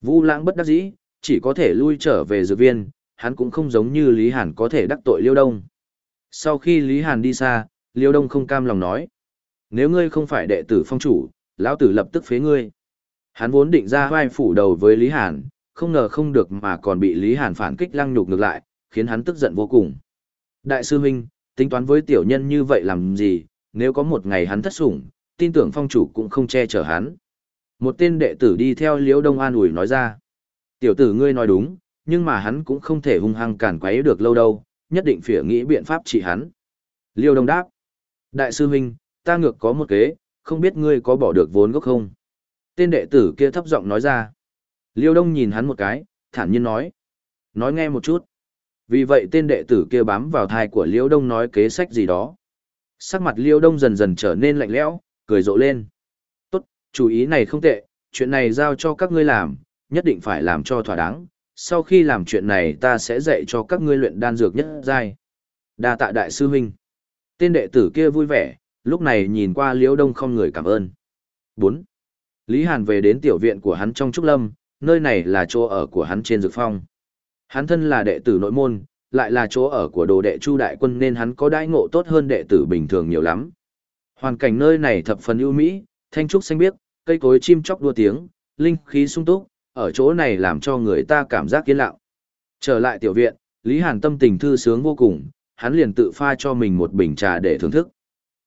Vu lãng bất đắc dĩ, chỉ có thể lui trở về dược viên, hắn cũng không giống như Lý Hàn có thể đắc tội Liêu Đông. Sau khi Lý Hàn đi xa, Liêu Đông không cam lòng nói. Nếu ngươi không phải đệ tử phong chủ, lão tử lập tức phế ngươi. Hắn vốn định ra vai phủ đầu với Lý Hàn, không ngờ không được mà còn bị Lý Hàn phản kích lăng nhục ngược lại, khiến hắn tức giận vô cùng. Đại sư huynh, tính toán với tiểu nhân như vậy làm gì, nếu có một ngày hắn thất sủng, tin tưởng phong chủ cũng không che chở hắn. Một tên đệ tử đi theo Liễu Đông An ủi nói ra. Tiểu tử ngươi nói đúng, nhưng mà hắn cũng không thể hung hăng cản quấy được lâu đâu, nhất định phải nghĩ biện pháp trị hắn. Liêu Đông đáp. Đại sư huynh, ta ngược có một kế, không biết ngươi có bỏ được vốn gốc không? Tên đệ tử kia thấp giọng nói ra. Liêu Đông nhìn hắn một cái, thản nhiên nói. Nói nghe một chút. Vì vậy tên đệ tử kia bám vào thai của Liêu Đông nói kế sách gì đó. Sắc mặt Liêu Đông dần dần trở nên lạnh lẽo, cười rộ lên. Chủ ý này không tệ, chuyện này giao cho các ngươi làm, nhất định phải làm cho thỏa đáng. Sau khi làm chuyện này ta sẽ dạy cho các ngươi luyện đan dược nhất giai. Đa tạ đại sư huynh. Tên đệ tử kia vui vẻ, lúc này nhìn qua Liễu Đông không người cảm ơn. 4. Lý Hàn về đến tiểu viện của hắn trong Trúc Lâm, nơi này là chỗ ở của hắn trên dược phong. Hắn thân là đệ tử nội môn, lại là chỗ ở của đồ đệ Chu Đại Quân nên hắn có đãi ngộ tốt hơn đệ tử bình thường nhiều lắm. Hoàn cảnh nơi này thập phần ưu mỹ, thanh trúc xanh biếc, cây cối chim chóc đua tiếng, linh khí sung túc, ở chỗ này làm cho người ta cảm giác yên lặng. Trở lại tiểu viện, Lý Hàn tâm tình thư sướng vô cùng, hắn liền tự pha cho mình một bình trà để thưởng thức.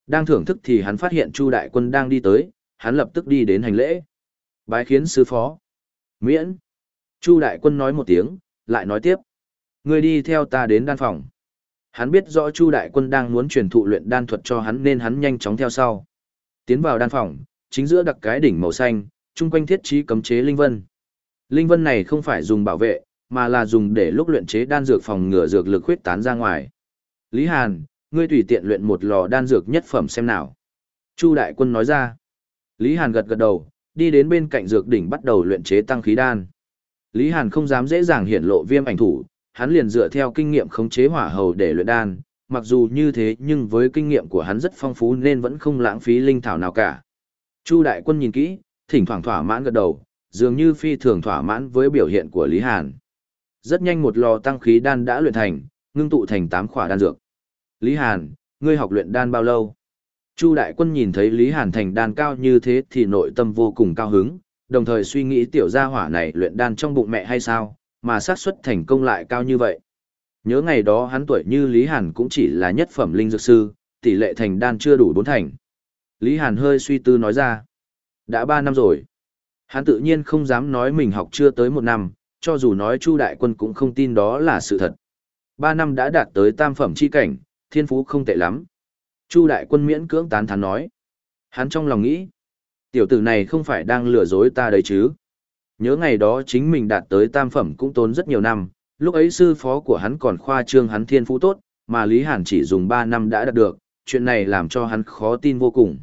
Đang thưởng thức thì hắn phát hiện Chu đại quân đang đi tới, hắn lập tức đi đến hành lễ. Bái khiến sư phó. Miễn. Chu đại quân nói một tiếng, lại nói tiếp. Ngươi đi theo ta đến đan phòng. Hắn biết rõ Chu đại quân đang muốn truyền thụ luyện đan thuật cho hắn nên hắn nhanh chóng theo sau. Tiến vào đan phòng, chính giữa đặc cái đỉnh màu xanh, chung quanh thiết trí cấm chế linh vân. Linh vân này không phải dùng bảo vệ, mà là dùng để lúc luyện chế đan dược phòng ngừa dược lực huyết tán ra ngoài. Lý Hàn, ngươi tùy tiện luyện một lò đan dược nhất phẩm xem nào. Chu đại quân nói ra. Lý Hàn gật gật đầu, đi đến bên cạnh dược đỉnh bắt đầu luyện chế tăng khí đan. Lý Hàn không dám dễ dàng hiển lộ viêm ảnh thủ, hắn liền dựa theo kinh nghiệm khống chế hỏa hầu để luyện đan, mặc dù như thế nhưng với kinh nghiệm của hắn rất phong phú nên vẫn không lãng phí linh thảo nào cả. Chu đại quân nhìn kỹ, thỉnh thoảng thỏa mãn gật đầu, dường như phi thường thỏa mãn với biểu hiện của Lý Hàn. Rất nhanh một lò tăng khí đan đã luyện thành, ngưng tụ thành tám khỏa đan dược. Lý Hàn, ngươi học luyện đan bao lâu? Chu đại quân nhìn thấy Lý Hàn thành đan cao như thế thì nội tâm vô cùng cao hứng, đồng thời suy nghĩ tiểu gia hỏa này luyện đan trong bụng mẹ hay sao, mà xác suất thành công lại cao như vậy. Nhớ ngày đó hắn tuổi như Lý Hàn cũng chỉ là nhất phẩm linh dược sư, tỷ lệ thành đan chưa đủ bốn thành. Lý Hàn hơi suy tư nói ra. Đã ba năm rồi. Hắn tự nhiên không dám nói mình học chưa tới một năm, cho dù nói Chu đại quân cũng không tin đó là sự thật. Ba năm đã đạt tới tam phẩm chi cảnh, thiên phú không tệ lắm. Chu đại quân miễn cưỡng tán thán nói. Hắn trong lòng nghĩ, tiểu tử này không phải đang lừa dối ta đấy chứ. Nhớ ngày đó chính mình đạt tới tam phẩm cũng tốn rất nhiều năm, lúc ấy sư phó của hắn còn khoa trương hắn thiên phú tốt, mà Lý Hàn chỉ dùng 3 năm đã đạt được, chuyện này làm cho hắn khó tin vô cùng.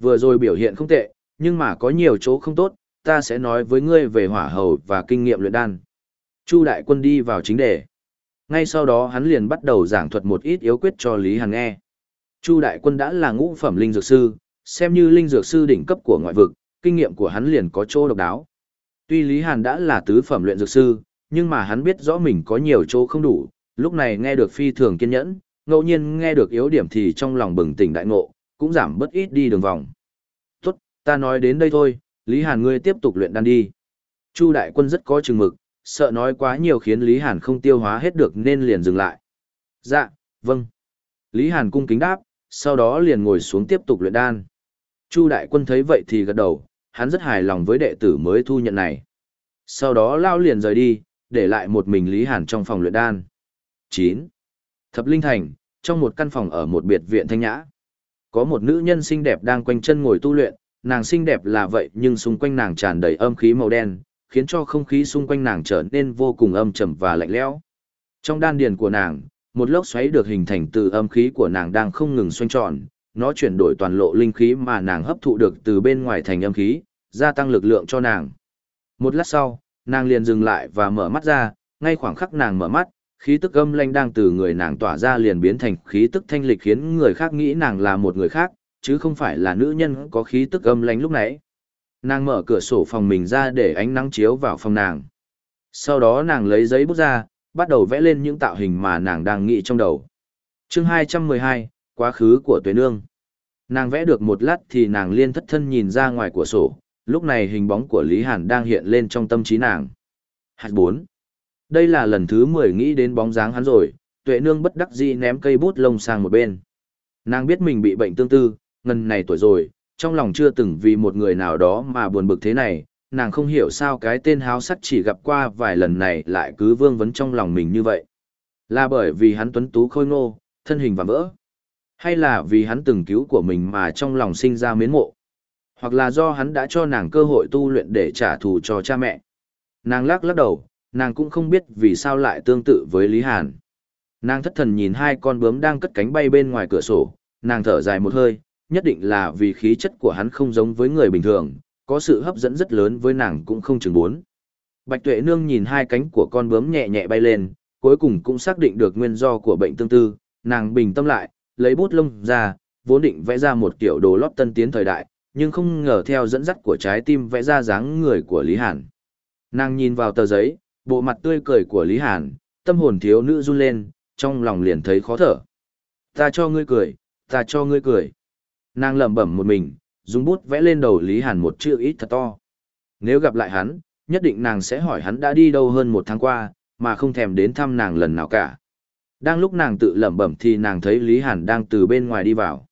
Vừa rồi biểu hiện không tệ, nhưng mà có nhiều chỗ không tốt, ta sẽ nói với ngươi về hỏa hầu và kinh nghiệm luyện đan. Chu đại quân đi vào chính đề. Ngay sau đó hắn liền bắt đầu giảng thuật một ít yếu quyết cho Lý Hàn nghe. Chu đại quân đã là ngũ phẩm linh dược sư, xem như linh dược sư đỉnh cấp của ngoại vực, kinh nghiệm của hắn liền có chỗ độc đáo. Tuy Lý Hàn đã là tứ phẩm luyện dược sư, nhưng mà hắn biết rõ mình có nhiều chỗ không đủ, lúc này nghe được phi thường kiên nhẫn, ngẫu nhiên nghe được yếu điểm thì trong lòng bừng tỉnh đại ngộ, cũng giảm bớt ít đi đường vòng. Tốt, ta nói đến đây thôi, Lý Hàn ngươi tiếp tục luyện đan đi. Chu đại quân rất có chừng mực, sợ nói quá nhiều khiến Lý Hàn không tiêu hóa hết được nên liền dừng lại. Dạ, vâng. Lý Hàn cung kính đáp, sau đó liền ngồi xuống tiếp tục luyện đan. Chu đại quân thấy vậy thì gật đầu, hắn rất hài lòng với đệ tử mới thu nhận này. Sau đó lao liền rời đi, để lại một mình Lý Hàn trong phòng luyện đan. 9. Thập Linh Thành, trong một căn phòng ở một biệt viện thanh nhã. Có một nữ nhân xinh đẹp đang quanh chân ngồi tu luyện, nàng xinh đẹp là vậy nhưng xung quanh nàng tràn đầy âm khí màu đen, khiến cho không khí xung quanh nàng trở nên vô cùng âm trầm và lạnh lẽo. Trong đan điền của nàng, một lốc xoáy được hình thành từ âm khí của nàng đang không ngừng xoay tròn, nó chuyển đổi toàn lộ linh khí mà nàng hấp thụ được từ bên ngoài thành âm khí, gia tăng lực lượng cho nàng. Một lát sau, nàng liền dừng lại và mở mắt ra, ngay khoảng khắc nàng mở mắt, khí tức âm lanh đang từ người nàng tỏa ra liền biến thành khí tức thanh lịch khiến người khác nghĩ nàng là một người khác, chứ không phải là nữ nhân có khí tức âm lanh lúc nãy. Nàng mở cửa sổ phòng mình ra để ánh nắng chiếu vào phòng nàng. Sau đó nàng lấy giấy bút ra, bắt đầu vẽ lên những tạo hình mà nàng đang nghĩ trong đầu. chương 212, quá khứ của Tuế nương. Nàng vẽ được một lát thì nàng liên thất thân nhìn ra ngoài của sổ, lúc này hình bóng của Lý Hàn đang hiện lên trong tâm trí nàng. Hạt 4. Đây là lần thứ 10 nghĩ đến bóng dáng hắn rồi, tuệ nương bất đắc dĩ ném cây bút lông sang một bên. Nàng biết mình bị bệnh tương tư, ngần này tuổi rồi, trong lòng chưa từng vì một người nào đó mà buồn bực thế này, nàng không hiểu sao cái tên háo sắc chỉ gặp qua vài lần này lại cứ vương vấn trong lòng mình như vậy. Là bởi vì hắn tuấn tú khôi ngô, thân hình và vỡ. Hay là vì hắn từng cứu của mình mà trong lòng sinh ra mến mộ. Hoặc là do hắn đã cho nàng cơ hội tu luyện để trả thù cho cha mẹ. Nàng lắc lắc đầu, nàng cũng không biết vì sao lại tương tự với Lý Hàn. Nàng thất thần nhìn hai con bướm đang cất cánh bay bên ngoài cửa sổ, nàng thở dài một hơi, nhất định là vì khí chất của hắn không giống với người bình thường, có sự hấp dẫn rất lớn với nàng cũng không chừng muốn. Bạch Tuệ Nương nhìn hai cánh của con bướm nhẹ nhẹ bay lên, cuối cùng cũng xác định được nguyên do của bệnh tương tư, nàng bình tâm lại, lấy bút lông ra, vốn định vẽ ra một kiểu đồ lót tân tiến thời đại, nhưng không ngờ theo dẫn dắt của trái tim vẽ ra dáng người của Lý Hàn. Nàng nhìn vào tờ giấy, bộ mặt tươi cười của Lý Hàn, tâm hồn thiếu nữ run lên, trong lòng liền thấy khó thở. Ta cho ngươi cười, ta cho ngươi cười. Nàng lẩm bẩm một mình, dùng bút vẽ lên đầu Lý Hàn một chữ ít thật to. Nếu gặp lại hắn, nhất định nàng sẽ hỏi hắn đã đi đâu hơn một tháng qua, mà không thèm đến thăm nàng lần nào cả. Đang lúc nàng tự lẩm bẩm thì nàng thấy Lý Hàn đang từ bên ngoài đi vào.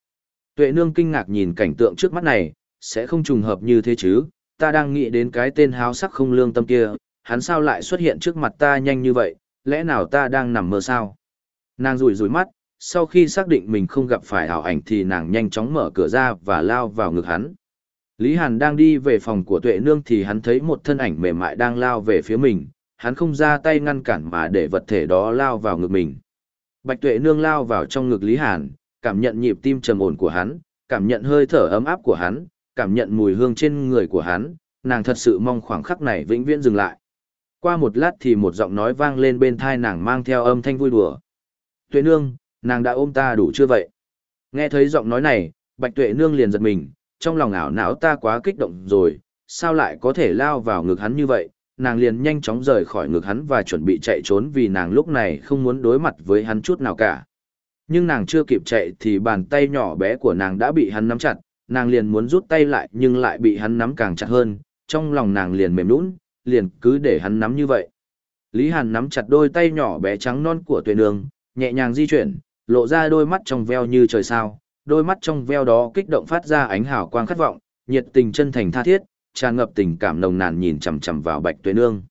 Tuệ nương kinh ngạc nhìn cảnh tượng trước mắt này, sẽ không trùng hợp như thế chứ, ta đang nghĩ đến cái tên háo sắc không lương tâm kia, hắn sao lại xuất hiện trước mặt ta nhanh như vậy, lẽ nào ta đang nằm mơ sao? Nàng rủi rủi mắt, sau khi xác định mình không gặp phải ảo ảnh thì nàng nhanh chóng mở cửa ra và lao vào ngực hắn. Lý Hàn đang đi về phòng của tuệ nương thì hắn thấy một thân ảnh mềm mại đang lao về phía mình, hắn không ra tay ngăn cản mà để vật thể đó lao vào ngực mình. Bạch tuệ nương lao vào trong ngực Lý Hàn, cảm nhận nhịp tim trầm ổn của hắn, cảm nhận hơi thở ấm áp của hắn, cảm nhận mùi hương trên người của hắn, nàng thật sự mong khoảng khắc này vĩnh viễn dừng lại. Qua một lát thì một giọng nói vang lên bên thai nàng mang theo âm thanh vui đùa. Tuệ nương, nàng đã ôm ta đủ chưa vậy? Nghe thấy giọng nói này, bạch tuệ nương liền giật mình, trong lòng ảo não ta quá kích động rồi, sao lại có thể lao vào ngực hắn như vậy? Nàng liền nhanh chóng rời khỏi ngực hắn và chuẩn bị chạy trốn vì nàng lúc này không muốn đối mặt với hắn chút nào cả. Nhưng nàng chưa kịp chạy thì bàn tay nhỏ bé của nàng đã bị hắn nắm chặt, nàng liền muốn rút tay lại nhưng lại bị hắn nắm càng chặt hơn, trong lòng nàng liền mềm nũng, liền cứ để hắn nắm như vậy. Lý Hàn nắm chặt đôi tay nhỏ bé trắng non của tuệ nương, nhẹ nhàng di chuyển, lộ ra đôi mắt trong veo như trời sao, đôi mắt trong veo đó kích động phát ra ánh hào quang khát vọng, nhiệt tình chân thành tha thiết, tràn ngập tình cảm nồng nàn nhìn chằm chằm vào Bạch Tuệ Nương.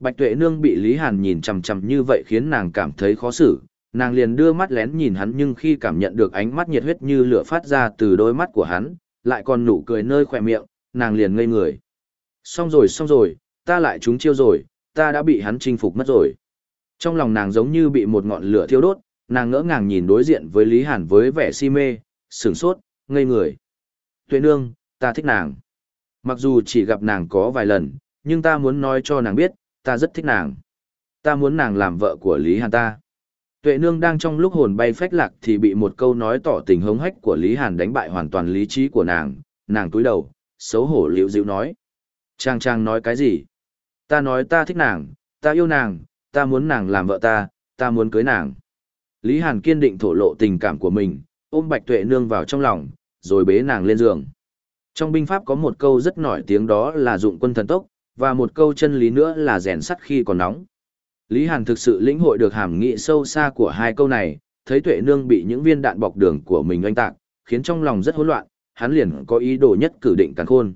Bạch Tuệ Nương bị Lý Hàn nhìn chằm chằm như vậy khiến nàng cảm thấy khó xử, nàng liền đưa mắt lén nhìn hắn nhưng khi cảm nhận được ánh mắt nhiệt huyết như lửa phát ra từ đôi mắt của hắn, lại còn nụ cười nơi khỏe miệng, nàng liền ngây người. Xong rồi xong rồi, ta lại trúng chiêu rồi, ta đã bị hắn chinh phục mất rồi. Trong lòng nàng giống như bị một ngọn lửa thiêu đốt, nàng ngỡ ngàng nhìn đối diện với Lý Hàn với vẻ si mê, sửng sốt, ngây người. Tuệ nương, ta thích nàng. Mặc dù chỉ gặp nàng có vài lần, nhưng ta muốn nói cho nàng biết, ta rất thích nàng. Ta muốn nàng làm vợ của Lý Hàn ta. Tuệ nương đang trong lúc hồn bay phách lạc thì bị một câu nói tỏ tình hống hách của Lý Hàn đánh bại hoàn toàn lý trí của nàng, nàng túi đầu, xấu hổ liễu dịu nói. Trang trang nói cái gì? Ta nói ta thích nàng, ta yêu nàng, ta muốn nàng làm vợ ta, ta muốn cưới nàng. Lý Hàn kiên định thổ lộ tình cảm của mình, ôm Bạch Tuệ Nương vào trong lòng, rồi bế nàng lên giường. Trong binh pháp có một câu rất nổi tiếng đó là dụng quân thần tốc, và một câu chân lý nữa là rèn sắt khi còn nóng. Lý Hàn thực sự lĩnh hội được hàm nghĩa sâu xa của hai câu này, thấy Tuệ Nương bị những viên đạn bọc đường của mình oanh tạc, khiến trong lòng rất hỗn loạn, hắn liền có ý đồ nhất cử định càn khôn.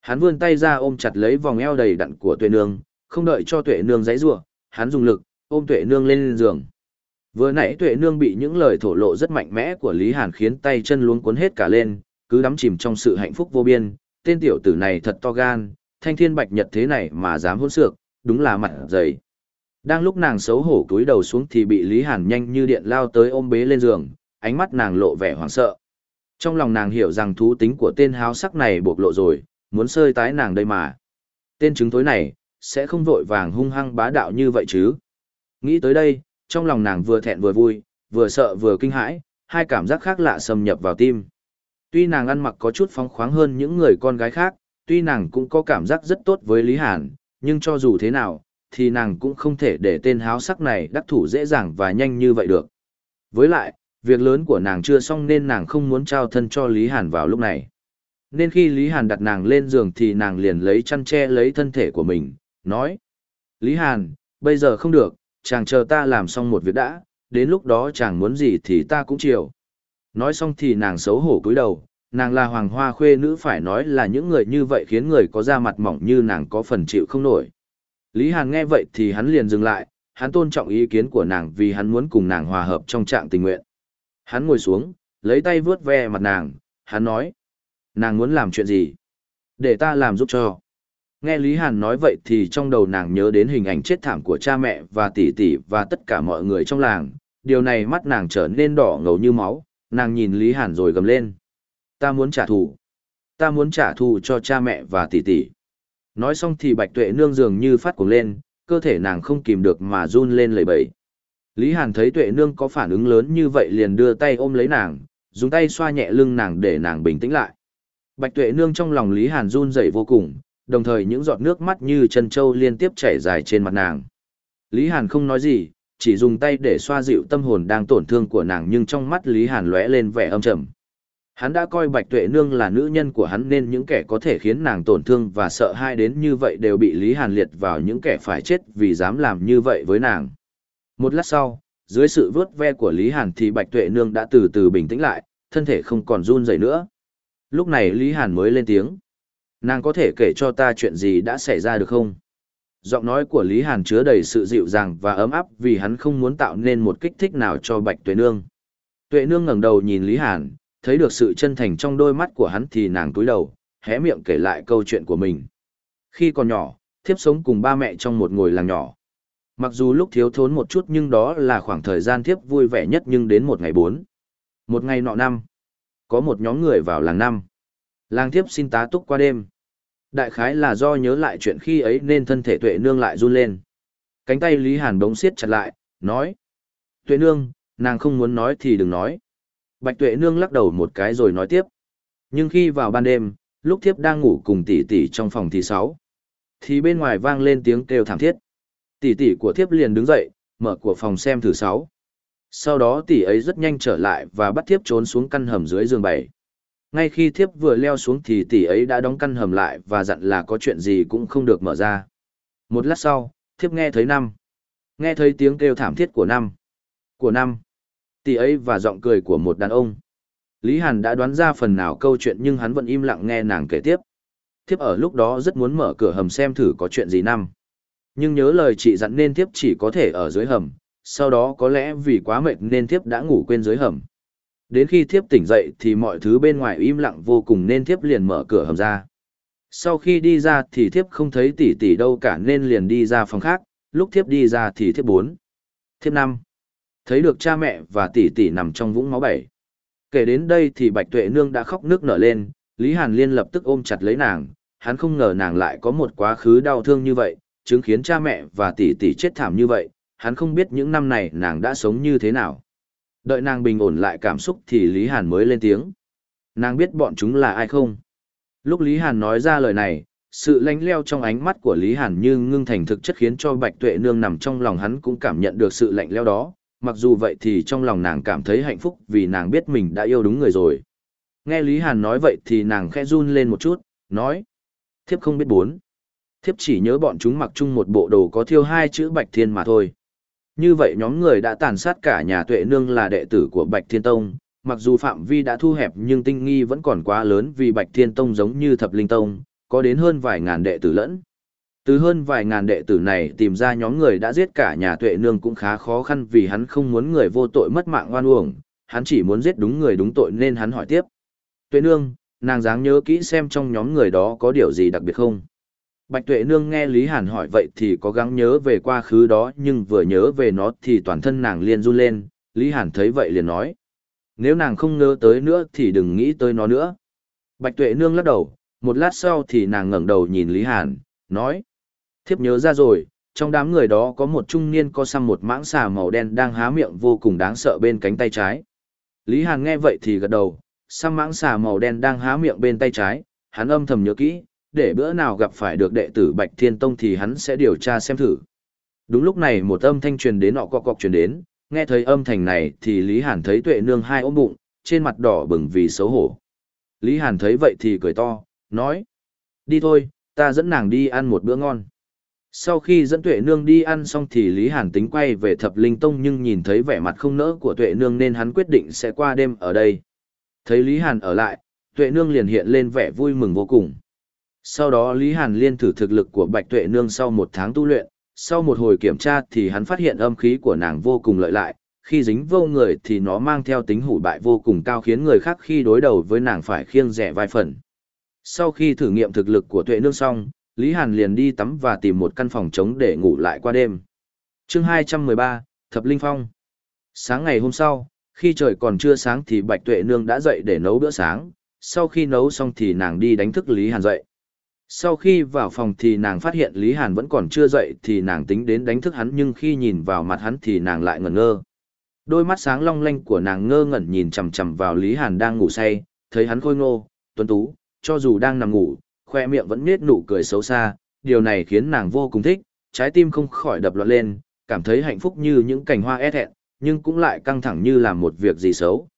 Hắn vươn tay ra ôm chặt lấy vòng eo đầy đặn của Tuệ Nương, không đợi cho Tuệ Nương giãy giụa, hắn dùng lực ôm Tuệ Nương lên giường. Vừa nãy Tuệ Nương bị những lời thổ lộ rất mạnh mẽ của Lý Hàn khiến tay chân luống cuốn hết cả lên, cứ đắm chìm trong sự hạnh phúc vô biên, tên tiểu tử này thật to gan, thanh thiên bạch nhật thế này mà dám hỗn xược, đúng là mặt dày. Đang lúc nàng xấu hổ cúi đầu xuống thì bị Lý Hàn nhanh như điện lao tới ôm bế lên giường, ánh mắt nàng lộ vẻ hoảng sợ. Trong lòng nàng hiểu rằng thú tính của tên háo sắc này bộc lộ rồi, muốn sơi tái nàng đây mà. Tên chứng tối này, sẽ không vội vàng hung hăng bá đạo như vậy chứ. Nghĩ tới đây, trong lòng nàng vừa thẹn vừa vui, vừa sợ vừa kinh hãi, hai cảm giác khác lạ xâm nhập vào tim. Tuy nàng ăn mặc có chút phóng khoáng hơn những người con gái khác, tuy nàng cũng có cảm giác rất tốt với Lý Hàn, nhưng cho dù thế nào, thì nàng cũng không thể để tên háo sắc này đắc thủ dễ dàng và nhanh như vậy được. Với lại, việc lớn của nàng chưa xong nên nàng không muốn trao thân cho Lý Hàn vào lúc này. Nên khi Lý Hàn đặt nàng lên giường thì nàng liền lấy chăn che lấy thân thể của mình, nói. Lý Hàn, bây giờ không được, chàng chờ ta làm xong một việc đã, đến lúc đó chàng muốn gì thì ta cũng chiều. Nói xong thì nàng xấu hổ cúi đầu, nàng là hoàng hoa khuê nữ phải nói là những người như vậy khiến người có da mặt mỏng như nàng có phần chịu không nổi. Lý Hàn nghe vậy thì hắn liền dừng lại, hắn tôn trọng ý kiến của nàng vì hắn muốn cùng nàng hòa hợp trong trạng tình nguyện. Hắn ngồi xuống, lấy tay vuốt ve mặt nàng, hắn nói. Nàng muốn làm chuyện gì? Để ta làm giúp cho. Nghe Lý Hàn nói vậy thì trong đầu nàng nhớ đến hình ảnh chết thảm của cha mẹ và tỷ tỷ và tất cả mọi người trong làng. Điều này mắt nàng trở nên đỏ ngầu như máu, nàng nhìn Lý Hàn rồi gầm lên. Ta muốn trả thù. Ta muốn trả thù cho cha mẹ và tỷ tỷ. Nói xong thì bạch tuệ nương dường như phát cuồng lên, cơ thể nàng không kìm được mà run lên lẩy bẩy. Lý Hàn thấy tuệ nương có phản ứng lớn như vậy liền đưa tay ôm lấy nàng, dùng tay xoa nhẹ lưng nàng để nàng bình tĩnh lại. Bạch tuệ nương trong lòng Lý Hàn run rẩy vô cùng, đồng thời những giọt nước mắt như chân Châu liên tiếp chảy dài trên mặt nàng. Lý Hàn không nói gì, chỉ dùng tay để xoa dịu tâm hồn đang tổn thương của nàng nhưng trong mắt Lý Hàn lóe lên vẻ âm trầm. Hắn đã coi Bạch Tuệ Nương là nữ nhân của hắn nên những kẻ có thể khiến nàng tổn thương và sợ hãi đến như vậy đều bị Lý Hàn liệt vào những kẻ phải chết vì dám làm như vậy với nàng. Một lát sau, dưới sự vớt ve của Lý Hàn thì Bạch Tuệ Nương đã từ từ bình tĩnh lại, thân thể không còn run rẩy nữa. Lúc này Lý Hàn mới lên tiếng. Nàng có thể kể cho ta chuyện gì đã xảy ra được không? Giọng nói của Lý Hàn chứa đầy sự dịu dàng và ấm áp vì hắn không muốn tạo nên một kích thích nào cho Bạch Tuệ Nương. Tuệ Nương ngẩng đầu nhìn Lý Hàn, thấy được sự chân thành trong đôi mắt của hắn thì nàng cúi đầu, hé miệng kể lại câu chuyện của mình. Khi còn nhỏ, thiếp sống cùng ba mẹ trong một ngôi làng nhỏ. Mặc dù lúc thiếu thốn một chút nhưng đó là khoảng thời gian thiếp vui vẻ nhất nhưng đến một ngày bốn. Một ngày nọ năm, có một nhóm người vào làng năm. Làng thiếp xin tá túc qua đêm. Đại khái là do nhớ lại chuyện khi ấy nên thân thể tuệ nương lại run lên. Cánh tay Lý Hàn bỗng siết chặt lại, nói. Tuệ nương, nàng không muốn nói thì đừng nói. Bạch tuệ nương lắc đầu một cái rồi nói tiếp. Nhưng khi vào ban đêm, lúc thiếp đang ngủ cùng tỷ tỷ trong phòng thì sáu. Thì bên ngoài vang lên tiếng kêu thảm thiết. Tỷ tỷ của thiếp liền đứng dậy, mở cửa phòng xem thử sáu. Sau đó tỷ ấy rất nhanh trở lại và bắt thiếp trốn xuống căn hầm dưới giường bảy. Ngay khi thiếp vừa leo xuống thì tỷ ấy đã đóng căn hầm lại và dặn là có chuyện gì cũng không được mở ra. Một lát sau, thiếp nghe thấy năm. Nghe thấy tiếng kêu thảm thiết của năm. Của năm. Tỷ ấy và giọng cười của một đàn ông. Lý Hàn đã đoán ra phần nào câu chuyện nhưng hắn vẫn im lặng nghe nàng kể tiếp. Thiếp ở lúc đó rất muốn mở cửa hầm xem thử có chuyện gì năm. Nhưng nhớ lời chị dặn nên thiếp chỉ có thể ở dưới hầm, sau đó có lẽ vì quá mệt nên thiếp đã ngủ quên dưới hầm. Đến khi thiếp tỉnh dậy thì mọi thứ bên ngoài im lặng vô cùng nên thiếp liền mở cửa hầm ra. Sau khi đi ra thì thiếp không thấy tỷ tỷ đâu cả nên liền đi ra phòng khác, lúc thiếp đi ra thì thiếp bốn. Thiếp năm. Thấy được cha mẹ và tỷ tỷ nằm trong vũng máu bảy. Kể đến đây thì Bạch Tuệ Nương đã khóc nước nở lên, Lý Hàn Liên lập tức ôm chặt lấy nàng, hắn không ngờ nàng lại có một quá khứ đau thương như vậy, chứng kiến cha mẹ và tỷ tỷ chết thảm như vậy, hắn không biết những năm này nàng đã sống như thế nào. Đợi nàng bình ổn lại cảm xúc thì Lý Hàn mới lên tiếng. Nàng biết bọn chúng là ai không? Lúc Lý Hàn nói ra lời này, sự lánh leo trong ánh mắt của Lý Hàn như ngưng thành thực chất khiến cho Bạch Tuệ Nương nằm trong lòng hắn cũng cảm nhận được sự lạnh leo đó, mặc dù vậy thì trong lòng nàng cảm thấy hạnh phúc vì nàng biết mình đã yêu đúng người rồi. Nghe Lý Hàn nói vậy thì nàng khẽ run lên một chút, nói. Thiếp không biết bốn. Thiếp chỉ nhớ bọn chúng mặc chung một bộ đồ có thiêu hai chữ Bạch Thiên mà thôi. Như vậy nhóm người đã tàn sát cả nhà tuệ nương là đệ tử của Bạch Thiên Tông, mặc dù phạm vi đã thu hẹp nhưng tinh nghi vẫn còn quá lớn vì Bạch Thiên Tông giống như Thập Linh Tông, có đến hơn vài ngàn đệ tử lẫn. Từ hơn vài ngàn đệ tử này tìm ra nhóm người đã giết cả nhà tuệ nương cũng khá khó khăn vì hắn không muốn người vô tội mất mạng oan uổng, hắn chỉ muốn giết đúng người đúng tội nên hắn hỏi tiếp. Tuệ nương, nàng dáng nhớ kỹ xem trong nhóm người đó có điều gì đặc biệt không? Bạch Tuệ Nương nghe Lý Hàn hỏi vậy thì có gắng nhớ về quá khứ đó nhưng vừa nhớ về nó thì toàn thân nàng liền run lên, Lý Hàn thấy vậy liền nói. Nếu nàng không nhớ tới nữa thì đừng nghĩ tới nó nữa. Bạch Tuệ Nương lắc đầu, một lát sau thì nàng ngẩng đầu nhìn Lý Hàn, nói. Thiếp nhớ ra rồi, trong đám người đó có một trung niên có xăm một mãng xà màu đen đang há miệng vô cùng đáng sợ bên cánh tay trái. Lý Hàn nghe vậy thì gật đầu, xăm mãng xà màu đen đang há miệng bên tay trái, hắn âm thầm nhớ kỹ, để bữa nào gặp phải được đệ tử Bạch Thiên Tông thì hắn sẽ điều tra xem thử. Đúng lúc này một âm thanh truyền đến nọ cọc cọc truyền đến, nghe thấy âm thanh này thì Lý Hàn thấy tuệ nương hai ôm bụng, trên mặt đỏ bừng vì xấu hổ. Lý Hàn thấy vậy thì cười to, nói. Đi thôi, ta dẫn nàng đi ăn một bữa ngon. Sau khi dẫn tuệ nương đi ăn xong thì Lý Hàn tính quay về thập linh tông nhưng nhìn thấy vẻ mặt không nỡ của tuệ nương nên hắn quyết định sẽ qua đêm ở đây. Thấy Lý Hàn ở lại, tuệ nương liền hiện lên vẻ vui mừng vô cùng. Sau đó Lý Hàn liên thử thực lực của Bạch Tuệ Nương sau một tháng tu luyện, sau một hồi kiểm tra thì hắn phát hiện âm khí của nàng vô cùng lợi lại, khi dính vô người thì nó mang theo tính hủ bại vô cùng cao khiến người khác khi đối đầu với nàng phải khiêng rẻ vài phần. Sau khi thử nghiệm thực lực của Tuệ Nương xong, Lý Hàn liền đi tắm và tìm một căn phòng trống để ngủ lại qua đêm. chương 213, Thập Linh Phong Sáng ngày hôm sau, khi trời còn chưa sáng thì Bạch Tuệ Nương đã dậy để nấu bữa sáng, sau khi nấu xong thì nàng đi đánh thức Lý Hàn dậy. Sau khi vào phòng thì nàng phát hiện Lý Hàn vẫn còn chưa dậy thì nàng tính đến đánh thức hắn nhưng khi nhìn vào mặt hắn thì nàng lại ngẩn ngơ. Đôi mắt sáng long lanh của nàng ngơ ngẩn nhìn chằm chằm vào Lý Hàn đang ngủ say, thấy hắn khôi ngô, tuấn tú, cho dù đang nằm ngủ, khoe miệng vẫn nết nụ cười xấu xa, điều này khiến nàng vô cùng thích, trái tim không khỏi đập loạn lên, cảm thấy hạnh phúc như những cành hoa é thẹn, nhưng cũng lại căng thẳng như làm một việc gì xấu.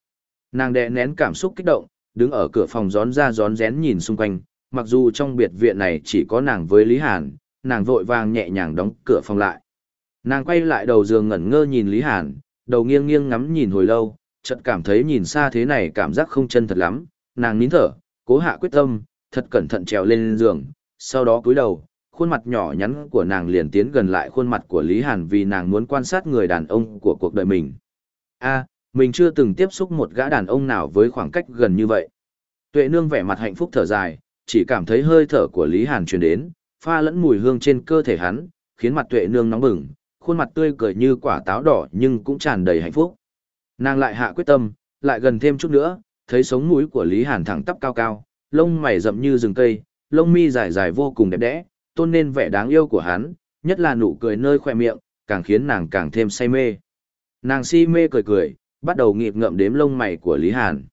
Nàng đè nén cảm xúc kích động, đứng ở cửa phòng gión ra gión rén nhìn xung quanh, mặc dù trong biệt viện này chỉ có nàng với Lý Hàn, nàng vội vàng nhẹ nhàng đóng cửa phòng lại. Nàng quay lại đầu giường ngẩn ngơ nhìn Lý Hàn, đầu nghiêng nghiêng ngắm nhìn hồi lâu, chợt cảm thấy nhìn xa thế này cảm giác không chân thật lắm, nàng nín thở, cố hạ quyết tâm, thật cẩn thận trèo lên giường, sau đó cúi đầu, khuôn mặt nhỏ nhắn của nàng liền tiến gần lại khuôn mặt của Lý Hàn vì nàng muốn quan sát người đàn ông của cuộc đời mình. A, mình chưa từng tiếp xúc một gã đàn ông nào với khoảng cách gần như vậy. Tuệ nương vẻ mặt hạnh phúc thở dài, chỉ cảm thấy hơi thở của Lý Hàn truyền đến, pha lẫn mùi hương trên cơ thể hắn, khiến mặt tuệ nương nóng bừng, khuôn mặt tươi cười như quả táo đỏ nhưng cũng tràn đầy hạnh phúc. Nàng lại hạ quyết tâm, lại gần thêm chút nữa, thấy sống mũi của Lý Hàn thẳng tắp cao cao, lông mày rậm như rừng cây, lông mi dài dài vô cùng đẹp đẽ, tôn nên vẻ đáng yêu của hắn, nhất là nụ cười nơi khỏe miệng, càng khiến nàng càng thêm say mê. Nàng si mê cười cười, bắt đầu nghiệt ngậm đếm lông mày của Lý Hàn.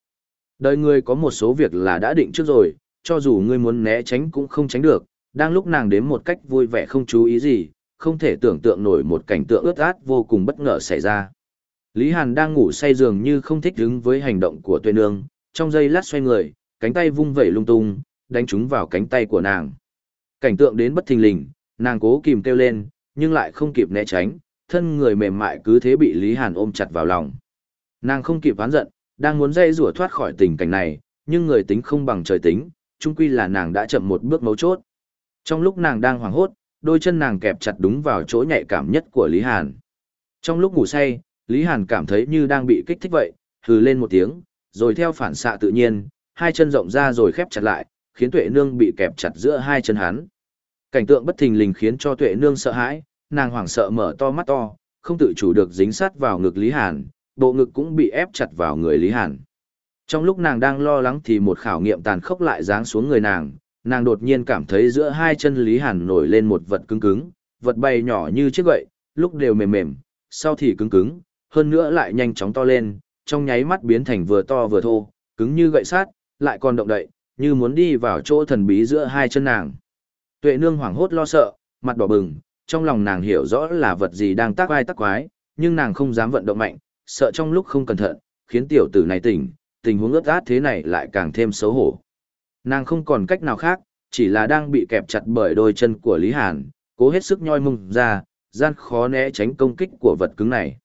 Đời người có một số việc là đã định trước rồi, cho dù ngươi muốn né tránh cũng không tránh được, đang lúc nàng đến một cách vui vẻ không chú ý gì, không thể tưởng tượng nổi một cảnh tượng ướt át vô cùng bất ngờ xảy ra. Lý Hàn đang ngủ say giường như không thích đứng với hành động của tuệ nương, trong giây lát xoay người, cánh tay vung vẩy lung tung, đánh trúng vào cánh tay của nàng. Cảnh tượng đến bất thình lình, nàng cố kìm kêu lên, nhưng lại không kịp né tránh, thân người mềm mại cứ thế bị Lý Hàn ôm chặt vào lòng. Nàng không kịp oán giận, đang muốn dây rủa thoát khỏi tình cảnh này, nhưng người tính không bằng trời tính, chung quy là nàng đã chậm một bước mấu chốt. Trong lúc nàng đang hoảng hốt, đôi chân nàng kẹp chặt đúng vào chỗ nhạy cảm nhất của Lý Hàn. Trong lúc ngủ say, Lý Hàn cảm thấy như đang bị kích thích vậy, hừ lên một tiếng, rồi theo phản xạ tự nhiên, hai chân rộng ra rồi khép chặt lại, khiến Tuệ Nương bị kẹp chặt giữa hai chân hắn. Cảnh tượng bất thình lình khiến cho Tuệ Nương sợ hãi, nàng hoảng sợ mở to mắt to, không tự chủ được dính sát vào ngực Lý Hàn, bộ ngực cũng bị ép chặt vào người Lý Hàn. Trong lúc nàng đang lo lắng thì một khảo nghiệm tàn khốc lại giáng xuống người nàng, nàng đột nhiên cảm thấy giữa hai chân Lý Hàn nổi lên một vật cứng cứng, vật bay nhỏ như chiếc gậy, lúc đều mềm mềm, sau thì cứng cứng, hơn nữa lại nhanh chóng to lên, trong nháy mắt biến thành vừa to vừa thô, cứng như gậy sát, lại còn động đậy, như muốn đi vào chỗ thần bí giữa hai chân nàng. Tuệ nương hoảng hốt lo sợ, mặt đỏ bừng, trong lòng nàng hiểu rõ là vật gì đang tác vai tác quái, nhưng nàng không dám vận động mạnh, sợ trong lúc không cẩn thận, khiến tiểu tử này tỉnh, tình huống ướt át thế này lại càng thêm xấu hổ. Nàng không còn cách nào khác, chỉ là đang bị kẹp chặt bởi đôi chân của Lý Hàn, cố hết sức nhoi mông ra, gian khó né tránh công kích của vật cứng này.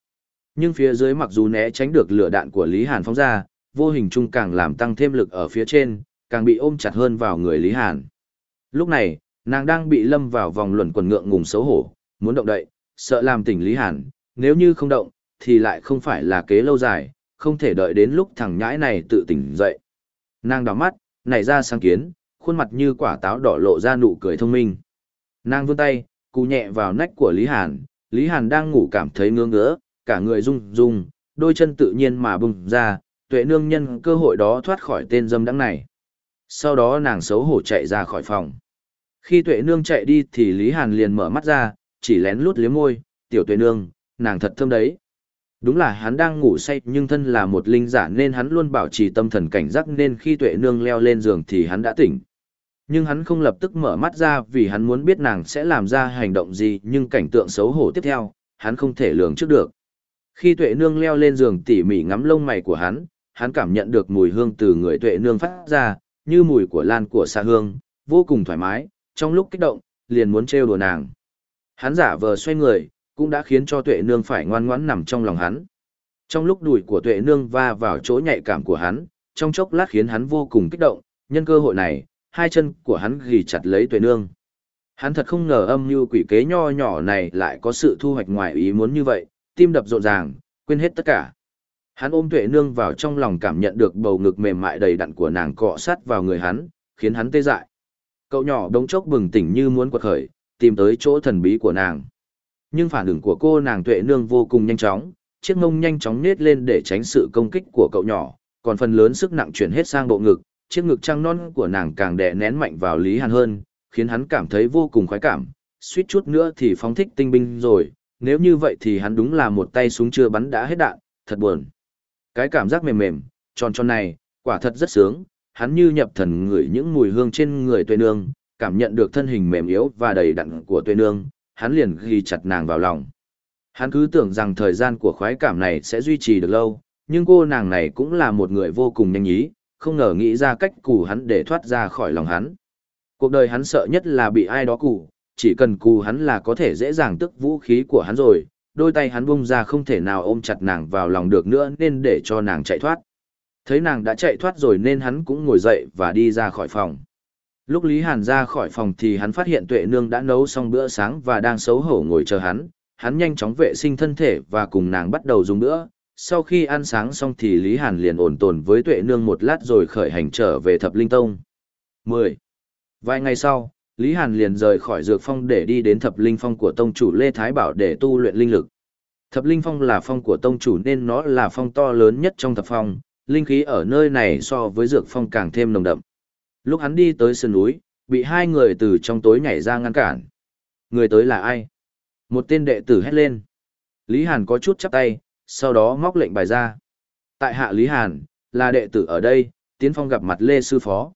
Nhưng phía dưới mặc dù né tránh được lửa đạn của Lý Hàn phóng ra, vô hình chung càng làm tăng thêm lực ở phía trên, càng bị ôm chặt hơn vào người Lý Hàn. Lúc này, nàng đang bị lâm vào vòng luẩn quần ngượng ngùng xấu hổ, muốn động đậy, sợ làm tỉnh Lý Hàn, nếu như không động, thì lại không phải là kế lâu dài, không thể đợi đến lúc thằng nhãi này tự tỉnh dậy. Nàng đỏ mắt, nảy ra sáng kiến, khuôn mặt như quả táo đỏ lộ ra nụ cười thông minh. Nàng vươn tay, cú nhẹ vào nách của Lý Hàn, Lý Hàn đang ngủ cảm thấy ngứa ngứa, cả người rung rung, đôi chân tự nhiên mà bùng ra, tuệ nương nhân cơ hội đó thoát khỏi tên dâm đắng này. Sau đó nàng xấu hổ chạy ra khỏi phòng. Khi tuệ nương chạy đi thì Lý Hàn liền mở mắt ra, chỉ lén lút liếm môi, tiểu tuệ nương, nàng thật thơm đấy. Đúng là hắn đang ngủ say nhưng thân là một linh giả nên hắn luôn bảo trì tâm thần cảnh giác nên khi tuệ nương leo lên giường thì hắn đã tỉnh. Nhưng hắn không lập tức mở mắt ra vì hắn muốn biết nàng sẽ làm ra hành động gì nhưng cảnh tượng xấu hổ tiếp theo, hắn không thể lường trước được. Khi tuệ nương leo lên giường tỉ mỉ ngắm lông mày của hắn, hắn cảm nhận được mùi hương từ người tuệ nương phát ra, như mùi của lan của xa hương, vô cùng thoải mái, trong lúc kích động, liền muốn trêu đùa nàng. Hắn giả vờ xoay người, cũng đã khiến cho tuệ nương phải ngoan ngoãn nằm trong lòng hắn. Trong lúc đùi của tuệ nương va vào chỗ nhạy cảm của hắn, trong chốc lát khiến hắn vô cùng kích động, nhân cơ hội này, hai chân của hắn ghi chặt lấy tuệ nương. Hắn thật không ngờ âm mưu quỷ kế nho nhỏ này lại có sự thu hoạch ngoài ý muốn như vậy, tim đập rộn ràng, quên hết tất cả. Hắn ôm tuệ nương vào trong lòng cảm nhận được bầu ngực mềm mại đầy đặn của nàng cọ sát vào người hắn, khiến hắn tê dại. Cậu nhỏ đống chốc bừng tỉnh như muốn quật khởi, tìm tới chỗ thần bí của nàng. Nhưng phản ứng của cô nàng tuệ nương vô cùng nhanh chóng, chiếc mông nhanh chóng nết lên để tránh sự công kích của cậu nhỏ, còn phần lớn sức nặng chuyển hết sang bộ ngực, chiếc ngực trăng non của nàng càng đè nén mạnh vào Lý Hàn hơn, khiến hắn cảm thấy vô cùng khoái cảm, suýt chút nữa thì phóng thích tinh binh rồi, nếu như vậy thì hắn đúng là một tay súng chưa bắn đã hết đạn, thật buồn. Cái cảm giác mềm mềm, tròn tròn này, quả thật rất sướng, hắn như nhập thần ngửi những mùi hương trên người tuệ nương, cảm nhận được thân hình mềm yếu và đầy đặn của tuệ nương, hắn liền ghi chặt nàng vào lòng. Hắn cứ tưởng rằng thời gian của khoái cảm này sẽ duy trì được lâu, nhưng cô nàng này cũng là một người vô cùng nhanh nhí, không ngờ nghĩ ra cách cù hắn để thoát ra khỏi lòng hắn. Cuộc đời hắn sợ nhất là bị ai đó cù, chỉ cần cù hắn là có thể dễ dàng tức vũ khí của hắn rồi, đôi tay hắn bung ra không thể nào ôm chặt nàng vào lòng được nữa nên để cho nàng chạy thoát. Thấy nàng đã chạy thoát rồi nên hắn cũng ngồi dậy và đi ra khỏi phòng. Lúc Lý Hàn ra khỏi phòng thì hắn phát hiện Tuệ Nương đã nấu xong bữa sáng và đang xấu hổ ngồi chờ hắn. Hắn nhanh chóng vệ sinh thân thể và cùng nàng bắt đầu dùng bữa. Sau khi ăn sáng xong thì Lý Hàn liền ổn tồn với Tuệ Nương một lát rồi khởi hành trở về Thập Linh Tông. 10. Vài ngày sau, Lý Hàn liền rời khỏi Dược Phong để đi đến Thập Linh Phong của Tông chủ Lê Thái Bảo để tu luyện linh lực. Thập Linh Phong là phong của Tông chủ nên nó là phong to lớn nhất trong Thập Phong, linh khí ở nơi này so với Dược Phong càng thêm nồng đậm. Lúc hắn đi tới sườn núi, bị hai người từ trong tối nhảy ra ngăn cản. Người tới là ai? Một tên đệ tử hét lên. Lý Hàn có chút chắp tay, sau đó móc lệnh bài ra. Tại hạ Lý Hàn, là đệ tử ở đây, tiến phong gặp mặt Lê Sư Phó.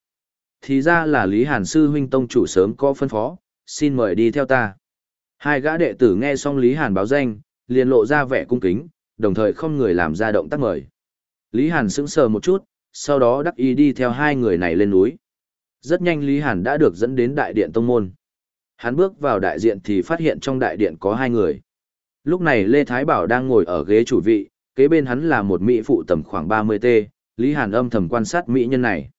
Thì ra là Lý Hàn Sư huynh tông chủ sớm có phân phó, xin mời đi theo ta. Hai gã đệ tử nghe xong Lý Hàn báo danh, liền lộ ra vẻ cung kính, đồng thời không người làm ra động tác mời. Lý Hàn sững sờ một chút, sau đó đắc ý đi theo hai người này lên núi. Rất nhanh Lý Hàn đã được dẫn đến đại điện tông môn. Hắn bước vào đại diện thì phát hiện trong đại điện có hai người. Lúc này Lê Thái Bảo đang ngồi ở ghế chủ vị, kế bên hắn là một mỹ phụ tầm khoảng 30T, Lý Hàn âm thầm quan sát mỹ nhân này.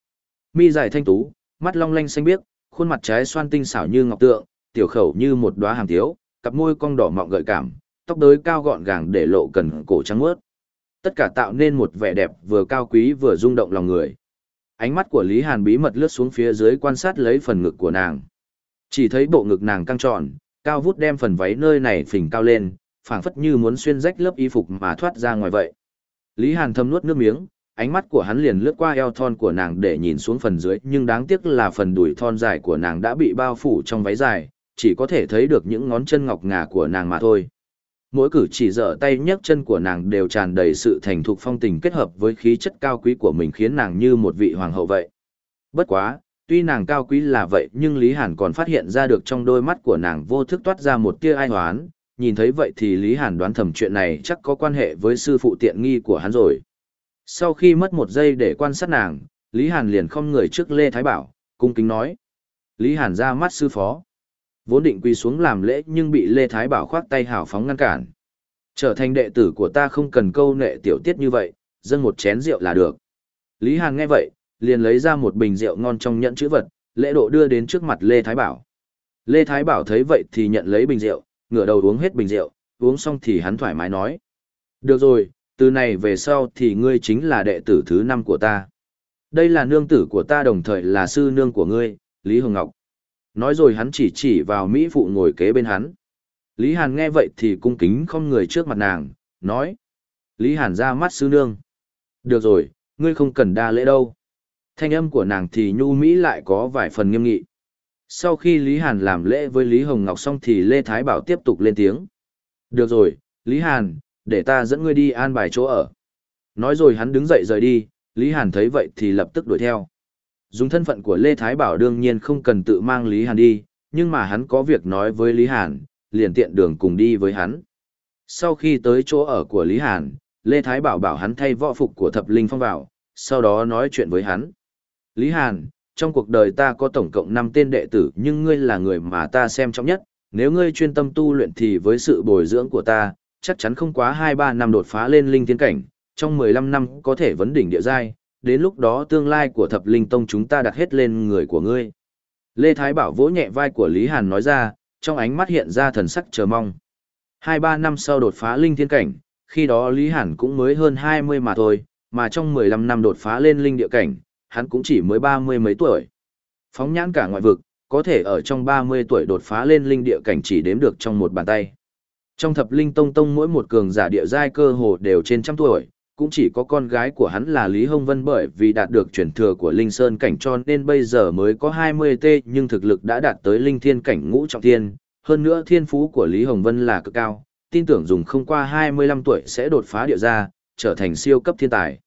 Mi dài thanh tú, mắt long lanh xanh biếc, khuôn mặt trái xoan tinh xảo như ngọc tượng, tiểu khẩu như một đóa hàng thiếu, cặp môi cong đỏ mọng gợi cảm, tóc đới cao gọn gàng để lộ cần cổ trắng mướt. Tất cả tạo nên một vẻ đẹp vừa cao quý vừa rung động lòng người ánh mắt của Lý Hàn bí mật lướt xuống phía dưới quan sát lấy phần ngực của nàng. Chỉ thấy bộ ngực nàng căng tròn, cao vút đem phần váy nơi này phình cao lên, phảng phất như muốn xuyên rách lớp y phục mà thoát ra ngoài vậy. Lý Hàn thâm nuốt nước miếng, ánh mắt của hắn liền lướt qua eo thon của nàng để nhìn xuống phần dưới, nhưng đáng tiếc là phần đùi thon dài của nàng đã bị bao phủ trong váy dài, chỉ có thể thấy được những ngón chân ngọc ngà của nàng mà thôi. Mỗi cử chỉ dở tay nhấc chân của nàng đều tràn đầy sự thành thục phong tình kết hợp với khí chất cao quý của mình khiến nàng như một vị hoàng hậu vậy. Bất quá, tuy nàng cao quý là vậy nhưng Lý Hàn còn phát hiện ra được trong đôi mắt của nàng vô thức toát ra một tia ai hoán, nhìn thấy vậy thì Lý Hàn đoán thầm chuyện này chắc có quan hệ với sư phụ tiện nghi của hắn rồi. Sau khi mất một giây để quan sát nàng, Lý Hàn liền không người trước Lê Thái Bảo, cung kính nói. Lý Hàn ra mắt sư phó. Vốn định quy xuống làm lễ nhưng bị Lê Thái Bảo khoác tay hào phóng ngăn cản. Trở thành đệ tử của ta không cần câu nệ tiểu tiết như vậy, dâng một chén rượu là được. Lý Hàn nghe vậy, liền lấy ra một bình rượu ngon trong nhẫn chữ vật, lễ độ đưa đến trước mặt Lê Thái Bảo. Lê Thái Bảo thấy vậy thì nhận lấy bình rượu, ngửa đầu uống hết bình rượu, uống xong thì hắn thoải mái nói. Được rồi, từ này về sau thì ngươi chính là đệ tử thứ năm của ta. Đây là nương tử của ta đồng thời là sư nương của ngươi, Lý Hồng Ngọc. Nói rồi hắn chỉ chỉ vào Mỹ phụ ngồi kế bên hắn. Lý Hàn nghe vậy thì cung kính không người trước mặt nàng, nói. Lý Hàn ra mắt sư nương. Được rồi, ngươi không cần đa lễ đâu. Thanh âm của nàng thì nhu Mỹ lại có vài phần nghiêm nghị. Sau khi Lý Hàn làm lễ với Lý Hồng Ngọc xong thì Lê Thái Bảo tiếp tục lên tiếng. Được rồi, Lý Hàn, để ta dẫn ngươi đi an bài chỗ ở. Nói rồi hắn đứng dậy rời đi, Lý Hàn thấy vậy thì lập tức đuổi theo. Dùng thân phận của Lê Thái Bảo đương nhiên không cần tự mang Lý Hàn đi, nhưng mà hắn có việc nói với Lý Hàn, liền tiện đường cùng đi với hắn. Sau khi tới chỗ ở của Lý Hàn, Lê Thái Bảo bảo hắn thay võ phục của thập linh phong vào, sau đó nói chuyện với hắn. Lý Hàn, trong cuộc đời ta có tổng cộng 5 tên đệ tử nhưng ngươi là người mà ta xem trọng nhất, nếu ngươi chuyên tâm tu luyện thì với sự bồi dưỡng của ta, chắc chắn không quá 2-3 năm đột phá lên linh tiến cảnh, trong 15 năm có thể vấn đỉnh địa giai, đến lúc đó tương lai của thập linh tông chúng ta đặt hết lên người của ngươi. Lê Thái Bảo vỗ nhẹ vai của Lý Hàn nói ra, trong ánh mắt hiện ra thần sắc chờ mong. 2-3 năm sau đột phá linh thiên cảnh, khi đó Lý Hàn cũng mới hơn 20 mà thôi, mà trong 15 năm đột phá lên linh địa cảnh, hắn cũng chỉ mới 30 mấy tuổi. Phóng nhãn cả ngoại vực, có thể ở trong 30 tuổi đột phá lên linh địa cảnh chỉ đếm được trong một bàn tay. Trong thập linh tông tông mỗi một cường giả địa giai cơ hồ đều trên trăm tuổi, cũng chỉ có con gái của hắn là Lý Hồng Vân bởi vì đạt được chuyển thừa của Linh Sơn cảnh cho nên bây giờ mới có 20 t nhưng thực lực đã đạt tới Linh Thiên cảnh ngũ trọng thiên, hơn nữa thiên phú của Lý Hồng Vân là cực cao, tin tưởng dùng không qua 25 tuổi sẽ đột phá địa gia, trở thành siêu cấp thiên tài.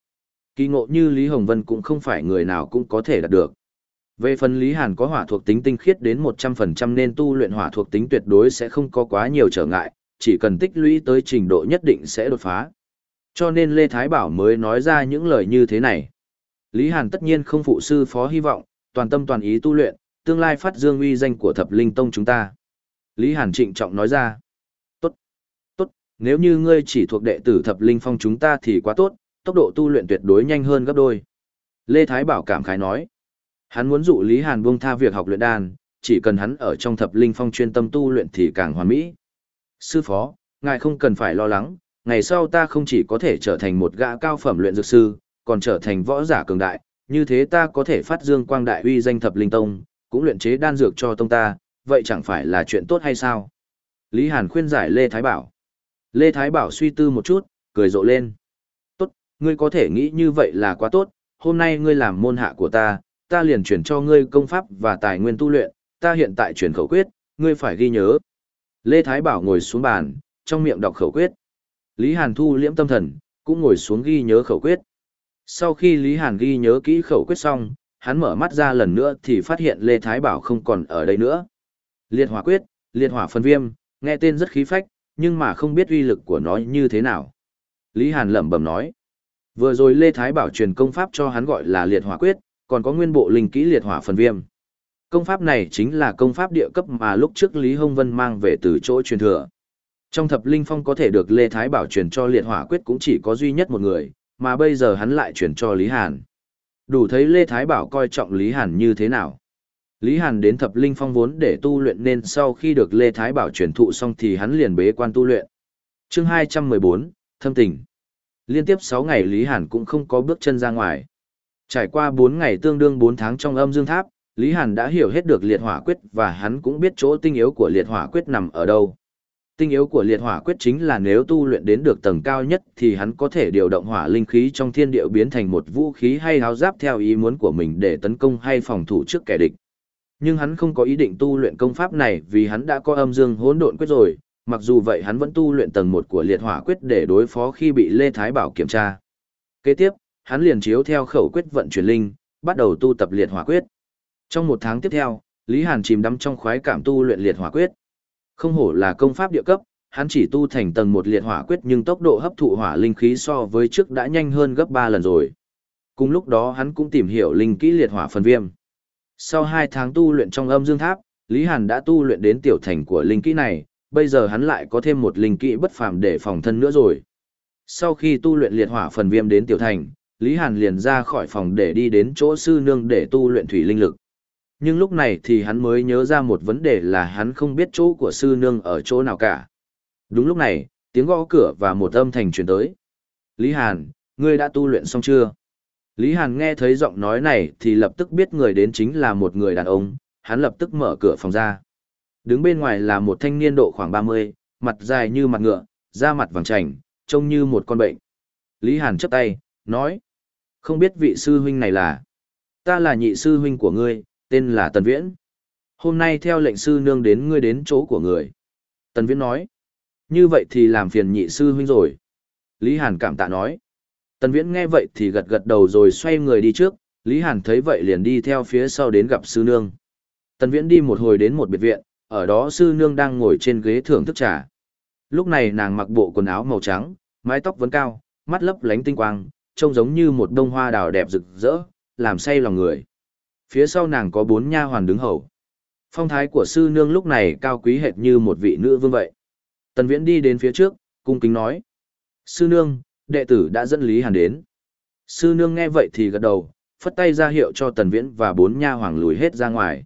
Kỳ ngộ như Lý Hồng Vân cũng không phải người nào cũng có thể đạt được. Về phần Lý Hàn có hỏa thuộc tính tinh khiết đến 100% nên tu luyện hỏa thuộc tính tuyệt đối sẽ không có quá nhiều trở ngại, chỉ cần tích lũy tới trình độ nhất định sẽ đột phá. Cho nên Lê Thái Bảo mới nói ra những lời như thế này. Lý Hàn tất nhiên không phụ sư phó hy vọng, toàn tâm toàn ý tu luyện, tương lai phát dương uy danh của thập linh tông chúng ta. Lý Hàn trịnh trọng nói ra. Tốt, tốt, nếu như ngươi chỉ thuộc đệ tử thập linh phong chúng ta thì quá tốt, tốc độ tu luyện tuyệt đối nhanh hơn gấp đôi. Lê Thái Bảo cảm khái nói. Hắn muốn dụ Lý Hàn buông tha việc học luyện đan, chỉ cần hắn ở trong thập linh phong chuyên tâm tu luyện thì càng hoàn mỹ. Sư phó, ngài không cần phải lo lắng, ngày sau ta không chỉ có thể trở thành một gã cao phẩm luyện dược sư, còn trở thành võ giả cường đại, như thế ta có thể phát dương quang đại uy danh thập linh tông, cũng luyện chế đan dược cho tông ta, vậy chẳng phải là chuyện tốt hay sao? Lý Hàn khuyên giải Lê Thái Bảo. Lê Thái Bảo suy tư một chút, cười rộ lên. Tốt, ngươi có thể nghĩ như vậy là quá tốt, hôm nay ngươi làm môn hạ của ta, ta liền chuyển cho ngươi công pháp và tài nguyên tu luyện, ta hiện tại chuyển khẩu quyết, ngươi phải ghi nhớ. Lê Thái Bảo ngồi xuống bàn, trong miệng đọc khẩu quyết. Lý Hàn thu liễm tâm thần, cũng ngồi xuống ghi nhớ khẩu quyết. Sau khi Lý Hàn ghi nhớ kỹ khẩu quyết xong, hắn mở mắt ra lần nữa thì phát hiện Lê Thái Bảo không còn ở đây nữa. Liệt hỏa quyết, liệt hỏa phân viêm, nghe tên rất khí phách, nhưng mà không biết uy lực của nó như thế nào. Lý Hàn lẩm bẩm nói. Vừa rồi Lê Thái Bảo truyền công pháp cho hắn gọi là liệt hỏa quyết, còn có nguyên bộ linh kỹ liệt hỏa phân viêm. Công pháp này chính là công pháp địa cấp mà lúc trước Lý Hồng Vân mang về từ chỗ truyền thừa. Trong thập linh phong có thể được Lê Thái Bảo truyền cho liệt hỏa quyết cũng chỉ có duy nhất một người, mà bây giờ hắn lại truyền cho Lý Hàn. Đủ thấy Lê Thái Bảo coi trọng Lý Hàn như thế nào. Lý Hàn đến thập linh phong vốn để tu luyện nên sau khi được Lê Thái Bảo truyền thụ xong thì hắn liền bế quan tu luyện. chương 214, Thâm tình. Liên tiếp 6 ngày Lý Hàn cũng không có bước chân ra ngoài. Trải qua 4 ngày tương đương 4 tháng trong âm dương tháp, Lý Hàn đã hiểu hết được liệt hỏa quyết và hắn cũng biết chỗ tinh yếu của liệt hỏa quyết nằm ở đâu. Tinh yếu của liệt hỏa quyết chính là nếu tu luyện đến được tầng cao nhất thì hắn có thể điều động hỏa linh khí trong thiên địa biến thành một vũ khí hay háo giáp theo ý muốn của mình để tấn công hay phòng thủ trước kẻ địch. Nhưng hắn không có ý định tu luyện công pháp này vì hắn đã có âm dương hỗn độn quyết rồi, mặc dù vậy hắn vẫn tu luyện tầng 1 của liệt hỏa quyết để đối phó khi bị Lê Thái Bảo kiểm tra. Kế tiếp, hắn liền chiếu theo khẩu quyết vận chuyển linh, bắt đầu tu tập liệt hỏa quyết. Trong một tháng tiếp theo, Lý Hàn chìm đắm trong khoái cảm tu luyện liệt hỏa quyết. Không hổ là công pháp địa cấp, hắn chỉ tu thành tầng một liệt hỏa quyết nhưng tốc độ hấp thụ hỏa linh khí so với trước đã nhanh hơn gấp 3 lần rồi. Cùng lúc đó hắn cũng tìm hiểu linh kỹ liệt hỏa phần viêm. Sau 2 tháng tu luyện trong âm dương tháp, Lý Hàn đã tu luyện đến tiểu thành của linh kỹ này, bây giờ hắn lại có thêm một linh kỹ bất phàm để phòng thân nữa rồi. Sau khi tu luyện liệt hỏa phần viêm đến tiểu thành, Lý Hàn liền ra khỏi phòng để đi đến chỗ sư nương để tu luyện thủy linh lực. Nhưng lúc này thì hắn mới nhớ ra một vấn đề là hắn không biết chỗ của sư nương ở chỗ nào cả. Đúng lúc này, tiếng gõ cửa và một âm thanh truyền tới. Lý Hàn, ngươi đã tu luyện xong chưa? Lý Hàn nghe thấy giọng nói này thì lập tức biết người đến chính là một người đàn ông, hắn lập tức mở cửa phòng ra. Đứng bên ngoài là một thanh niên độ khoảng 30, mặt dài như mặt ngựa, da mặt vàng chảnh, trông như một con bệnh. Lý Hàn chấp tay, nói. Không biết vị sư huynh này là. Ta là nhị sư huynh của ngươi, tên là Tần Viễn. Hôm nay theo lệnh sư nương đến ngươi đến chỗ của người. Tần Viễn nói. Như vậy thì làm phiền nhị sư huynh rồi. Lý Hàn cảm tạ nói. Tần Viễn nghe vậy thì gật gật đầu rồi xoay người đi trước, Lý Hàn thấy vậy liền đi theo phía sau đến gặp sư nương. Tần Viễn đi một hồi đến một biệt viện, ở đó sư nương đang ngồi trên ghế thưởng thức trà. Lúc này nàng mặc bộ quần áo màu trắng, mái tóc vấn cao, mắt lấp lánh tinh quang, trông giống như một đông hoa đào đẹp rực rỡ, làm say lòng người. Phía sau nàng có bốn nha hoàn đứng hầu. Phong thái của sư nương lúc này cao quý hệt như một vị nữ vương vậy. Tần Viễn đi đến phía trước, cung kính nói. Sư nương, đệ tử đã dẫn Lý Hàn đến. Sư nương nghe vậy thì gật đầu, phất tay ra hiệu cho Tần Viễn và bốn nha hoàng lùi hết ra ngoài.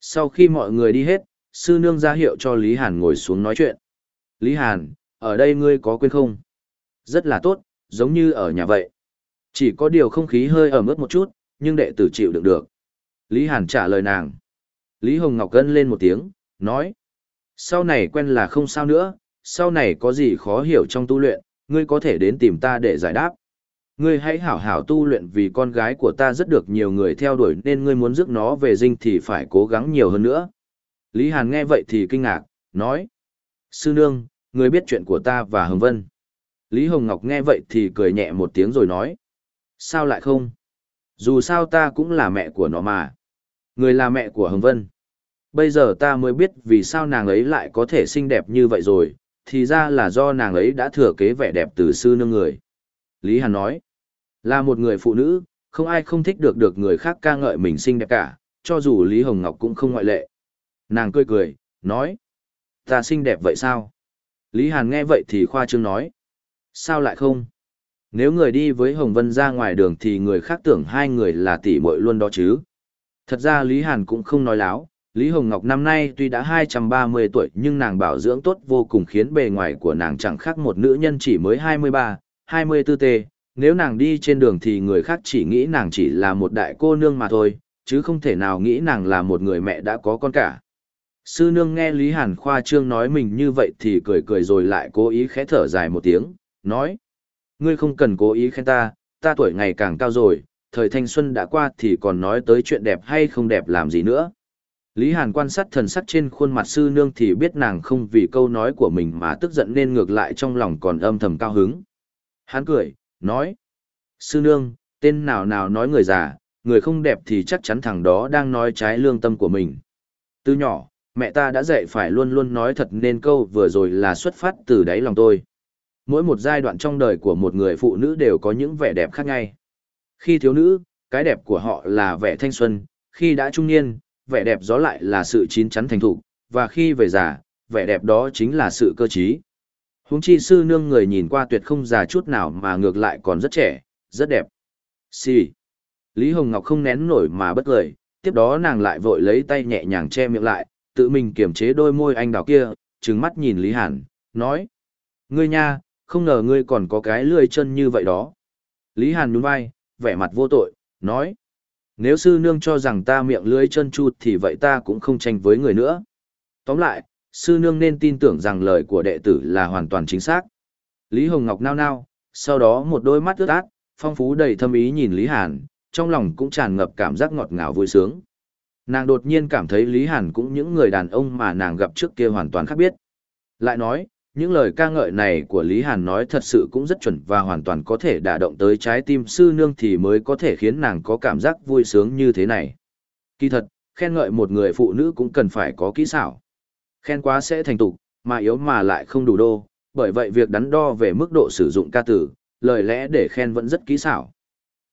Sau khi mọi người đi hết, sư nương ra hiệu cho Lý Hàn ngồi xuống nói chuyện. Lý Hàn, ở đây ngươi có quên không? Rất là tốt, giống như ở nhà vậy. Chỉ có điều không khí hơi ẩm ướt một chút, nhưng đệ tử chịu đựng được. Lý Hàn trả lời nàng. Lý Hồng Ngọc gân lên một tiếng, nói. Sau này quen là không sao nữa, sau này có gì khó hiểu trong tu luyện, ngươi có thể đến tìm ta để giải đáp. Ngươi hãy hảo hảo tu luyện vì con gái của ta rất được nhiều người theo đuổi nên ngươi muốn rước nó về dinh thì phải cố gắng nhiều hơn nữa. Lý Hàn nghe vậy thì kinh ngạc, nói. Sư nương, ngươi biết chuyện của ta và Hồng Vân. Lý Hồng Ngọc nghe vậy thì cười nhẹ một tiếng rồi nói. Sao lại không? Dù sao ta cũng là mẹ của nó mà. Người là mẹ của Hồng Vân. Bây giờ ta mới biết vì sao nàng ấy lại có thể xinh đẹp như vậy rồi, thì ra là do nàng ấy đã thừa kế vẻ đẹp từ sư nương người. Lý Hàn nói, là một người phụ nữ, không ai không thích được được người khác ca ngợi mình xinh đẹp cả, cho dù Lý Hồng Ngọc cũng không ngoại lệ. Nàng cười cười, nói, ta xinh đẹp vậy sao? Lý Hàn nghe vậy thì khoa trương nói, sao lại không? Nếu người đi với Hồng Vân ra ngoài đường thì người khác tưởng hai người là tỷ muội luôn đó chứ. Thật ra Lý Hàn cũng không nói láo, Lý Hồng Ngọc năm nay tuy đã 230 tuổi nhưng nàng bảo dưỡng tốt vô cùng khiến bề ngoài của nàng chẳng khác một nữ nhân chỉ mới 23, 24 tê. Nếu nàng đi trên đường thì người khác chỉ nghĩ nàng chỉ là một đại cô nương mà thôi, chứ không thể nào nghĩ nàng là một người mẹ đã có con cả. Sư nương nghe Lý Hàn khoa trương nói mình như vậy thì cười cười rồi lại cố ý khẽ thở dài một tiếng, nói. Ngươi không cần cố ý khen ta, ta tuổi ngày càng cao rồi, thời thanh xuân đã qua thì còn nói tới chuyện đẹp hay không đẹp làm gì nữa. Lý Hàn quan sát thần sắc trên khuôn mặt sư nương thì biết nàng không vì câu nói của mình mà tức giận nên ngược lại trong lòng còn âm thầm cao hứng. Hắn cười, nói. Sư nương, tên nào nào nói người già, người không đẹp thì chắc chắn thằng đó đang nói trái lương tâm của mình. Từ nhỏ, mẹ ta đã dạy phải luôn luôn nói thật nên câu vừa rồi là xuất phát từ đáy lòng tôi. Mỗi một giai đoạn trong đời của một người phụ nữ đều có những vẻ đẹp khác nhau. Khi thiếu nữ, cái đẹp của họ là vẻ thanh xuân, khi đã trung niên, vẻ đẹp gió lại là sự chín chắn thành thục, và khi về già, vẻ đẹp đó chính là sự cơ trí. Huống chi sư nương người nhìn qua tuyệt không già chút nào mà ngược lại còn rất trẻ, rất đẹp. Xì. Lý Hồng Ngọc không nén nổi mà bất lời, tiếp đó nàng lại vội lấy tay nhẹ nhàng che miệng lại, tự mình kiềm chế đôi môi anh đào kia, trừng mắt nhìn Lý Hàn, nói. Ngươi nha, không ngờ ngươi còn có cái lươi chân như vậy đó. Lý Hàn nhún vai, vẻ mặt vô tội, nói. Nếu sư nương cho rằng ta miệng lưới chân chu thì vậy ta cũng không tranh với người nữa. Tóm lại, sư nương nên tin tưởng rằng lời của đệ tử là hoàn toàn chính xác. Lý Hồng Ngọc nao nao, sau đó một đôi mắt ướt át, phong phú đầy thâm ý nhìn Lý Hàn, trong lòng cũng tràn ngập cảm giác ngọt ngào vui sướng. Nàng đột nhiên cảm thấy Lý Hàn cũng những người đàn ông mà nàng gặp trước kia hoàn toàn khác biệt. Lại nói, những lời ca ngợi này của Lý Hàn nói thật sự cũng rất chuẩn và hoàn toàn có thể đả động tới trái tim sư nương thì mới có thể khiến nàng có cảm giác vui sướng như thế này. Kỳ thật, khen ngợi một người phụ nữ cũng cần phải có kỹ xảo. Khen quá sẽ thành tục, mà yếu mà lại không đủ đô, bởi vậy việc đắn đo về mức độ sử dụng ca từ, lời lẽ để khen vẫn rất kỹ xảo.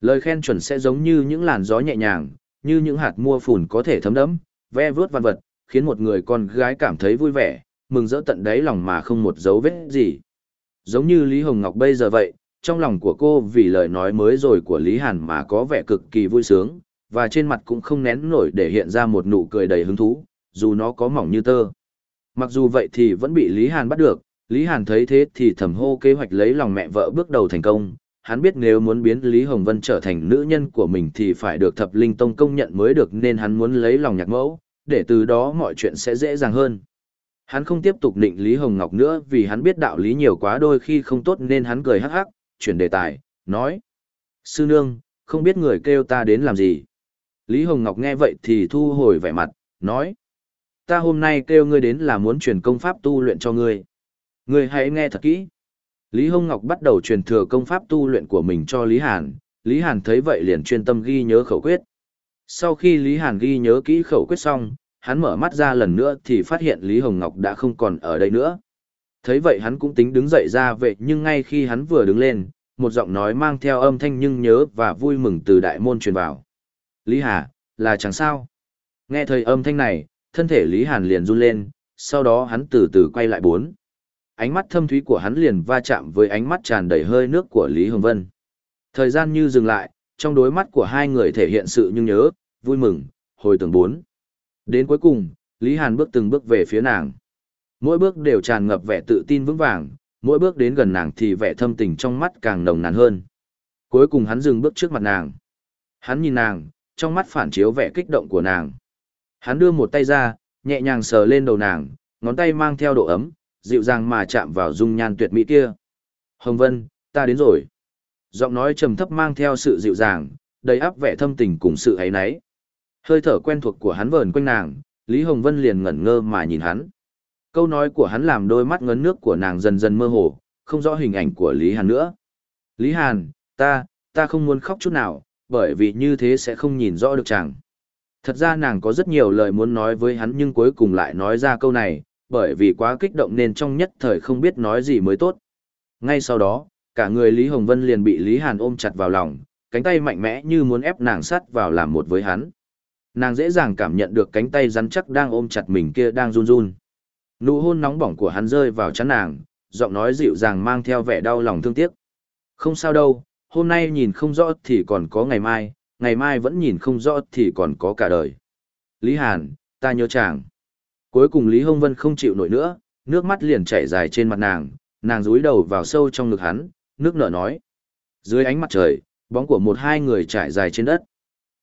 Lời khen chuẩn sẽ giống như những làn gió nhẹ nhàng, như những hạt mua phùn có thể thấm đẫm, ve vướt văn vật, khiến một người con gái cảm thấy vui vẻ, mừng rỡ tận đáy lòng mà không một dấu vết gì. Giống như Lý Hồng Ngọc bây giờ vậy, trong lòng của cô vì lời nói mới rồi của Lý Hàn mà có vẻ cực kỳ vui sướng, và trên mặt cũng không nén nổi để hiện ra một nụ cười đầy hứng thú, dù nó có mỏng như tơ. Mặc dù vậy thì vẫn bị Lý Hàn bắt được, Lý Hàn thấy thế thì thầm hô kế hoạch lấy lòng mẹ vợ bước đầu thành công. Hắn biết nếu muốn biến Lý Hồng Vân trở thành nữ nhân của mình thì phải được thập linh tông công nhận mới được nên hắn muốn lấy lòng nhạc mẫu, để từ đó mọi chuyện sẽ dễ dàng hơn. Hắn không tiếp tục định Lý Hồng Ngọc nữa vì hắn biết đạo lý nhiều quá đôi khi không tốt nên hắn cười hắc hắc, chuyển đề tài, nói. Sư nương, không biết người kêu ta đến làm gì. Lý Hồng Ngọc nghe vậy thì thu hồi vẻ mặt, nói. Ta hôm nay kêu ngươi đến là muốn truyền công pháp tu luyện cho ngươi. Ngươi hãy nghe thật kỹ. Lý Hồng Ngọc bắt đầu truyền thừa công pháp tu luyện của mình cho Lý Hàn, Lý Hàn thấy vậy liền chuyên tâm ghi nhớ khẩu quyết. Sau khi Lý Hàn ghi nhớ kỹ khẩu quyết xong, hắn mở mắt ra lần nữa thì phát hiện Lý Hồng Ngọc đã không còn ở đây nữa. Thấy vậy hắn cũng tính đứng dậy ra vệ nhưng ngay khi hắn vừa đứng lên, một giọng nói mang theo âm thanh nhưng nhớ và vui mừng từ đại môn truyền vào. Lý Hà, là chẳng sao. Nghe thời âm thanh này, thân thể Lý Hàn liền run lên, sau đó hắn từ từ quay lại bốn. Ánh mắt thâm thúy của hắn liền va chạm với ánh mắt tràn đầy hơi nước của Lý Hồng Vân. Thời gian như dừng lại, trong đôi mắt của hai người thể hiện sự nhưng nhớ, vui mừng, hồi tưởng bốn. Đến cuối cùng, Lý Hàn bước từng bước về phía nàng. Mỗi bước đều tràn ngập vẻ tự tin vững vàng, mỗi bước đến gần nàng thì vẻ thâm tình trong mắt càng nồng nàn hơn. Cuối cùng hắn dừng bước trước mặt nàng. Hắn nhìn nàng, trong mắt phản chiếu vẻ kích động của nàng. Hắn đưa một tay ra, nhẹ nhàng sờ lên đầu nàng, ngón tay mang theo độ ấm, dịu dàng mà chạm vào dung nhan tuyệt mỹ kia. Hồng Vân, ta đến rồi. Giọng nói trầm thấp mang theo sự dịu dàng, đầy áp vẻ thâm tình cùng sự ấy náy. Hơi thở quen thuộc của hắn vờn quanh nàng, Lý Hồng Vân liền ngẩn ngơ mà nhìn hắn. Câu nói của hắn làm đôi mắt ngấn nước của nàng dần dần mơ hồ, không rõ hình ảnh của Lý Hàn nữa. Lý Hàn, ta, ta không muốn khóc chút nào, bởi vì như thế sẽ không nhìn rõ được chàng. Thật ra nàng có rất nhiều lời muốn nói với hắn nhưng cuối cùng lại nói ra câu này, bởi vì quá kích động nên trong nhất thời không biết nói gì mới tốt. Ngay sau đó, cả người Lý Hồng Vân liền bị Lý Hàn ôm chặt vào lòng, cánh tay mạnh mẽ như muốn ép nàng sắt vào làm một với hắn. Nàng dễ dàng cảm nhận được cánh tay rắn chắc đang ôm chặt mình kia đang run run. Nụ hôn nóng bỏng của hắn rơi vào chắn nàng, giọng nói dịu dàng mang theo vẻ đau lòng thương tiếc. Không sao đâu, hôm nay nhìn không rõ thì còn có ngày mai, ngày mai vẫn nhìn không rõ thì còn có cả đời. Lý Hàn, ta nhớ chàng. Cuối cùng Lý Hông Vân không chịu nổi nữa, nước mắt liền chảy dài trên mặt nàng, nàng rúi đầu vào sâu trong ngực hắn, nước nở nói. Dưới ánh mặt trời, bóng của một hai người trải dài trên đất.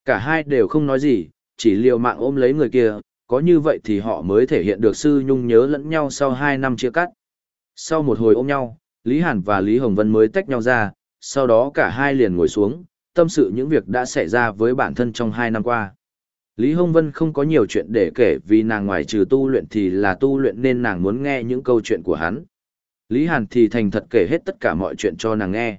Cả hai đều không nói gì, chỉ liều mạng ôm lấy người kia, có như vậy thì họ mới thể hiện được sư nhung nhớ lẫn nhau sau hai năm chia cắt. Sau một hồi ôm nhau, Lý Hàn và Lý Hồng Vân mới tách nhau ra, sau đó cả hai liền ngồi xuống, tâm sự những việc đã xảy ra với bản thân trong hai năm qua. Lý Hồng Vân không có nhiều chuyện để kể vì nàng ngoài trừ tu luyện thì là tu luyện nên nàng muốn nghe những câu chuyện của hắn. Lý Hàn thì thành thật kể hết tất cả mọi chuyện cho nàng nghe.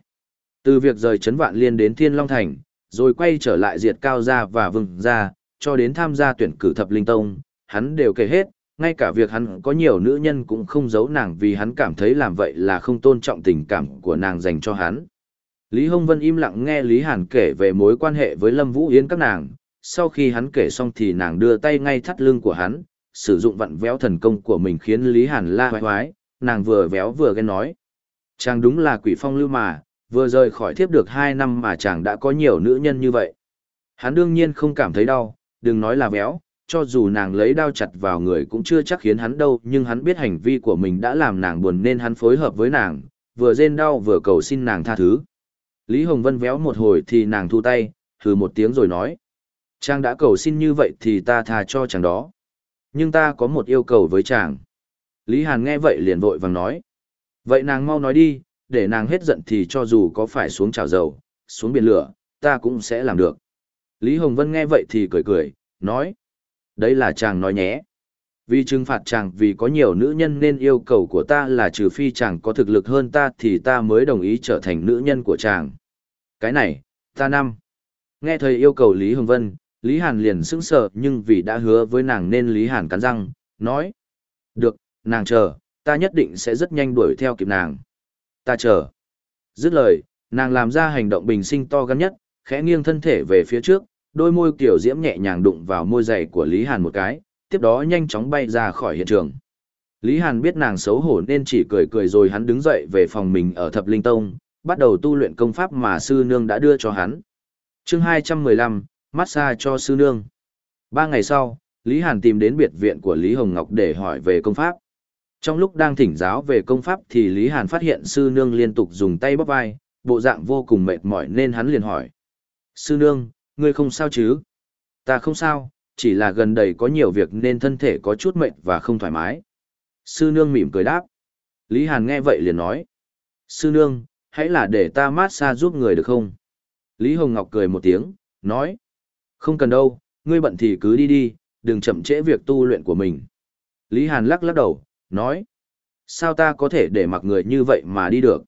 Từ việc rời Trấn Vạn Liên đến Thiên Long Thành, rồi quay trở lại diệt cao gia và vừng gia, cho đến tham gia tuyển cử thập linh tông, hắn đều kể hết, ngay cả việc hắn có nhiều nữ nhân cũng không giấu nàng vì hắn cảm thấy làm vậy là không tôn trọng tình cảm của nàng dành cho hắn. Lý Hồng Vân im lặng nghe Lý Hàn kể về mối quan hệ với Lâm Vũ Yến các nàng, sau khi hắn kể xong thì nàng đưa tay ngay thắt lưng của hắn, sử dụng vặn véo thần công của mình khiến Lý Hàn la hoái hoái, nàng vừa véo vừa ghen nói. Chàng đúng là quỷ phong lưu mà, vừa rời khỏi thiếp được hai năm mà chàng đã có nhiều nữ nhân như vậy. Hắn đương nhiên không cảm thấy đau, đừng nói là véo, cho dù nàng lấy đao chặt vào người cũng chưa chắc khiến hắn đâu, nhưng hắn biết hành vi của mình đã làm nàng buồn nên hắn phối hợp với nàng, vừa rên đau vừa cầu xin nàng tha thứ. Lý Hồng Vân véo một hồi thì nàng thu tay, thử một tiếng rồi nói. Chàng đã cầu xin như vậy thì ta tha cho chàng đó. Nhưng ta có một yêu cầu với chàng. Lý Hàn nghe vậy liền vội vàng nói. Vậy nàng mau nói đi, để nàng hết giận thì cho dù có phải xuống chảo dầu, xuống biển lửa, ta cũng sẽ làm được. Lý Hồng Vân nghe vậy thì cười cười, nói. Đấy là chàng nói nhé. Vì trừng phạt chàng vì có nhiều nữ nhân nên yêu cầu của ta là trừ phi chàng có thực lực hơn ta thì ta mới đồng ý trở thành nữ nhân của chàng. Cái này, ta năm. Nghe thầy yêu cầu Lý Hồng Vân, Lý Hàn liền sững sờ nhưng vì đã hứa với nàng nên Lý Hàn cắn răng, nói. Được, nàng chờ, ta nhất định sẽ rất nhanh đuổi theo kịp nàng. Ta chờ. Dứt lời, nàng làm ra hành động bình sinh to gan nhất, khẽ nghiêng thân thể về phía trước, đôi môi kiểu diễm nhẹ nhàng đụng vào môi dày của Lý Hàn một cái, tiếp đó nhanh chóng bay ra khỏi hiện trường. Lý Hàn biết nàng xấu hổ nên chỉ cười cười rồi hắn đứng dậy về phòng mình ở Thập Linh Tông, bắt đầu tu luyện công pháp mà sư nương đã đưa cho hắn. chương 215, massage cho sư nương. Ba ngày sau, Lý Hàn tìm đến biệt viện của Lý Hồng Ngọc để hỏi về công pháp. Trong lúc đang thỉnh giáo về công pháp thì Lý Hàn phát hiện sư nương liên tục dùng tay bóp vai, bộ dạng vô cùng mệt mỏi nên hắn liền hỏi. Sư nương, ngươi không sao chứ? Ta không sao, chỉ là gần đây có nhiều việc nên thân thể có chút mệt và không thoải mái. Sư nương mỉm cười đáp. Lý Hàn nghe vậy liền nói. Sư nương, hãy là để ta mát xa giúp người được không? Lý Hồng Ngọc cười một tiếng, nói. Không cần đâu, ngươi bận thì cứ đi đi, đừng chậm trễ việc tu luyện của mình. Lý Hàn lắc lắc đầu, nói. Sao ta có thể để mặc người như vậy mà đi được?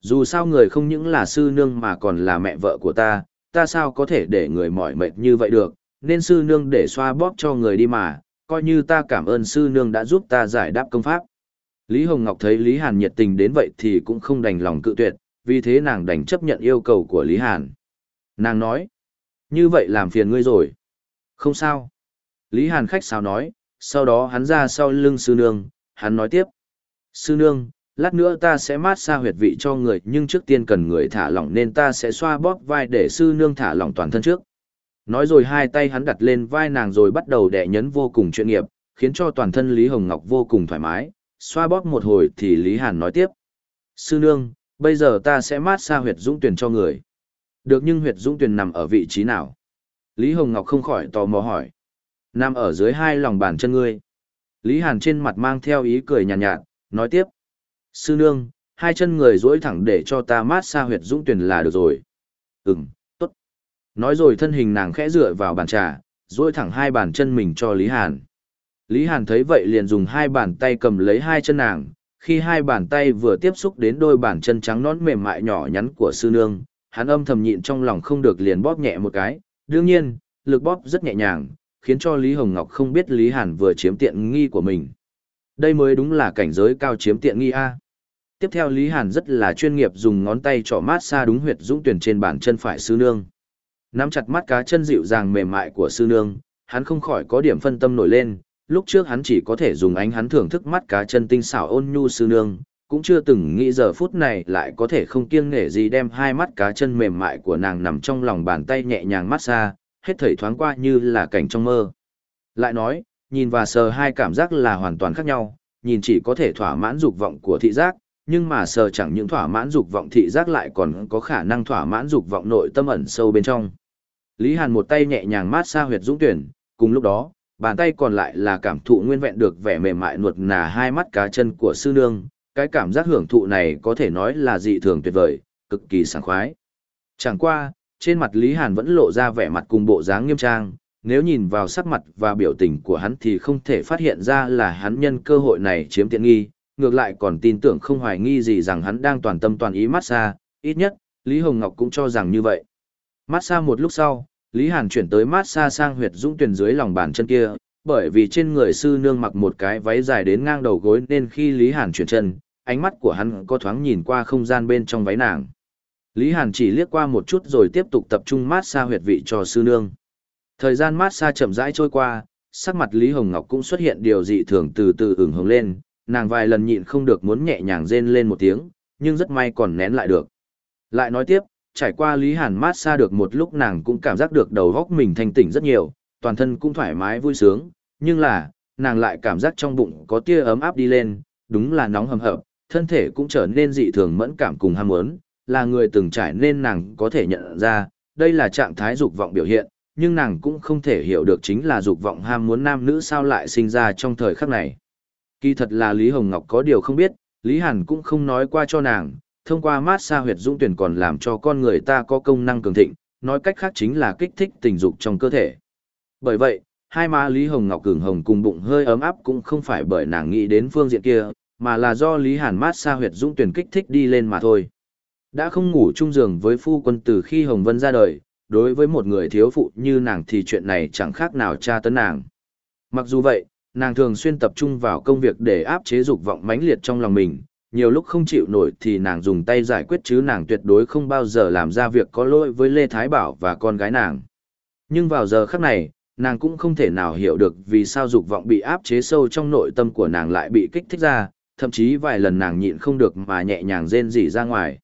Dù sao người không những là sư nương mà còn là mẹ vợ của ta, ta sao có thể để người mỏi mệt như vậy được, nên sư nương để xoa bóp cho người đi mà, coi như ta cảm ơn sư nương đã giúp ta giải đáp công pháp. Lý Hồng Ngọc thấy Lý Hàn nhiệt tình đến vậy thì cũng không đành lòng cự tuyệt, vì thế nàng đành chấp nhận yêu cầu của Lý Hàn. Nàng nói, như vậy làm phiền ngươi rồi. Không sao. Lý Hàn khách sao nói, sau đó hắn ra sau lưng sư nương, hắn nói tiếp. Sư nương, lát nữa ta sẽ mát xa huyệt vị cho người nhưng trước tiên cần người thả lỏng nên ta sẽ xoa bóp vai để sư nương thả lỏng toàn thân trước. Nói rồi hai tay hắn đặt lên vai nàng rồi bắt đầu đẻ nhấn vô cùng chuyên nghiệp, khiến cho toàn thân Lý Hồng Ngọc vô cùng thoải mái, xoa bóp một hồi thì Lý Hàn nói tiếp. Sư nương, bây giờ ta sẽ mát xa huyệt dũng tuyển cho người. Được nhưng huyệt dũng tuyển nằm ở vị trí nào? Lý Hồng Ngọc không khỏi tò mò hỏi. Nằm ở dưới hai lòng bàn chân ngươi. Lý Hàn trên mặt mang theo ý cười nhàn nhạt, nhạt, nói tiếp. Sư nương, hai chân người duỗi thẳng để cho ta mát xa huyệt dũng tuyển là được rồi. Ừm, tốt. Nói rồi thân hình nàng khẽ dựa vào bàn trà, duỗi thẳng hai bàn chân mình cho Lý Hàn. Lý Hàn thấy vậy liền dùng hai bàn tay cầm lấy hai chân nàng, khi hai bàn tay vừa tiếp xúc đến đôi bàn chân trắng nõn mềm mại nhỏ nhắn của sư nương, hắn âm thầm nhịn trong lòng không được liền bóp nhẹ một cái, đương nhiên, lực bóp rất nhẹ nhàng, khiến cho Lý Hồng Ngọc không biết Lý Hàn vừa chiếm tiện nghi của mình. Đây mới đúng là cảnh giới cao chiếm tiện nghi A. Tiếp theo Lý Hàn rất là chuyên nghiệp dùng ngón tay trỏ mát xa đúng huyệt dũng tuyển trên bàn chân phải sư nương. Nắm chặt mắt cá chân dịu dàng mềm mại của sư nương, hắn không khỏi có điểm phân tâm nổi lên, lúc trước hắn chỉ có thể dùng ánh hắn thưởng thức mắt cá chân tinh xảo ôn nhu sư nương, cũng chưa từng nghĩ giờ phút này lại có thể không kiêng nể gì đem hai mắt cá chân mềm mại của nàng nằm trong lòng bàn tay nhẹ nhàng mát xa, hết thảy thoáng qua như là cảnh trong mơ. Lại nói, nhìn và sờ hai cảm giác là hoàn toàn khác nhau, nhìn chỉ có thể thỏa mãn dục vọng của thị giác, nhưng mà sờ chẳng những thỏa mãn dục vọng thị giác lại còn có khả năng thỏa mãn dục vọng nội tâm ẩn sâu bên trong. Lý Hàn một tay nhẹ nhàng mát xa huyệt dũng tuyển, cùng lúc đó, bàn tay còn lại là cảm thụ nguyên vẹn được vẻ mềm mại nuột nà hai mắt cá chân của sư nương, cái cảm giác hưởng thụ này có thể nói là dị thường tuyệt vời, cực kỳ sảng khoái. Chẳng qua, trên mặt Lý Hàn vẫn lộ ra vẻ mặt cùng bộ dáng nghiêm trang, nếu nhìn vào sắc mặt và biểu tình của hắn thì không thể phát hiện ra là hắn nhân cơ hội này chiếm tiện nghi, ngược lại còn tin tưởng không hoài nghi gì rằng hắn đang toàn tâm toàn ý mát xa, ít nhất, Lý Hồng Ngọc cũng cho rằng như vậy. Mát xa một lúc sau, Lý Hàn chuyển tới mát xa sang huyệt dũng tuyển dưới lòng bàn chân kia, bởi vì trên người sư nương mặc một cái váy dài đến ngang đầu gối nên khi Lý Hàn chuyển chân, ánh mắt của hắn có thoáng nhìn qua không gian bên trong váy nàng. Lý Hàn chỉ liếc qua một chút rồi tiếp tục tập trung mát xa huyệt vị cho sư nương. Thời gian mát xa chậm rãi trôi qua, sắc mặt Lý Hồng Ngọc cũng xuất hiện điều dị thường từ từ ửng hồng lên, nàng vài lần nhịn không được muốn nhẹ nhàng rên lên một tiếng, nhưng rất may còn nén lại được. Lại nói tiếp, trải qua Lý Hàn mát xa được một lúc nàng cũng cảm giác được đầu góc mình thanh tỉnh rất nhiều, toàn thân cũng thoải mái vui sướng, nhưng là, nàng lại cảm giác trong bụng có tia ấm áp đi lên, đúng là nóng hầm hập, thân thể cũng trở nên dị thường mẫn cảm cùng ham muốn, là người từng trải nên nàng có thể nhận ra, đây là trạng thái dục vọng biểu hiện, nhưng nàng cũng không thể hiểu được chính là dục vọng ham muốn nam nữ sao lại sinh ra trong thời khắc này. Kỳ thật là Lý Hồng Ngọc có điều không biết, Lý Hàn cũng không nói qua cho nàng, thông qua mát xa huyệt dũng tuyển còn làm cho con người ta có công năng cường thịnh, nói cách khác chính là kích thích tình dục trong cơ thể. Bởi vậy, hai má Lý Hồng Ngọc cường hồng cùng bụng hơi ấm áp cũng không phải bởi nàng nghĩ đến phương diện kia, mà là do Lý Hàn mát xa huyệt dũng tuyển kích thích đi lên mà thôi. Đã không ngủ chung giường với phu quân từ khi Hồng Vân ra đời, đối với một người thiếu phụ như nàng thì chuyện này chẳng khác nào tra tấn nàng. Mặc dù vậy, nàng thường xuyên tập trung vào công việc để áp chế dục vọng mãnh liệt trong lòng mình, nhiều lúc không chịu nổi thì nàng dùng tay giải quyết chứ nàng tuyệt đối không bao giờ làm ra việc có lỗi với Lê Thái Bảo và con gái nàng. Nhưng vào giờ khắc này, nàng cũng không thể nào hiểu được vì sao dục vọng bị áp chế sâu trong nội tâm của nàng lại bị kích thích ra, thậm chí vài lần nàng nhịn không được mà nhẹ nhàng rên rỉ ra ngoài.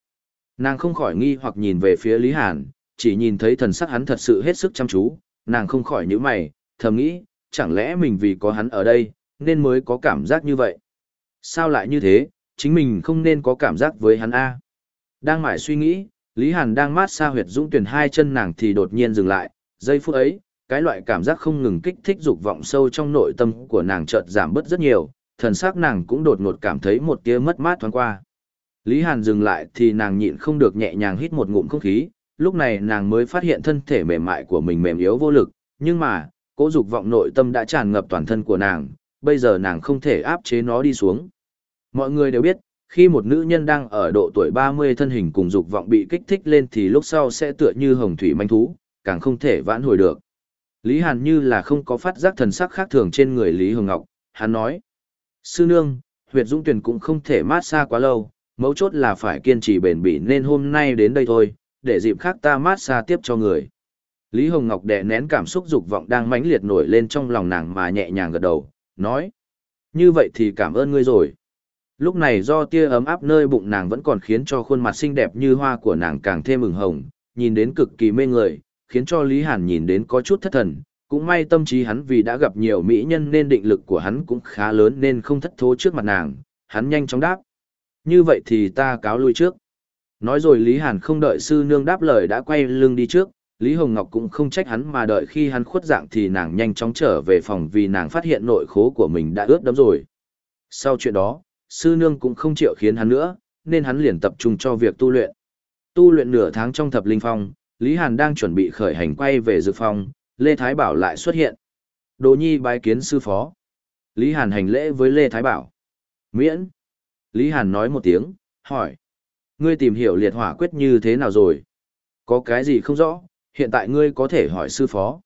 Nàng không khỏi nghi hoặc nhìn về phía Lý Hàn, chỉ nhìn thấy thần sắc hắn thật sự hết sức chăm chú, nàng không khỏi nhíu mày, thầm nghĩ, chẳng lẽ mình vì có hắn ở đây, nên mới có cảm giác như vậy. Sao lại như thế, chính mình không nên có cảm giác với hắn A. Đang mải suy nghĩ, Lý Hàn đang mát xa huyệt dũng tuyển hai chân nàng thì đột nhiên dừng lại, giây phút ấy, cái loại cảm giác không ngừng kích thích dục vọng sâu trong nội tâm của nàng chợt giảm bớt rất nhiều, thần sắc nàng cũng đột ngột cảm thấy một tia mất mát thoáng qua. Lý Hàn dừng lại thì nàng nhịn không được nhẹ nhàng hít một ngụm không khí, lúc này nàng mới phát hiện thân thể mềm mại của mình mềm yếu vô lực, nhưng mà, cỗ dục vọng nội tâm đã tràn ngập toàn thân của nàng, bây giờ nàng không thể áp chế nó đi xuống. Mọi người đều biết, khi một nữ nhân đang ở độ tuổi 30 thân hình cùng dục vọng bị kích thích lên thì lúc sau sẽ tựa như hồng thủy manh thú, càng không thể vãn hồi được. Lý Hàn như là không có phát giác thần sắc khác thường trên người Lý Hồng Ngọc, hắn nói. Sư nương, huyệt dũng tuyển cũng không thể mát xa quá lâu, mấu chốt là phải kiên trì bền bỉ nên hôm nay đến đây thôi, để dịp khác ta mát xa tiếp cho người. Lý Hồng Ngọc đè nén cảm xúc dục vọng đang mãnh liệt nổi lên trong lòng nàng mà nhẹ nhàng gật đầu, nói. Như vậy thì cảm ơn ngươi rồi. Lúc này do tia ấm áp nơi bụng nàng vẫn còn khiến cho khuôn mặt xinh đẹp như hoa của nàng càng thêm ửng hồng, nhìn đến cực kỳ mê người, khiến cho Lý Hàn nhìn đến có chút thất thần. Cũng may tâm trí hắn vì đã gặp nhiều mỹ nhân nên định lực của hắn cũng khá lớn nên không thất thố trước mặt nàng, hắn nhanh chóng đáp. Như vậy thì ta cáo lui trước. Nói rồi Lý Hàn không đợi sư nương đáp lời đã quay lưng đi trước, Lý Hồng Ngọc cũng không trách hắn mà đợi khi hắn khuất dạng thì nàng nhanh chóng trở về phòng vì nàng phát hiện nội khố của mình đã ướt đẫm rồi. Sau chuyện đó, sư nương cũng không chịu khiến hắn nữa, nên hắn liền tập trung cho việc tu luyện. Tu luyện nửa tháng trong thập linh phong, Lý Hàn đang chuẩn bị khởi hành quay về dự phong, Lê Thái Bảo lại xuất hiện. Đồ nhi bái kiến sư phó. Lý Hàn hành lễ với Lê Thái Bảo. Miễn. Lý Hàn nói một tiếng, hỏi. Ngươi tìm hiểu liệt hỏa quyết như thế nào rồi? Có cái gì không rõ, hiện tại ngươi có thể hỏi sư phó.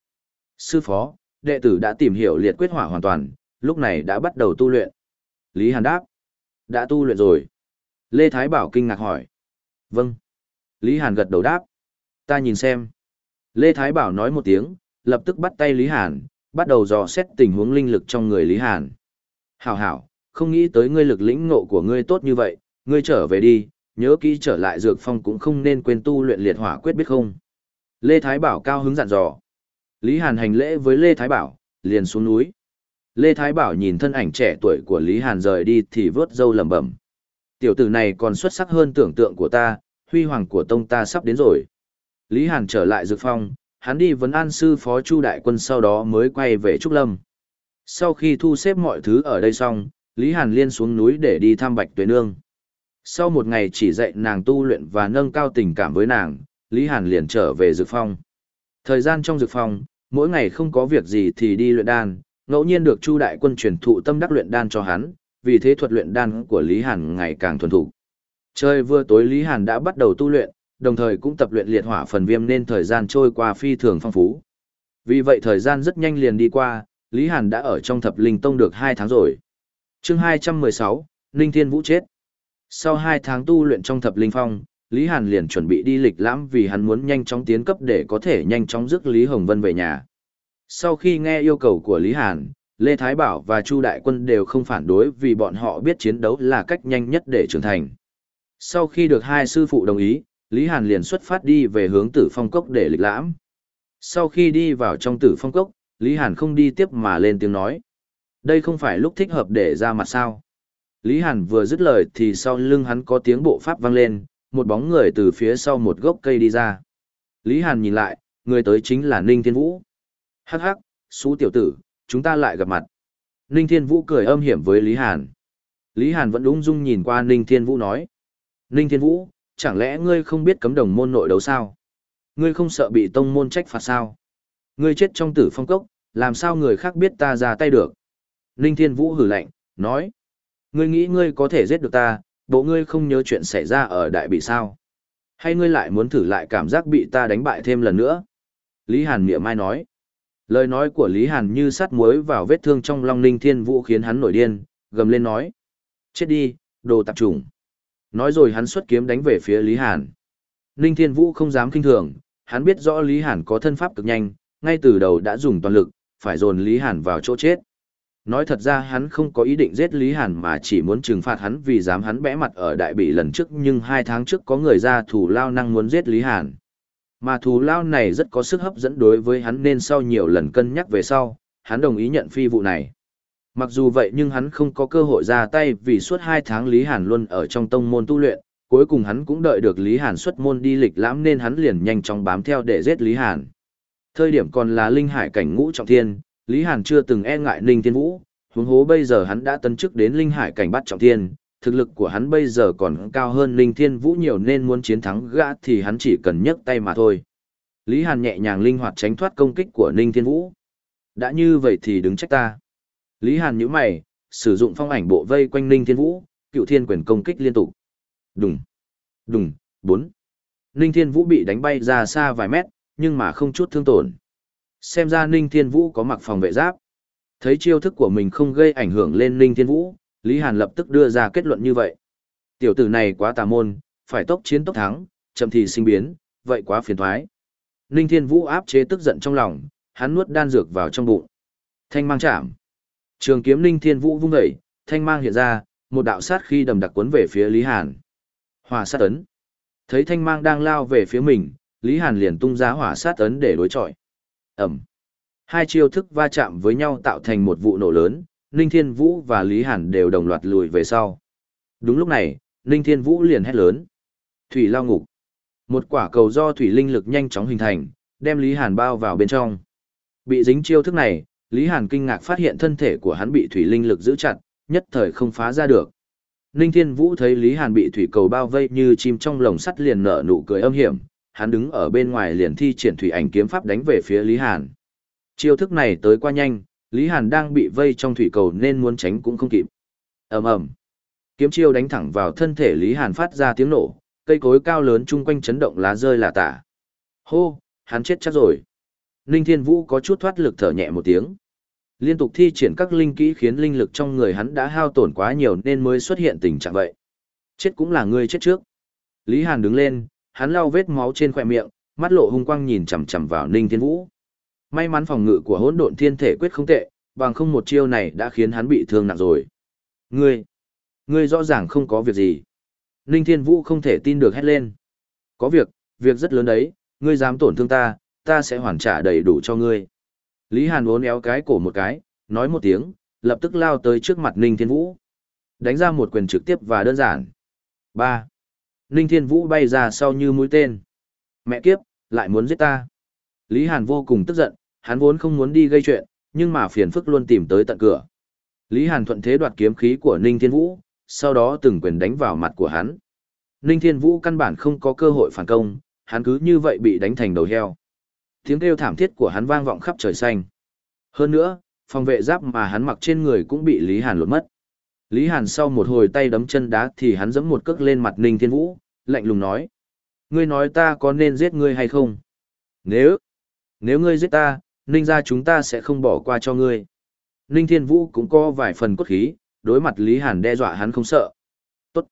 Sư phó, đệ tử đã tìm hiểu liệt quyết hỏa hoàn toàn, lúc này đã bắt đầu tu luyện. Lý Hàn đáp. Đã tu luyện rồi. Lê Thái Bảo kinh ngạc hỏi. Vâng. Lý Hàn gật đầu đáp. Ta nhìn xem. Lê Thái Bảo nói một tiếng, lập tức bắt tay Lý Hàn, bắt đầu dò xét tình huống linh lực trong người Lý Hàn. Hảo hảo, không nghĩ tới ngươi lực lĩnh ngộ của ngươi tốt như vậy, ngươi trở về đi, nhớ kỹ trở lại dược phong cũng không nên quên tu luyện liệt hỏa quyết biết không. Lê Thái Bảo cao hứng dặn dò. Lý Hàn hành lễ với Lê Thái Bảo, liền xuống núi. Lê Thái Bảo nhìn thân ảnh trẻ tuổi của Lý Hàn rời đi thì vớt dâu lẩm bẩm. Tiểu tử này còn xuất sắc hơn tưởng tượng của ta, huy hoàng của tông ta sắp đến rồi. Lý Hàn trở lại dược phong, hắn đi vấn an sư phó Chu Đại Quân sau đó mới quay về Trúc Lâm. Sau khi thu xếp mọi thứ ở đây xong, Lý Hàn liên xuống núi để đi thăm Bạch Tuệ Nương. Sau một ngày chỉ dạy nàng tu luyện và nâng cao tình cảm với nàng, Lý Hàn liền trở về dược phong. Thời gian trong dược phong, mỗi ngày không có việc gì thì đi luyện đan, ngẫu nhiên được Chu đại quân truyền thụ tâm đắc luyện đan cho hắn, vì thế thuật luyện đan của Lý Hàn ngày càng thuần thục. Trời vừa tối Lý Hàn đã bắt đầu tu luyện, đồng thời cũng tập luyện liệt hỏa phần viêm nên thời gian trôi qua phi thường phong phú. Vì vậy thời gian rất nhanh liền đi qua, Lý Hàn đã ở trong thập linh tông được 2 tháng rồi. chương 216, Ninh Thiên Vũ chết. Sau 2 tháng tu luyện trong thập linh phong, Lý Hàn liền chuẩn bị đi lịch lãm vì hắn muốn nhanh chóng tiến cấp để có thể nhanh chóng rước Lý Hồng Vân về nhà. Sau khi nghe yêu cầu của Lý Hàn, Lê Thái Bảo và Chu Đại Quân đều không phản đối vì bọn họ biết chiến đấu là cách nhanh nhất để trưởng thành. Sau khi được hai sư phụ đồng ý, Lý Hàn liền xuất phát đi về hướng tử phong cốc để lịch lãm. Sau khi đi vào trong tử phong cốc, Lý Hàn không đi tiếp mà lên tiếng nói. Đây không phải lúc thích hợp để ra mặt sao. Lý Hàn vừa dứt lời thì sau lưng hắn có tiếng bộ pháp vang lên, một bóng người từ phía sau một gốc cây đi ra. Lý Hàn nhìn lại, người tới chính là Ninh Thiên Vũ. Hắc hắc, xú tiểu tử, chúng ta lại gặp mặt. Ninh Thiên Vũ cười âm hiểm với Lý Hàn. Lý Hàn vẫn ung dung nhìn qua Ninh Thiên Vũ nói. Ninh Thiên Vũ, chẳng lẽ ngươi không biết cấm đồng môn nội đấu sao? Ngươi không sợ bị tông môn trách phạt sao? Ngươi chết trong tử phong cốc, làm sao người khác biết ta ra tay được? Ninh Thiên Vũ hử lạnh, nói. Ngươi nghĩ ngươi có thể giết được ta, bộ ngươi không nhớ chuyện xảy ra ở đại bị sao? Hay ngươi lại muốn thử lại cảm giác bị ta đánh bại thêm lần nữa? Lý Hàn miệng mai nói. Lời nói của Lý Hàn như sắt muối vào vết thương trong Long Ninh Thiên Vũ khiến hắn nổi điên, gầm lên nói. Chết đi, đồ tạp trùng. Nói rồi hắn xuất kiếm đánh về phía Lý Hàn. Ninh Thiên Vũ không dám kinh thường, hắn biết rõ Lý Hàn có thân pháp cực nhanh, ngay từ đầu đã dùng toàn lực, phải dồn Lý Hàn vào chỗ chết. Nói thật ra hắn không có ý định giết Lý Hàn mà chỉ muốn trừng phạt hắn vì dám hắn bẽ mặt ở đại bị lần trước nhưng hai tháng trước có người ra thủ lao năng muốn giết Lý Hàn. Mà thù lao này rất có sức hấp dẫn đối với hắn nên sau nhiều lần cân nhắc về sau, hắn đồng ý nhận phi vụ này. Mặc dù vậy nhưng hắn không có cơ hội ra tay vì suốt hai tháng Lý Hàn luôn ở trong tông môn tu luyện, cuối cùng hắn cũng đợi được Lý Hàn xuất môn đi lịch lãm nên hắn liền nhanh chóng bám theo để giết Lý Hàn. Thời điểm còn là linh hải cảnh ngũ trọng thiên, Lý Hàn chưa từng e ngại Ninh Thiên Vũ, huống hố bây giờ hắn đã tấn chức đến linh hải cảnh bắt trọng thiên, thực lực của hắn bây giờ còn cao hơn Linh Thiên Vũ nhiều nên muốn chiến thắng gã thì hắn chỉ cần nhấc tay mà thôi. Lý Hàn nhẹ nhàng linh hoạt tránh thoát công kích của Ninh Thiên Vũ. Đã như vậy thì đứng trách ta. Lý Hàn nhíu mày, sử dụng phong ảnh bộ vây quanh Ninh Thiên Vũ, cựu thiên quyền công kích liên tục. Đùng, đùng, bốn. Ninh Thiên Vũ bị đánh bay ra xa vài mét, nhưng mà không chút thương tổn. Xem ra Ninh Thiên Vũ có mặc phòng vệ giáp. Thấy chiêu thức của mình không gây ảnh hưởng lên Ninh Thiên Vũ, Lý Hàn lập tức đưa ra kết luận như vậy. Tiểu tử này quá tà môn, phải tốc chiến tốc thắng, chậm thì sinh biến, vậy quá phiền thoái. Ninh Thiên Vũ áp chế tức giận trong lòng, hắn nuốt đan dược vào trong bụng. Thanh mang chạm. Trường kiếm Ninh Thiên Vũ vung dậy, thanh mang hiện ra, một đạo sát khi đầm đặc cuốn về phía Lý Hàn. Hỏa sát ấn. Thấy thanh mang đang lao về phía mình, Lý Hàn liền tung ra hỏa sát ấn để đối chọi. Ẩm. Hai chiêu thức va chạm với nhau tạo thành một vụ nổ lớn, Ninh Thiên Vũ và Lý Hàn đều đồng loạt lùi về sau. Đúng lúc này, Ninh Thiên Vũ liền hét lớn. Thủy lao ngục. Một quả cầu do thủy linh lực nhanh chóng hình thành, đem Lý Hàn bao vào bên trong. Bị dính chiêu thức này, Lý Hàn kinh ngạc phát hiện thân thể của hắn bị thủy linh lực giữ chặt, nhất thời không phá ra được. Ninh Thiên Vũ thấy Lý Hàn bị thủy cầu bao vây như chim trong lồng sắt liền nở nụ cười âm hiểm, hắn đứng ở bên ngoài liền thi triển thủy ảnh kiếm pháp đánh về phía Lý Hàn. Chiêu thức này tới quá nhanh, Lý Hàn đang bị vây trong thủy cầu nên muốn tránh cũng không kịp. Ầm ầm. Kiếm chiêu đánh thẳng vào thân thể Lý Hàn phát ra tiếng nổ, cây cối cao lớn chung quanh chấn động lá rơi là tả. Hô, hắn chết chắc rồi. Linh Thiên Vũ có chút thoát lực thở nhẹ một tiếng. Liên tục thi triển các linh kỹ khiến linh lực trong người hắn đã hao tổn quá nhiều nên mới xuất hiện tình trạng vậy. Chết cũng là ngươi chết trước. Lý Hàn đứng lên, hắn lau vết máu trên khỏe miệng, mắt lộ hung quang nhìn chằm chằm vào Ninh Thiên Vũ. May mắn phòng ngự của hỗn độn thiên thể quyết không tệ, bằng không một chiêu này đã khiến hắn bị thương nặng rồi. Ngươi, ngươi rõ ràng không có việc gì. Ninh Thiên Vũ không thể tin được hét lên. Có việc, việc rất lớn đấy, ngươi dám tổn thương ta, ta sẽ hoàn trả đầy đủ cho ngươi. Lý Hàn uốn éo cái cổ một cái, nói một tiếng, lập tức lao tới trước mặt Ninh Thiên Vũ. Đánh ra một quyền trực tiếp và đơn giản. 3. Ninh Thiên Vũ bay ra sau như mũi tên. Mẹ kiếp, lại muốn giết ta. Lý Hàn vô cùng tức giận, hắn vốn không muốn đi gây chuyện, nhưng mà phiền phức luôn tìm tới tận cửa. Lý Hàn thuận thế đoạt kiếm khí của Ninh Thiên Vũ, sau đó từng quyền đánh vào mặt của hắn. Ninh Thiên Vũ căn bản không có cơ hội phản công, hắn cứ như vậy bị đánh thành đầu heo. Tiếng kêu thảm thiết của hắn vang vọng khắp trời xanh. Hơn nữa, phòng vệ giáp mà hắn mặc trên người cũng bị Lý Hàn lột mất. Lý Hàn sau một hồi tay đấm chân đá thì hắn giẫm một cước lên mặt Ninh Thiên Vũ, lạnh lùng nói. Ngươi nói ta có nên giết ngươi hay không? Nếu, nếu ngươi giết ta, Ninh ra chúng ta sẽ không bỏ qua cho ngươi. Ninh Thiên Vũ cũng có vài phần cốt khí, đối mặt Lý Hàn đe dọa hắn không sợ. Tốt,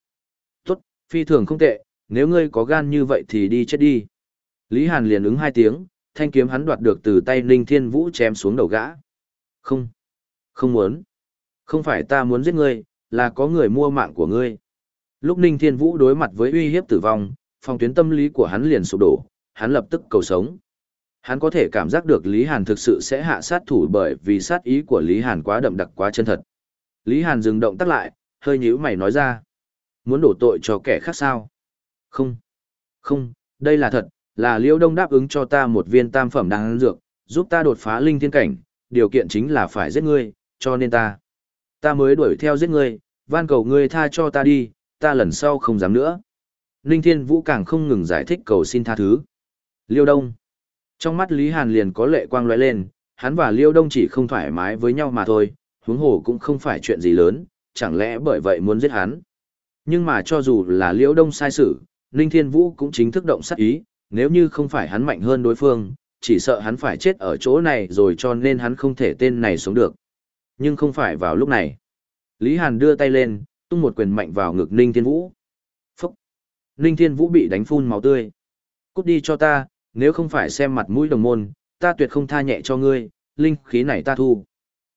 tốt, phi thường không tệ, nếu ngươi có gan như vậy thì đi chết đi. Lý Hàn liền ứng hai tiếng, thanh kiếm hắn đoạt được từ tay Ninh Thiên Vũ chém xuống đầu gã. Không, không muốn. Không phải ta muốn giết ngươi, là có người mua mạng của ngươi. Lúc Ninh Thiên Vũ đối mặt với uy hiếp tử vong, phòng tuyến tâm lý của hắn liền sụp đổ, hắn lập tức cầu sống. Hắn có thể cảm giác được Lý Hàn thực sự sẽ hạ sát thủ bởi vì sát ý của Lý Hàn quá đậm đặc quá chân thật. Lý Hàn dừng động tắt lại, hơi nhíu mày nói ra. Muốn đổ tội cho kẻ khác sao? Không. Không, đây là thật, là Liễu Đông đáp ứng cho ta một viên tam phẩm đan dược, giúp ta đột phá linh thiên cảnh, điều kiện chính là phải giết ngươi, cho nên ta. Ta mới đuổi theo giết ngươi, van cầu ngươi tha cho ta đi, ta lần sau không dám nữa. Linh Thiên Vũ càng không ngừng giải thích cầu xin tha thứ. Liêu Đông. Trong mắt Lý Hàn liền có lệ quang lóe lên, hắn và Liêu Đông chỉ không thoải mái với nhau mà thôi, huống hồ cũng không phải chuyện gì lớn, chẳng lẽ bởi vậy muốn giết hắn. Nhưng mà cho dù là Liêu Đông sai sự, Ninh Thiên Vũ cũng chính thức động sát ý, nếu như không phải hắn mạnh hơn đối phương, chỉ sợ hắn phải chết ở chỗ này rồi cho nên hắn không thể tên này sống được. Nhưng không phải vào lúc này. Lý Hàn đưa tay lên, tung một quyền mạnh vào ngực Ninh Thiên Vũ. Phúc! Ninh Thiên Vũ bị đánh phun máu tươi. Cút đi cho ta, nếu không phải xem mặt mũi đồng môn, ta tuyệt không tha nhẹ cho ngươi, linh khí này ta thu.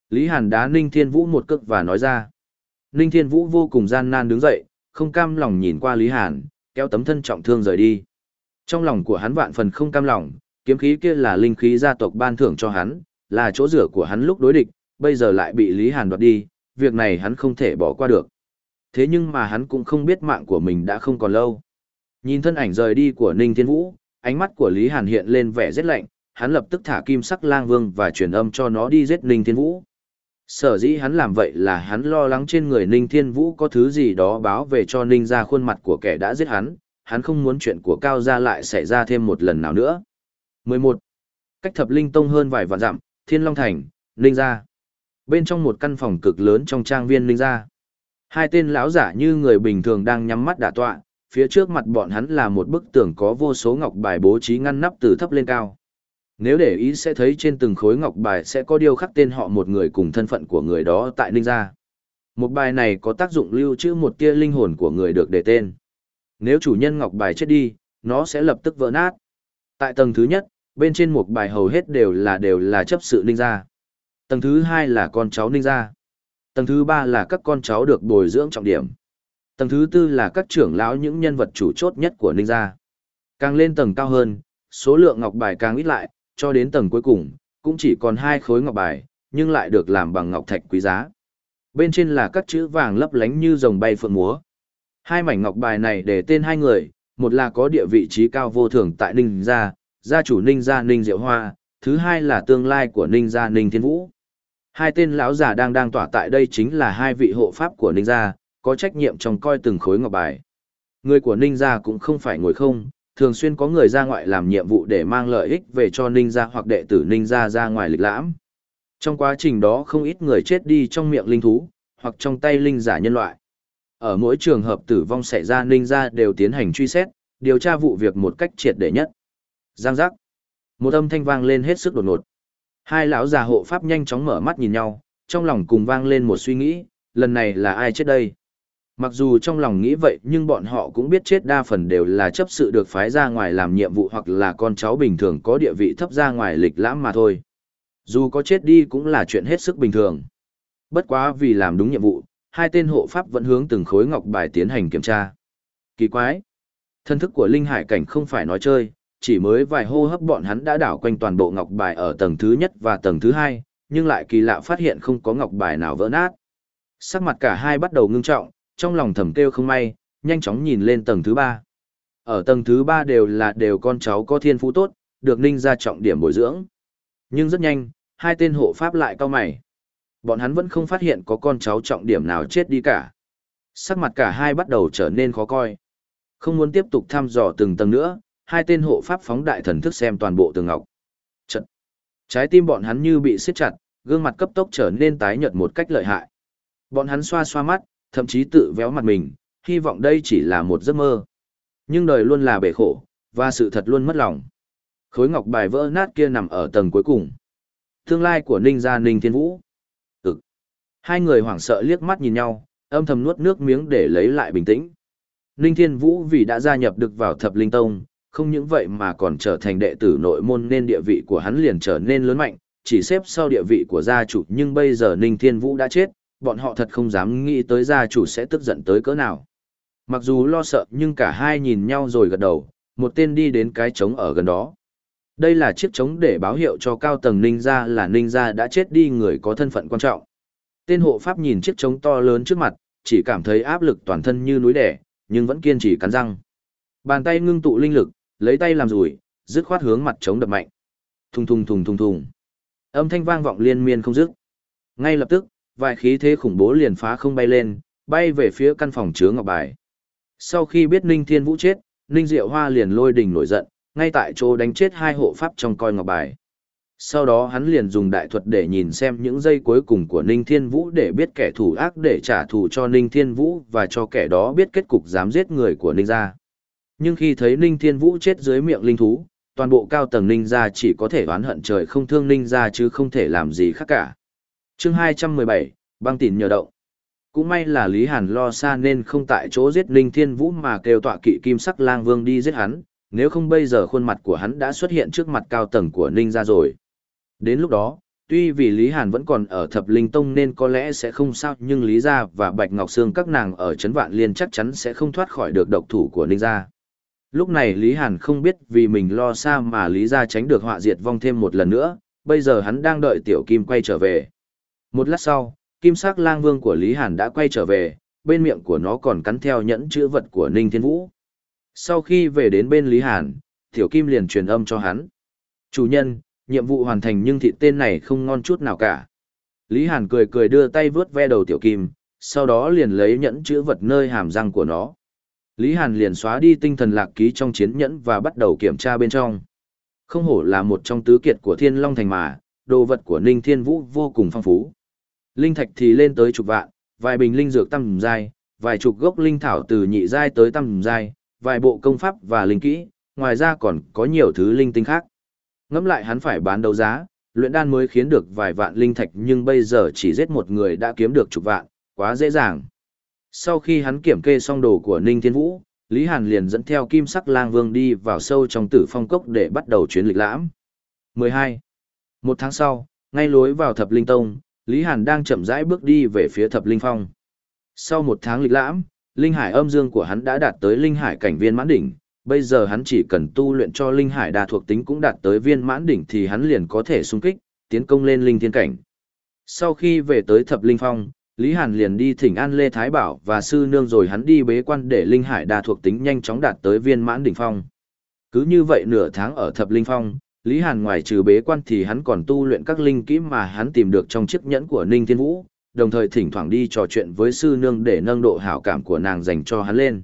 Lý Hàn đá Ninh Thiên Vũ một cước và nói ra. Ninh Thiên Vũ vô cùng gian nan đứng dậy, không cam lòng nhìn qua Lý Hàn, kéo tấm thân trọng thương rời đi. Trong lòng của hắn vạn phần không cam lòng, kiếm khí kia là linh khí gia tộc ban thưởng cho hắn, là chỗ rửa của hắn lúc đối địch, bây giờ lại bị Lý Hàn đoạt đi, việc này hắn không thể bỏ qua được. Thế nhưng mà hắn cũng không biết mạng của mình đã không còn lâu. Nhìn thân ảnh rời đi của Ninh Thiên Vũ, ánh mắt của Lý Hàn hiện lên vẻ rất lạnh, hắn lập tức thả kim sắc lang vương và truyền âm cho nó đi giết Ninh Thiên Vũ. Sở dĩ hắn làm vậy là hắn lo lắng trên người Ninh Thiên Vũ có thứ gì đó báo về cho Ninh ra khuôn mặt của kẻ đã giết hắn, hắn không muốn chuyện của Cao Gia lại xảy ra thêm một lần nào nữa. 11. Cách thập linh tông hơn vài vạn dặm, Thiên Long Thành, Ninh gia. Bên trong một căn phòng cực lớn trong trang viên Ninh gia. Hai tên lão giả như người bình thường đang nhắm mắt đả tọa, phía trước mặt bọn hắn là một bức tường có vô số ngọc bài bố trí ngăn nắp từ thấp lên cao. Nếu để ý sẽ thấy trên từng khối ngọc bài sẽ có điêu khắc tên họ một người cùng thân phận của người đó tại Ninh Gia. Một bài này có tác dụng lưu trữ một tia linh hồn của người được đề tên. Nếu chủ nhân ngọc bài chết đi, nó sẽ lập tức vỡ nát. Tại tầng thứ nhất, bên trên một bài hầu hết đều là đều là chấp sự Ninh Gia. Tầng thứ hai là con cháu Ninh Gia. Tầng thứ ba là các con cháu được bồi dưỡng trọng điểm. Tầng thứ tư là các trưởng lão những nhân vật chủ chốt nhất của Ninh Gia. Càng lên tầng cao hơn, số lượng ngọc bài càng ít lại, cho đến tầng cuối cùng, cũng chỉ còn hai khối ngọc bài, nhưng lại được làm bằng ngọc thạch quý giá. Bên trên là các chữ vàng lấp lánh như rồng bay phượng múa. Hai mảnh ngọc bài này để tên hai người, một là có địa vị trí cao vô thường tại Ninh Gia, gia chủ Ninh Gia Ninh Diệu Hoa, thứ hai là tương lai của Ninh Gia Ninh Thiên Vũ. Hai tên lão giả đang đang tỏa tại đây chính là hai vị hộ pháp của Ninh Gia, có trách nhiệm trong coi từng khối ngọc bài. Người của Ninh Gia cũng không phải ngồi không, thường xuyên có người ra ngoại làm nhiệm vụ để mang lợi ích về cho Ninh Gia hoặc đệ tử Ninh Gia ra ngoài lịch lãm. Trong quá trình đó không ít người chết đi trong miệng linh thú, hoặc trong tay linh giả nhân loại. Ở mỗi trường hợp tử vong xảy ra Ninh Gia đều tiến hành truy xét, điều tra vụ việc một cách triệt để nhất. Giang giác. Một âm thanh vang lên hết sức đột ngột. Hai lão già hộ pháp nhanh chóng mở mắt nhìn nhau, trong lòng cùng vang lên một suy nghĩ, lần này là ai chết đây? Mặc dù trong lòng nghĩ vậy nhưng bọn họ cũng biết chết đa phần đều là chấp sự được phái ra ngoài làm nhiệm vụ hoặc là con cháu bình thường có địa vị thấp ra ngoài lịch lãm mà thôi. Dù có chết đi cũng là chuyện hết sức bình thường. Bất quá vì làm đúng nhiệm vụ, hai tên hộ pháp vẫn hướng từng khối ngọc bài tiến hành kiểm tra. Kỳ quái! Thân thức của Linh Hải Cảnh không phải nói chơi, chỉ mới vài hô hấp bọn hắn đã đảo quanh toàn bộ ngọc bài ở tầng thứ nhất và tầng thứ hai, nhưng lại kỳ lạ phát hiện không có ngọc bài nào vỡ nát. Sắc mặt cả hai bắt đầu ngưng trọng, trong lòng thầm kêu không may, nhanh chóng nhìn lên tầng thứ ba. Ở tầng thứ ba đều là đều con cháu có thiên phú tốt, được ninh ra trọng điểm bồi dưỡng. Nhưng rất nhanh, hai tên hộ pháp lại cao mày. Bọn hắn vẫn không phát hiện có con cháu trọng điểm nào chết đi cả. Sắc mặt cả hai bắt đầu trở nên khó coi. Không muốn tiếp tục thăm dò từng tầng nữa, hai tên hộ pháp phóng đại thần thức xem toàn bộ tường ngọc. Trận. Trái tim bọn hắn như bị siết chặt, gương mặt cấp tốc trở nên tái nhợt một cách lợi hại. Bọn hắn xoa xoa mắt, thậm chí tự véo mặt mình, hy vọng đây chỉ là một giấc mơ. Nhưng đời luôn là bể khổ, và sự thật luôn mất lòng. Khối ngọc bài vỡ nát kia nằm ở tầng cuối cùng. Tương lai của Ninh gia Ninh Thiên Vũ. Ừ. Hai người hoảng sợ liếc mắt nhìn nhau, âm thầm nuốt nước miếng để lấy lại bình tĩnh. Ninh Thiên Vũ vì đã gia nhập được vào thập linh tông, không những vậy mà còn trở thành đệ tử nội môn nên địa vị của hắn liền trở nên lớn mạnh, chỉ xếp sau địa vị của gia chủ nhưng bây giờ Ninh Thiên Vũ đã chết, bọn họ thật không dám nghĩ tới gia chủ sẽ tức giận tới cỡ nào. Mặc dù lo sợ nhưng cả hai nhìn nhau rồi gật đầu, một tên đi đến cái trống ở gần đó. Đây là chiếc trống để báo hiệu cho cao tầng ninh gia là ninh gia đã chết đi người có thân phận quan trọng. Tên hộ pháp nhìn chiếc trống to lớn trước mặt, chỉ cảm thấy áp lực toàn thân như núi đẻ, nhưng vẫn kiên trì cắn răng. Bàn tay ngưng tụ linh lực, lấy tay làm rủi, dứt khoát hướng mặt trống đập mạnh. Thùng thùng thùng thùng thùng. Âm thanh vang vọng liên miên không dứt. Ngay lập tức, vài khí thế khủng bố liền phá không bay lên, bay về phía căn phòng chứa ngọc bài. Sau khi biết Ninh Thiên Vũ chết, Ninh Diệu Hoa liền lôi đình nổi giận, ngay tại chỗ đánh chết hai hộ pháp trong coi ngọc bài. Sau đó hắn liền dùng đại thuật để nhìn xem những giây cuối cùng của Ninh Thiên Vũ để biết kẻ thù ác để trả thù cho Ninh Thiên Vũ và cho kẻ đó biết kết cục dám giết người của Ninh gia. Nhưng khi thấy Ninh Thiên Vũ chết dưới miệng linh thú, toàn bộ cao tầng Ninh gia chỉ có thể oán hận trời không thương Ninh gia chứ không thể làm gì khác cả chương 217, băng tỉn nhờ động. Cũng may là Lý Hàn lo xa nên không tại chỗ giết Ninh Thiên Vũ mà kêu tọa kỵ kim sắc lang vương đi giết hắn, nếu không bây giờ khuôn mặt của hắn đã xuất hiện trước mặt cao tầng của Ninh gia rồi. Đến lúc đó, tuy vì Lý Hàn vẫn còn ở thập linh tông nên có lẽ sẽ không sao nhưng Lý Gia và Bạch Ngọc Sương các nàng ở Trấn Vạn Liên chắc chắn sẽ không thoát khỏi được độc thủ của Ninh Gia. Lúc này Lý Hàn không biết vì mình lo xa mà Lý Gia tránh được họa diệt vong thêm một lần nữa, bây giờ hắn đang đợi Tiểu Kim quay trở về. Một lát sau, kim sắc lang vương của Lý Hàn đã quay trở về, bên miệng của nó còn cắn theo nhẫn chữ vật của Ninh Thiên Vũ. Sau khi về đến bên Lý Hàn, Tiểu Kim liền truyền âm cho hắn. Chủ nhân, nhiệm vụ hoàn thành nhưng thịt tên này không ngon chút nào cả. Lý Hàn cười cười đưa tay vướt ve đầu Tiểu Kim, sau đó liền lấy nhẫn chữ vật nơi hàm răng của nó. Lý Hàn liền xóa đi tinh thần lạc ký trong chiến nhẫn và bắt đầu kiểm tra bên trong. Không hổ là một trong tứ kiệt của Thiên Long Thành mà, đồ vật của Ninh Thiên Vũ vô cùng phong phú. Linh thạch thì lên tới chục vạn, vài bình linh dược tam giai, vài chục gốc linh thảo từ nhị giai tới tam giai, vài bộ công pháp và linh kỹ, ngoài ra còn có nhiều thứ linh tinh khác. Ngẫm lại hắn phải bán đấu giá, luyện đan mới khiến được vài vạn linh thạch nhưng bây giờ chỉ giết một người đã kiếm được chục vạn, quá dễ dàng. Sau khi hắn kiểm kê xong đồ của Ninh Thiên Vũ, Lý Hàn liền dẫn theo kim sắc lang vương đi vào sâu trong tử phong cốc để bắt đầu chuyến lịch lãm. 12. Một tháng sau, ngay lối vào thập linh tông, Lý Hàn đang chậm rãi bước đi về phía thập linh phong. Sau một tháng lịch lãm, linh hải âm dương của hắn đã đạt tới linh hải cảnh viên mãn đỉnh, bây giờ hắn chỉ cần tu luyện cho linh hải đa thuộc tính cũng đạt tới viên mãn đỉnh thì hắn liền có thể xung kích, tiến công lên linh thiên cảnh. Sau khi về tới thập linh phong, Lý Hàn liền đi thỉnh an Lê Thái Bảo và sư nương rồi hắn đi bế quan để linh hải đa thuộc tính nhanh chóng đạt tới viên mãn đỉnh phong. Cứ như vậy nửa tháng ở thập linh phong, Lý Hàn ngoài trừ bế quan thì hắn còn tu luyện các linh kỹ mà hắn tìm được trong chiếc nhẫn của Ninh Thiên Vũ, đồng thời thỉnh thoảng đi trò chuyện với sư nương để nâng độ hảo cảm của nàng dành cho hắn lên.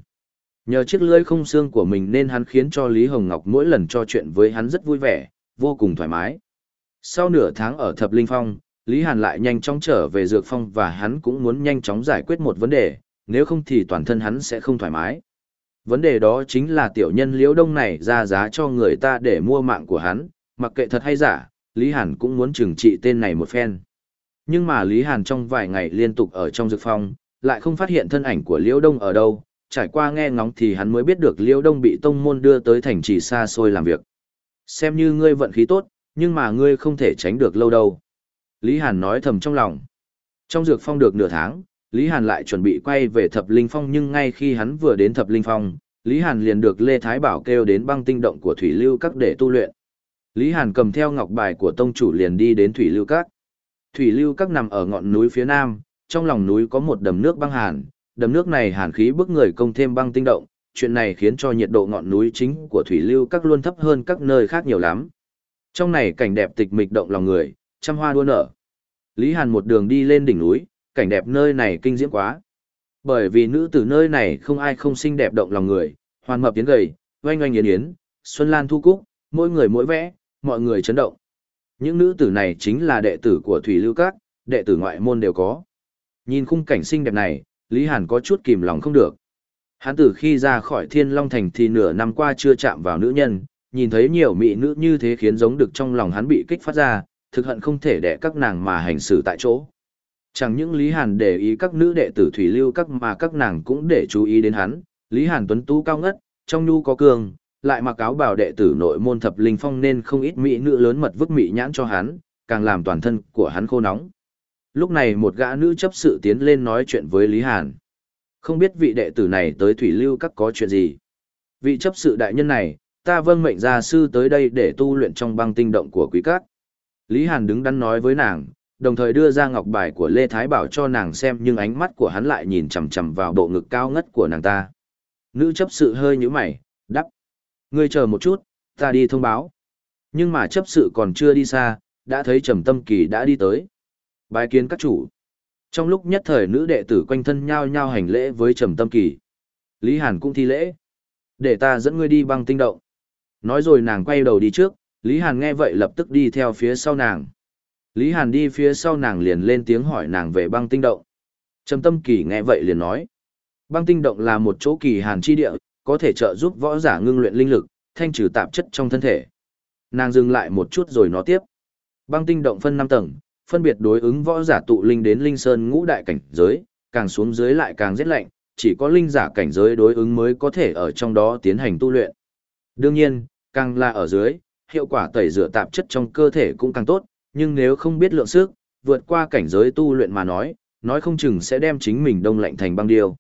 Nhờ chiếc lưỡi không xương của mình nên hắn khiến cho Lý Hồng Ngọc mỗi lần trò chuyện với hắn rất vui vẻ, vô cùng thoải mái. Sau nửa tháng ở Thập Linh Phong, Lý Hàn lại nhanh chóng trở về Dược Phong và hắn cũng muốn nhanh chóng giải quyết một vấn đề, nếu không thì toàn thân hắn sẽ không thoải mái. Vấn đề đó chính là tiểu nhân liễu đông này ra giá cho người ta để mua mạng của hắn, mặc kệ thật hay giả, Lý Hàn cũng muốn trừng trị tên này một phen. Nhưng mà Lý Hàn trong vài ngày liên tục ở trong dược phong, lại không phát hiện thân ảnh của liễu đông ở đâu, trải qua nghe ngóng thì hắn mới biết được liễu đông bị tông môn đưa tới thành trì xa xôi làm việc. Xem như ngươi vận khí tốt, nhưng mà ngươi không thể tránh được lâu đâu. Lý Hàn nói thầm trong lòng. Trong dược phong được nửa tháng, Lý Hàn lại chuẩn bị quay về thập linh phong nhưng ngay khi hắn vừa đến thập linh phong, Lý Hàn liền được Lê Thái Bảo kêu đến băng tinh động của Thủy Lưu Các để tu luyện. Lý Hàn cầm theo ngọc bài của tông chủ liền đi đến Thủy Lưu Các. Thủy Lưu Các nằm ở ngọn núi phía nam, trong lòng núi có một đầm nước băng hàn, đầm nước này hàn khí bức người công thêm băng tinh động, chuyện này khiến cho nhiệt độ ngọn núi chính của Thủy Lưu Các luôn thấp hơn các nơi khác nhiều lắm. Trong này cảnh đẹp tịch mịch động lòng người, trăm hoa đua nở. Lý Hàn một đường đi lên đỉnh núi, cảnh đẹp nơi này kinh diễm quá. Bởi vì nữ tử nơi này không ai không xinh đẹp động lòng người, hoàn mập tiến gầy, oanh oanh yến yến, xuân lan thu cúc, mỗi người mỗi vẽ, mọi người chấn động. Những nữ tử này chính là đệ tử của Thủy Lưu Các, đệ tử ngoại môn đều có. Nhìn khung cảnh xinh đẹp này, Lý Hàn có chút kìm lòng không được. Hắn từ khi ra khỏi Thiên Long Thành thì nửa năm qua chưa chạm vào nữ nhân, nhìn thấy nhiều mỹ nữ như thế khiến giống được trong lòng hắn bị kích phát ra, thực hận không thể để các nàng mà hành xử tại chỗ. Chẳng những Lý Hàn để ý các nữ đệ tử Thủy Lưu Các mà các nàng cũng để chú ý đến hắn, Lý Hàn tuấn tú cao ngất, trong nhu có cường, lại mặc áo bào đệ tử nội môn thập linh phong nên không ít mỹ nữ lớn mật vứt mỹ nhãn cho hắn, càng làm toàn thân của hắn khô nóng. Lúc này một gã nữ chấp sự tiến lên nói chuyện với Lý Hàn. Không biết vị đệ tử này tới thủy lưu các có chuyện gì. Vị chấp sự đại nhân này, ta vâng mệnh gia sư tới đây để tu luyện trong băng tinh động của quý các. Lý Hàn đứng đắn nói với nàng, đồng thời đưa ra ngọc bài của Lê Thái Bảo cho nàng xem nhưng ánh mắt của hắn lại nhìn chằm chằm vào bộ ngực cao ngất của nàng ta. Nữ chấp sự hơi nhíu mày, đắp. Ngươi chờ một chút, ta đi thông báo. Nhưng mà chấp sự còn chưa đi xa, đã thấy Trầm Tâm Kỳ đã đi tới. Bái kiến các chủ. Trong lúc nhất thời nữ đệ tử quanh thân nhao nhao hành lễ với Trầm Tâm Kỳ. Lý Hàn cũng thi lễ. Để ta dẫn ngươi đi băng tinh động. Nói rồi nàng quay đầu đi trước, Lý Hàn nghe vậy lập tức đi theo phía sau nàng. Lý Hàn đi phía sau nàng liền lên tiếng hỏi nàng về băng tinh động. Trầm Tâm Kỳ nghe vậy liền nói. Băng tinh động là một chỗ kỳ hàn chi địa, có thể trợ giúp võ giả ngưng luyện linh lực, thanh trừ tạp chất trong thân thể. Nàng dừng lại một chút rồi nói tiếp. Băng tinh động phân 5 tầng, phân biệt đối ứng võ giả tụ linh đến linh sơn ngũ đại cảnh giới, càng xuống dưới lại càng rét lạnh, chỉ có linh giả cảnh giới đối ứng mới có thể ở trong đó tiến hành tu luyện. Đương nhiên, càng là ở dưới, hiệu quả tẩy rửa tạp chất trong cơ thể cũng càng tốt, nhưng nếu không biết lượng sức, vượt qua cảnh giới tu luyện mà nói, nói không chừng sẽ đem chính mình đông lạnh thành băng điêu.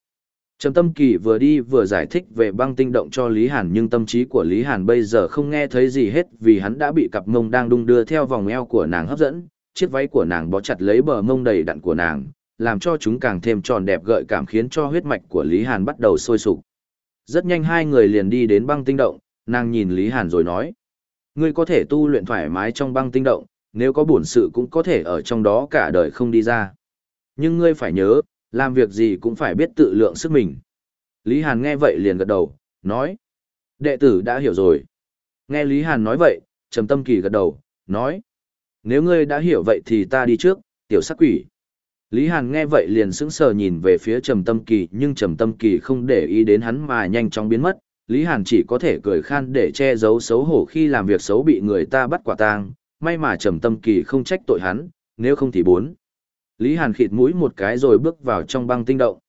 Trầm Tâm Kỳ vừa đi vừa giải thích về băng tinh động cho Lý Hàn nhưng tâm trí của Lý Hàn bây giờ không nghe thấy gì hết vì hắn đã bị cặp mông đang đung đưa theo vòng eo của nàng hấp dẫn, chiếc váy của nàng bó chặt lấy bờ mông đầy đặn của nàng, làm cho chúng càng thêm tròn đẹp gợi cảm khiến cho huyết mạch của Lý Hàn bắt đầu sôi sục. Rất nhanh hai người liền đi đến băng tinh động, nàng nhìn Lý Hàn rồi nói: "Ngươi có thể tu luyện thoải mái trong băng tinh động, nếu có bổn sự cũng có thể ở trong đó cả đời không đi ra. Nhưng ngươi phải nhớ, làm việc gì cũng phải biết tự lượng sức mình. Lý Hàn nghe vậy liền gật đầu, nói. Đệ tử đã hiểu rồi. Nghe Lý Hàn nói vậy, trầm tâm kỳ gật đầu, nói. Nếu ngươi đã hiểu vậy thì ta đi trước, tiểu sắc quỷ. Lý Hàn nghe vậy liền sững sờ nhìn về phía Trầm Tâm Kỳ, nhưng Trầm Tâm Kỳ không để ý đến hắn mà nhanh chóng biến mất. Lý Hàn chỉ có thể cười khan để che giấu xấu hổ khi làm việc xấu bị người ta bắt quả tang, may mà Trầm Tâm Kỳ không trách tội hắn, nếu không thì bốn. Lý Hàn khịt mũi một cái rồi bước vào trong băng tinh động.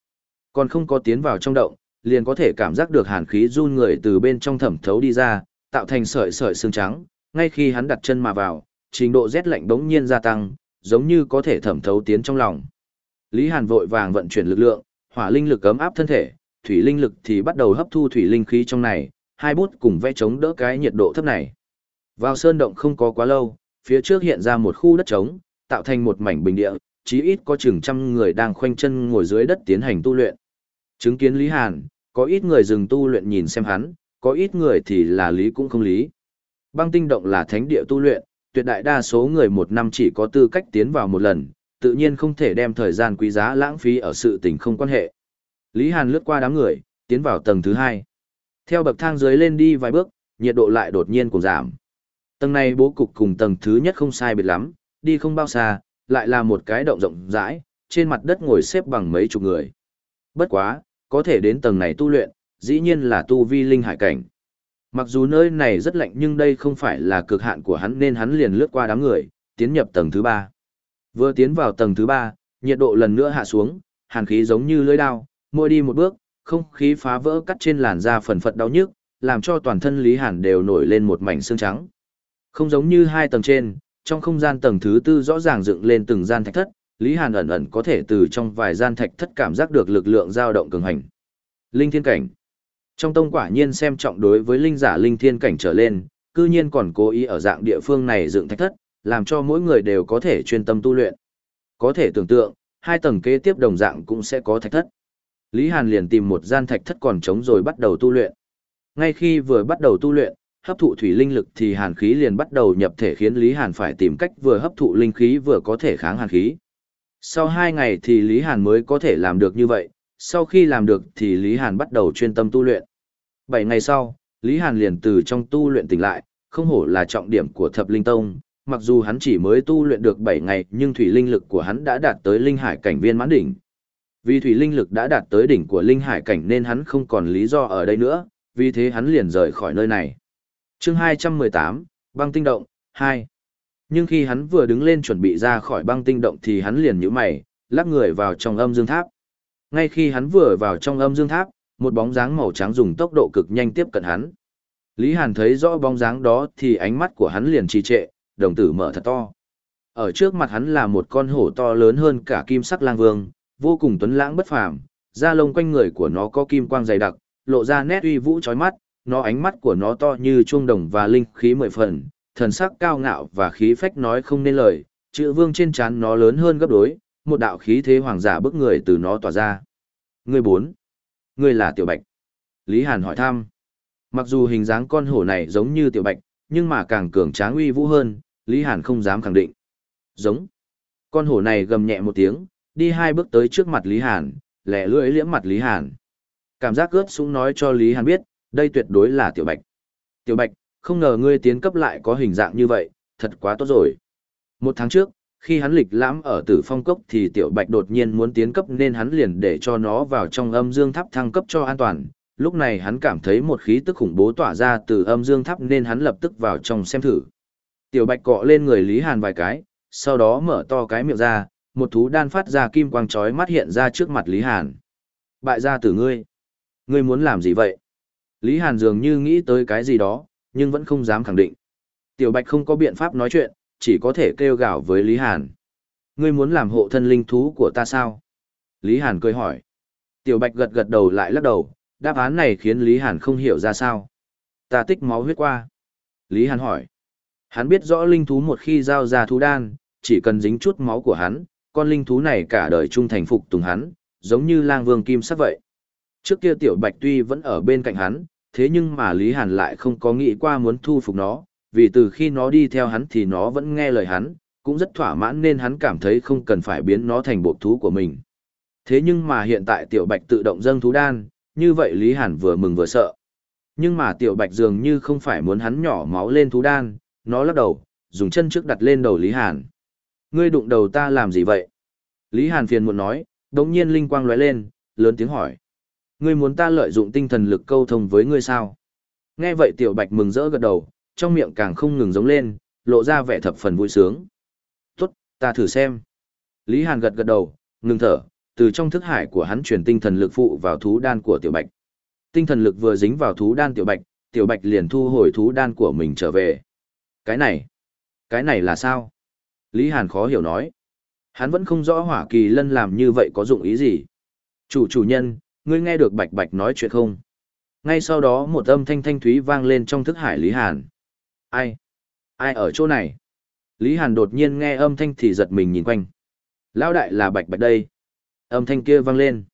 Còn không có tiến vào trong động, liền có thể cảm giác được hàn khí run người từ bên trong thẩm thấu đi ra, tạo thành sợi sợi xương trắng. Ngay khi hắn đặt chân mà vào, trình độ rét lạnh bỗng nhiên gia tăng, giống như có thể thẩm thấu tiến trong lòng. Lý Hàn vội vàng vận chuyển lực lượng, hỏa linh lực ấm áp thân thể, thủy linh lực thì bắt đầu hấp thu thủy linh khí trong này, hai bút cùng vẽ chống đỡ cái nhiệt độ thấp này. Vào sơn động không có quá lâu, phía trước hiện ra một khu đất trống, tạo thành một mảnh bình địa, chí ít có chừng trăm người đang khoanh chân ngồi dưới đất tiến hành tu luyện. Chứng kiến Lý Hàn, có ít người dừng tu luyện nhìn xem hắn, có ít người thì là lý cũng không lý. Băng tinh động là thánh địa tu luyện, tuyệt đại đa số người một năm chỉ có tư cách tiến vào một lần, tự nhiên không thể đem thời gian quý giá lãng phí ở sự tình không quan hệ. Lý Hàn lướt qua đám người, tiến vào tầng thứ hai. Theo bậc thang dưới lên đi vài bước, nhiệt độ lại đột nhiên cùng giảm. Tầng này bố cục cùng tầng thứ nhất không sai biệt lắm, đi không bao xa, lại là một cái động rộng rãi, trên mặt đất ngồi xếp bằng mấy chục người. Bất quá, có thể đến tầng này tu luyện, dĩ nhiên là tu vi linh hải cảnh. Mặc dù nơi này rất lạnh nhưng đây không phải là cực hạn của hắn nên hắn liền lướt qua đám người, tiến nhập tầng thứ ba. Vừa tiến vào tầng thứ ba, nhiệt độ lần nữa hạ xuống, hàn khí giống như lưỡi đao, mỗi đi một bước, không khí phá vỡ cắt trên làn da phần phật đau nhức, làm cho toàn thân Lý Hàn đều nổi lên một mảnh xương trắng. Không giống như hai tầng trên, trong không gian tầng thứ tư rõ ràng dựng lên từng gian thạch thất, Lý Hàn ẩn ẩn có thể từ trong vài gian thạch thất cảm giác được lực lượng dao động cường hành. Linh thiên cảnh. Trong tông quả nhiên xem trọng đối với linh giả linh thiên cảnh trở lên, cư nhiên còn cố ý ở dạng địa phương này dựng thạch thất, làm cho mỗi người đều có thể chuyên tâm tu luyện. Có thể tưởng tượng, hai tầng kế tiếp đồng dạng cũng sẽ có thạch thất. Lý Hàn liền tìm một gian thạch thất còn trống rồi bắt đầu tu luyện. Ngay khi vừa bắt đầu tu luyện, hấp thụ thủy linh lực thì hàn khí liền bắt đầu nhập thể khiến Lý Hàn phải tìm cách vừa hấp thụ linh khí vừa có thể kháng hàn khí. Sau hai ngày thì Lý Hàn mới có thể làm được như vậy, sau khi làm được thì Lý Hàn bắt đầu chuyên tâm tu luyện. Bảy ngày sau, Lý Hàn liền từ trong tu luyện tỉnh lại, không hổ là trọng điểm của thập linh tông, mặc dù hắn chỉ mới tu luyện được 7 ngày nhưng thủy linh lực của hắn đã đạt tới linh hải cảnh viên mãn đỉnh. Vì thủy linh lực đã đạt tới đỉnh của linh hải cảnh nên hắn không còn lý do ở đây nữa, vì thế hắn liền rời khỏi nơi này. Chương 218, băng tinh động, 2. Nhưng khi hắn vừa đứng lên chuẩn bị ra khỏi băng tinh động thì hắn liền nhíu mày, lắc người vào trong âm dương tháp. Ngay khi hắn vừa vào trong âm dương tháp, một bóng dáng màu trắng dùng tốc độ cực nhanh tiếp cận hắn. Lý Hàn thấy rõ bóng dáng đó thì ánh mắt của hắn liền trì trệ, đồng tử mở thật to. Ở trước mặt hắn là một con hổ to lớn hơn cả kim sắc lang vương, vô cùng tuấn lãng bất phàm, da lông quanh người của nó có kim quang dày đặc, lộ ra nét uy vũ chói mắt, nó ánh mắt của nó to như chuông đồng và linh khí mười phần, thần sắc cao ngạo và khí phách nói không nên lời, chữ vương trên trán nó lớn hơn gấp đôi, một đạo khí thế hoàng giả bức người từ nó tỏa ra. Người bốn. Người là Tiểu Bạch. Lý Hàn hỏi thăm. Mặc dù hình dáng con hổ này giống như Tiểu Bạch, nhưng mà càng cường tráng uy vũ hơn, Lý Hàn không dám khẳng định. Giống. Con hổ này gầm nhẹ một tiếng, đi hai bước tới trước mặt Lý Hàn, lẻ lưỡi liễm mặt Lý Hàn. Cảm giác ướt súng nói cho Lý Hàn biết, đây tuyệt đối là Tiểu Bạch. Tiểu Bạch, không ngờ ngươi tiến cấp lại có hình dạng như vậy, thật quá tốt rồi. Một tháng trước, khi hắn lịch lãm ở tử phong cốc thì Tiểu Bạch đột nhiên muốn tiến cấp nên hắn liền để cho nó vào trong âm dương tháp thăng cấp cho an toàn. Lúc này hắn cảm thấy một khí tức khủng bố tỏa ra từ âm dương tháp nên hắn lập tức vào trong xem thử. Tiểu Bạch cọ lên người Lý Hàn vài cái, sau đó mở to cái miệng ra, một thú đan phát ra kim quang chói mắt hiện ra trước mặt Lý Hàn. Bại gia tử ngươi. Ngươi muốn làm gì vậy? Lý Hàn dường như nghĩ tới cái gì đó, nhưng vẫn không dám khẳng định. Tiểu Bạch không có biện pháp nói chuyện, chỉ có thể kêu gào với Lý Hàn. Ngươi muốn làm hộ thân linh thú của ta sao? Lý Hàn cười hỏi. Tiểu Bạch gật gật đầu lại lắc đầu, đáp án này khiến Lý Hàn không hiểu ra sao. Ta tích máu huyết qua. Lý Hàn hỏi. Hắn biết rõ linh thú một khi giao ra thú đan, chỉ cần dính chút máu của hắn, con linh thú này cả đời trung thành phục tùng hắn, giống như lang vương kim sắc vậy. Trước kia tiểu bạch tuy vẫn ở bên cạnh hắn, thế nhưng mà Lý Hàn lại không có nghĩ qua muốn thu phục nó, vì từ khi nó đi theo hắn thì nó vẫn nghe lời hắn, cũng rất thỏa mãn nên hắn cảm thấy không cần phải biến nó thành bộ thú của mình. Thế nhưng mà hiện tại tiểu bạch tự động dâng thú đan, như vậy Lý Hàn vừa mừng vừa sợ. Nhưng mà tiểu bạch dường như không phải muốn hắn nhỏ máu lên thú đan, nó lắc đầu, dùng chân trước đặt lên đầu Lý Hàn. Ngươi đụng đầu ta làm gì vậy? Lý Hàn phiền muốn nói, đống nhiên linh quang lóe lên, lớn tiếng hỏi. Ngươi muốn ta lợi dụng tinh thần lực câu thông với ngươi sao? Nghe vậy tiểu bạch mừng rỡ gật đầu, trong miệng càng không ngừng giống lên, lộ ra vẻ thập phần vui sướng. Tốt, ta thử xem. Lý Hàn gật gật đầu, ngừng thở, từ trong thức hải của hắn truyền tinh thần lực phụ vào thú đan của tiểu bạch. Tinh thần lực vừa dính vào thú đan tiểu bạch, tiểu bạch liền thu hồi thú đan của mình trở về. Cái này, cái này là sao? Lý Hàn khó hiểu nói. Hắn vẫn không rõ hỏa kỳ lân làm như vậy có dụng ý gì. Chủ chủ nhân, ngươi nghe được bạch bạch nói chuyện không? Ngay sau đó một âm thanh thanh thúy vang lên trong thức hải Lý Hàn. Ai? Ai ở chỗ này? Lý Hàn đột nhiên nghe âm thanh thì giật mình nhìn quanh. Lão đại là bạch bạch đây. Âm thanh kia vang lên.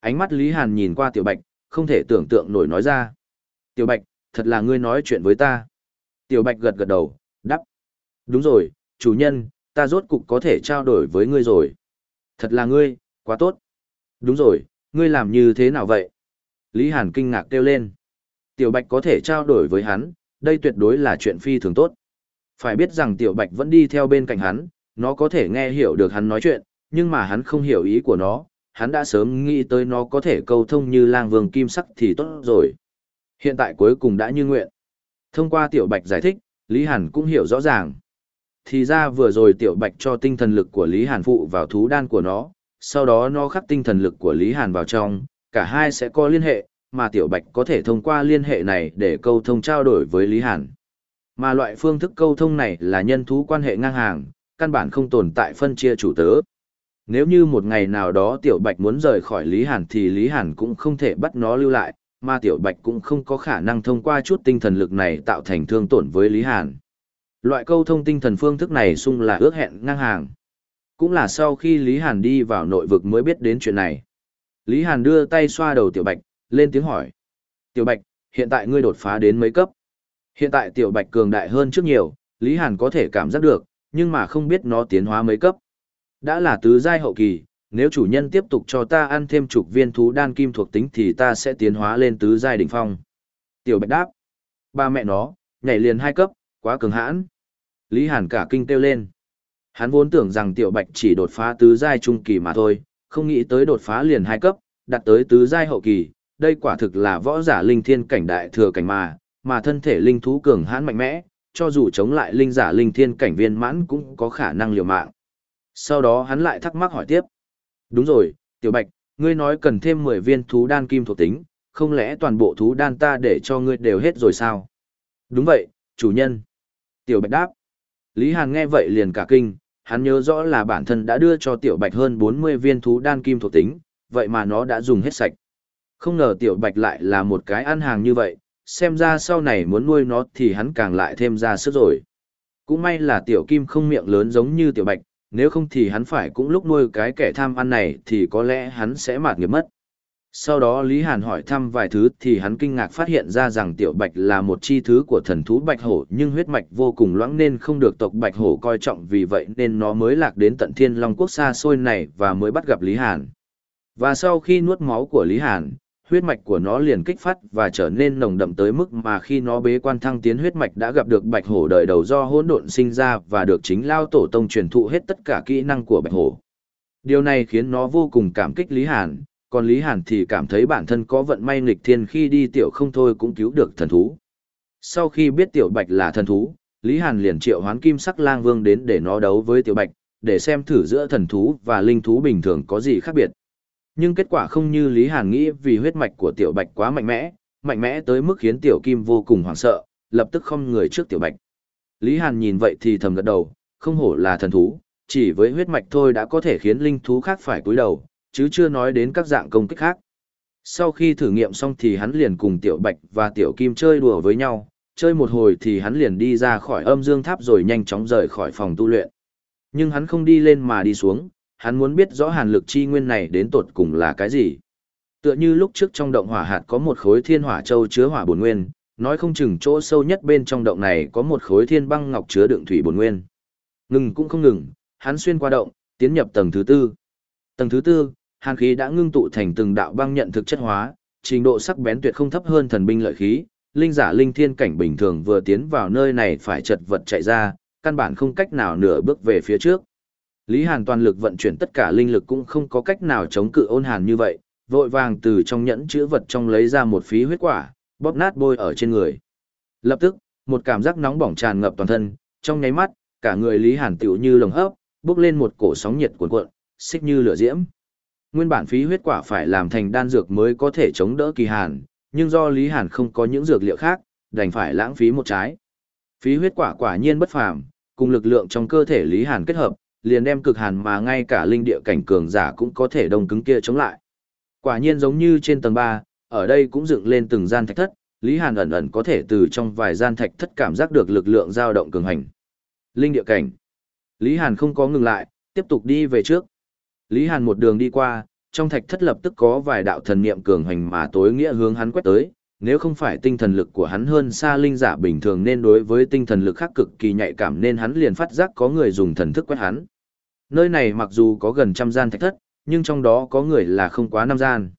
Ánh mắt Lý Hàn nhìn qua tiểu bạch, không thể tưởng tượng nổi nói ra. Tiểu bạch, thật là ngươi nói chuyện với ta. Tiểu bạch gật gật đầu, đắp. Đúng rồi, chủ nhân, ta rốt cục có thể trao đổi với ngươi rồi. Thật là ngươi, quá tốt. Đúng rồi, ngươi làm như thế nào vậy? Lý Hàn kinh ngạc kêu lên. Tiểu Bạch có thể trao đổi với hắn, đây tuyệt đối là chuyện phi thường tốt. Phải biết rằng Tiểu Bạch vẫn đi theo bên cạnh hắn, nó có thể nghe hiểu được hắn nói chuyện, nhưng mà hắn không hiểu ý của nó, hắn đã sớm nghĩ tới nó có thể câu thông như lang vương kim sắc thì tốt rồi. Hiện tại cuối cùng đã như nguyện. Thông qua Tiểu Bạch giải thích, Lý Hàn cũng hiểu rõ ràng. Thì ra vừa rồi Tiểu Bạch cho tinh thần lực của Lý Hàn phụ vào thú đan của nó, sau đó nó khắc tinh thần lực của Lý Hàn vào trong, cả hai sẽ có liên hệ, mà Tiểu Bạch có thể thông qua liên hệ này để câu thông trao đổi với Lý Hàn. Mà loại phương thức câu thông này là nhân thú quan hệ ngang hàng, căn bản không tồn tại phân chia chủ tớ. Nếu như một ngày nào đó Tiểu Bạch muốn rời khỏi Lý Hàn thì Lý Hàn cũng không thể bắt nó lưu lại, mà Tiểu Bạch cũng không có khả năng thông qua chút tinh thần lực này tạo thành thương tổn với Lý Hàn. Loại câu thông tinh thần phương thức này xung là ước hẹn ngang hàng. Cũng là sau khi Lý Hàn đi vào nội vực mới biết đến chuyện này. Lý Hàn đưa tay xoa đầu Tiểu Bạch, lên tiếng hỏi. Tiểu Bạch, hiện tại ngươi đột phá đến mấy cấp? Hiện tại Tiểu Bạch cường đại hơn trước nhiều, Lý Hàn có thể cảm giác được, nhưng mà không biết nó tiến hóa mấy cấp. Đã là tứ giai hậu kỳ, nếu chủ nhân tiếp tục cho ta ăn thêm chục viên thú đan kim thuộc tính thì ta sẽ tiến hóa lên tứ giai đỉnh phong. Tiểu Bạch đáp. Ba mẹ nó, nhảy liền hai cấp, quá cường hãn. Lý Hàn cả kinh kêu lên. Hắn vốn tưởng rằng Tiểu Bạch chỉ đột phá tứ giai trung kỳ mà thôi, không nghĩ tới đột phá liền hai cấp, đạt tới tứ giai hậu kỳ, đây quả thực là võ giả linh thiên cảnh đại thừa cảnh mà, mà thân thể linh thú cường hãn mạnh mẽ, cho dù chống lại linh giả linh thiên cảnh viên mãn cũng có khả năng liều mạng. Sau đó hắn lại thắc mắc hỏi tiếp. Đúng rồi, Tiểu Bạch, ngươi nói cần thêm 10 viên thú đan kim thuộc tính, không lẽ toàn bộ thú đan ta để cho ngươi đều hết rồi sao? Đúng vậy, chủ nhân. Tiểu Bạch đáp. Lý Hàn nghe vậy liền cả kinh, hắn nhớ rõ là bản thân đã đưa cho Tiểu Bạch hơn 40 viên thú đan kim thuộc tính, vậy mà nó đã dùng hết sạch. Không ngờ Tiểu Bạch lại là một cái ăn hàng như vậy, xem ra sau này muốn nuôi nó thì hắn càng lại thêm ra sức rồi. Cũng may là Tiểu Kim không miệng lớn giống như Tiểu Bạch, nếu không thì hắn phải cũng lúc nuôi cái kẻ tham ăn này thì có lẽ hắn sẽ mạt nghiệp mất. Sau đó Lý Hàn hỏi thăm vài thứ thì hắn kinh ngạc phát hiện ra rằng tiểu bạch là một chi thứ của thần thú bạch hổ nhưng huyết mạch vô cùng loãng nên không được tộc bạch hổ coi trọng vì vậy nên nó mới lạc đến tận thiên long quốc xa xôi này và mới bắt gặp Lý Hàn. Và sau khi nuốt máu của Lý Hàn, huyết mạch của nó liền kích phát và trở nên nồng đậm tới mức mà khi nó bế quan thăng tiến huyết mạch đã gặp được bạch hổ đời đầu do hỗn độn sinh ra và được chính lao tổ tông truyền thụ hết tất cả kỹ năng của bạch hổ. Điều này khiến nó vô cùng cảm kích Lý Hàn, còn Lý Hàn thì cảm thấy bản thân có vận may nghịch thiên khi đi tiểu không thôi cũng cứu được thần thú. Sau khi biết tiểu bạch là thần thú, Lý Hàn liền triệu hoán kim sắc lang vương đến để nó đấu với tiểu bạch, để xem thử giữa thần thú và linh thú bình thường có gì khác biệt. Nhưng kết quả không như Lý Hàn nghĩ vì huyết mạch của tiểu bạch quá mạnh mẽ, mạnh mẽ tới mức khiến tiểu kim vô cùng hoảng sợ, lập tức không người trước tiểu bạch. Lý Hàn nhìn vậy thì thầm gật đầu, không hổ là thần thú, chỉ với huyết mạch thôi đã có thể khiến linh thú khác phải cúi đầu, chứ chưa nói đến các dạng công kích khác. Sau khi thử nghiệm xong thì hắn liền cùng Tiểu Bạch và Tiểu Kim chơi đùa với nhau, chơi một hồi thì hắn liền đi ra khỏi âm dương tháp rồi nhanh chóng rời khỏi phòng tu luyện. Nhưng hắn không đi lên mà đi xuống, hắn muốn biết rõ hàn lực chi nguyên này đến tột cùng là cái gì. Tựa như lúc trước trong động hỏa hạt có một khối thiên hỏa châu chứa hỏa bổn nguyên, nói không chừng chỗ sâu nhất bên trong động này có một khối thiên băng ngọc chứa đựng thủy bổn nguyên. Ngừng cũng không ngừng, hắn xuyên qua động, tiến nhập tầng thứ tư. Tầng thứ tư, hàn khí đã ngưng tụ thành từng đạo băng nhận thực chất hóa, trình độ sắc bén tuyệt không thấp hơn thần binh lợi khí, linh giả linh thiên cảnh bình thường vừa tiến vào nơi này phải chật vật chạy ra, căn bản không cách nào nửa bước về phía trước. Lý Hàn toàn lực vận chuyển tất cả linh lực cũng không có cách nào chống cự ôn hàn như vậy, vội vàng từ trong nhẫn chữ vật trong lấy ra một phí huyết quả, bóp nát bôi ở trên người. Lập tức, một cảm giác nóng bỏng tràn ngập toàn thân, trong nháy mắt, cả người Lý Hàn tiểu như lồng hấp, bước lên một cổ sóng nhiệt cuồn cuộn, xích như lửa diễm. Nguyên bản phí huyết quả phải làm thành đan dược mới có thể chống đỡ kỳ hàn, nhưng do Lý Hàn không có những dược liệu khác, đành phải lãng phí một trái. Phí huyết quả quả nhiên bất phàm, cùng lực lượng trong cơ thể Lý Hàn kết hợp, liền đem cực hàn mà ngay cả linh địa cảnh cường giả cũng có thể đông cứng kia chống lại. Quả nhiên giống như trên tầng 3, ở đây cũng dựng lên từng gian thạch thất, Lý Hàn ẩn ẩn có thể từ trong vài gian thạch thất cảm giác được lực lượng dao động cường hành. Linh địa cảnh. Lý Hàn không có ngừng lại, tiếp tục đi về trước. Lý Hàn một đường đi qua, trong thạch thất lập tức có vài đạo thần niệm cường hành mà tối nghĩa hướng hắn quét tới, nếu không phải tinh thần lực của hắn hơn xa linh giả bình thường nên đối với tinh thần lực khác cực kỳ nhạy cảm nên hắn liền phát giác có người dùng thần thức quét hắn. Nơi này mặc dù có gần trăm gian thạch thất, nhưng trong đó có người là không quá năm gian.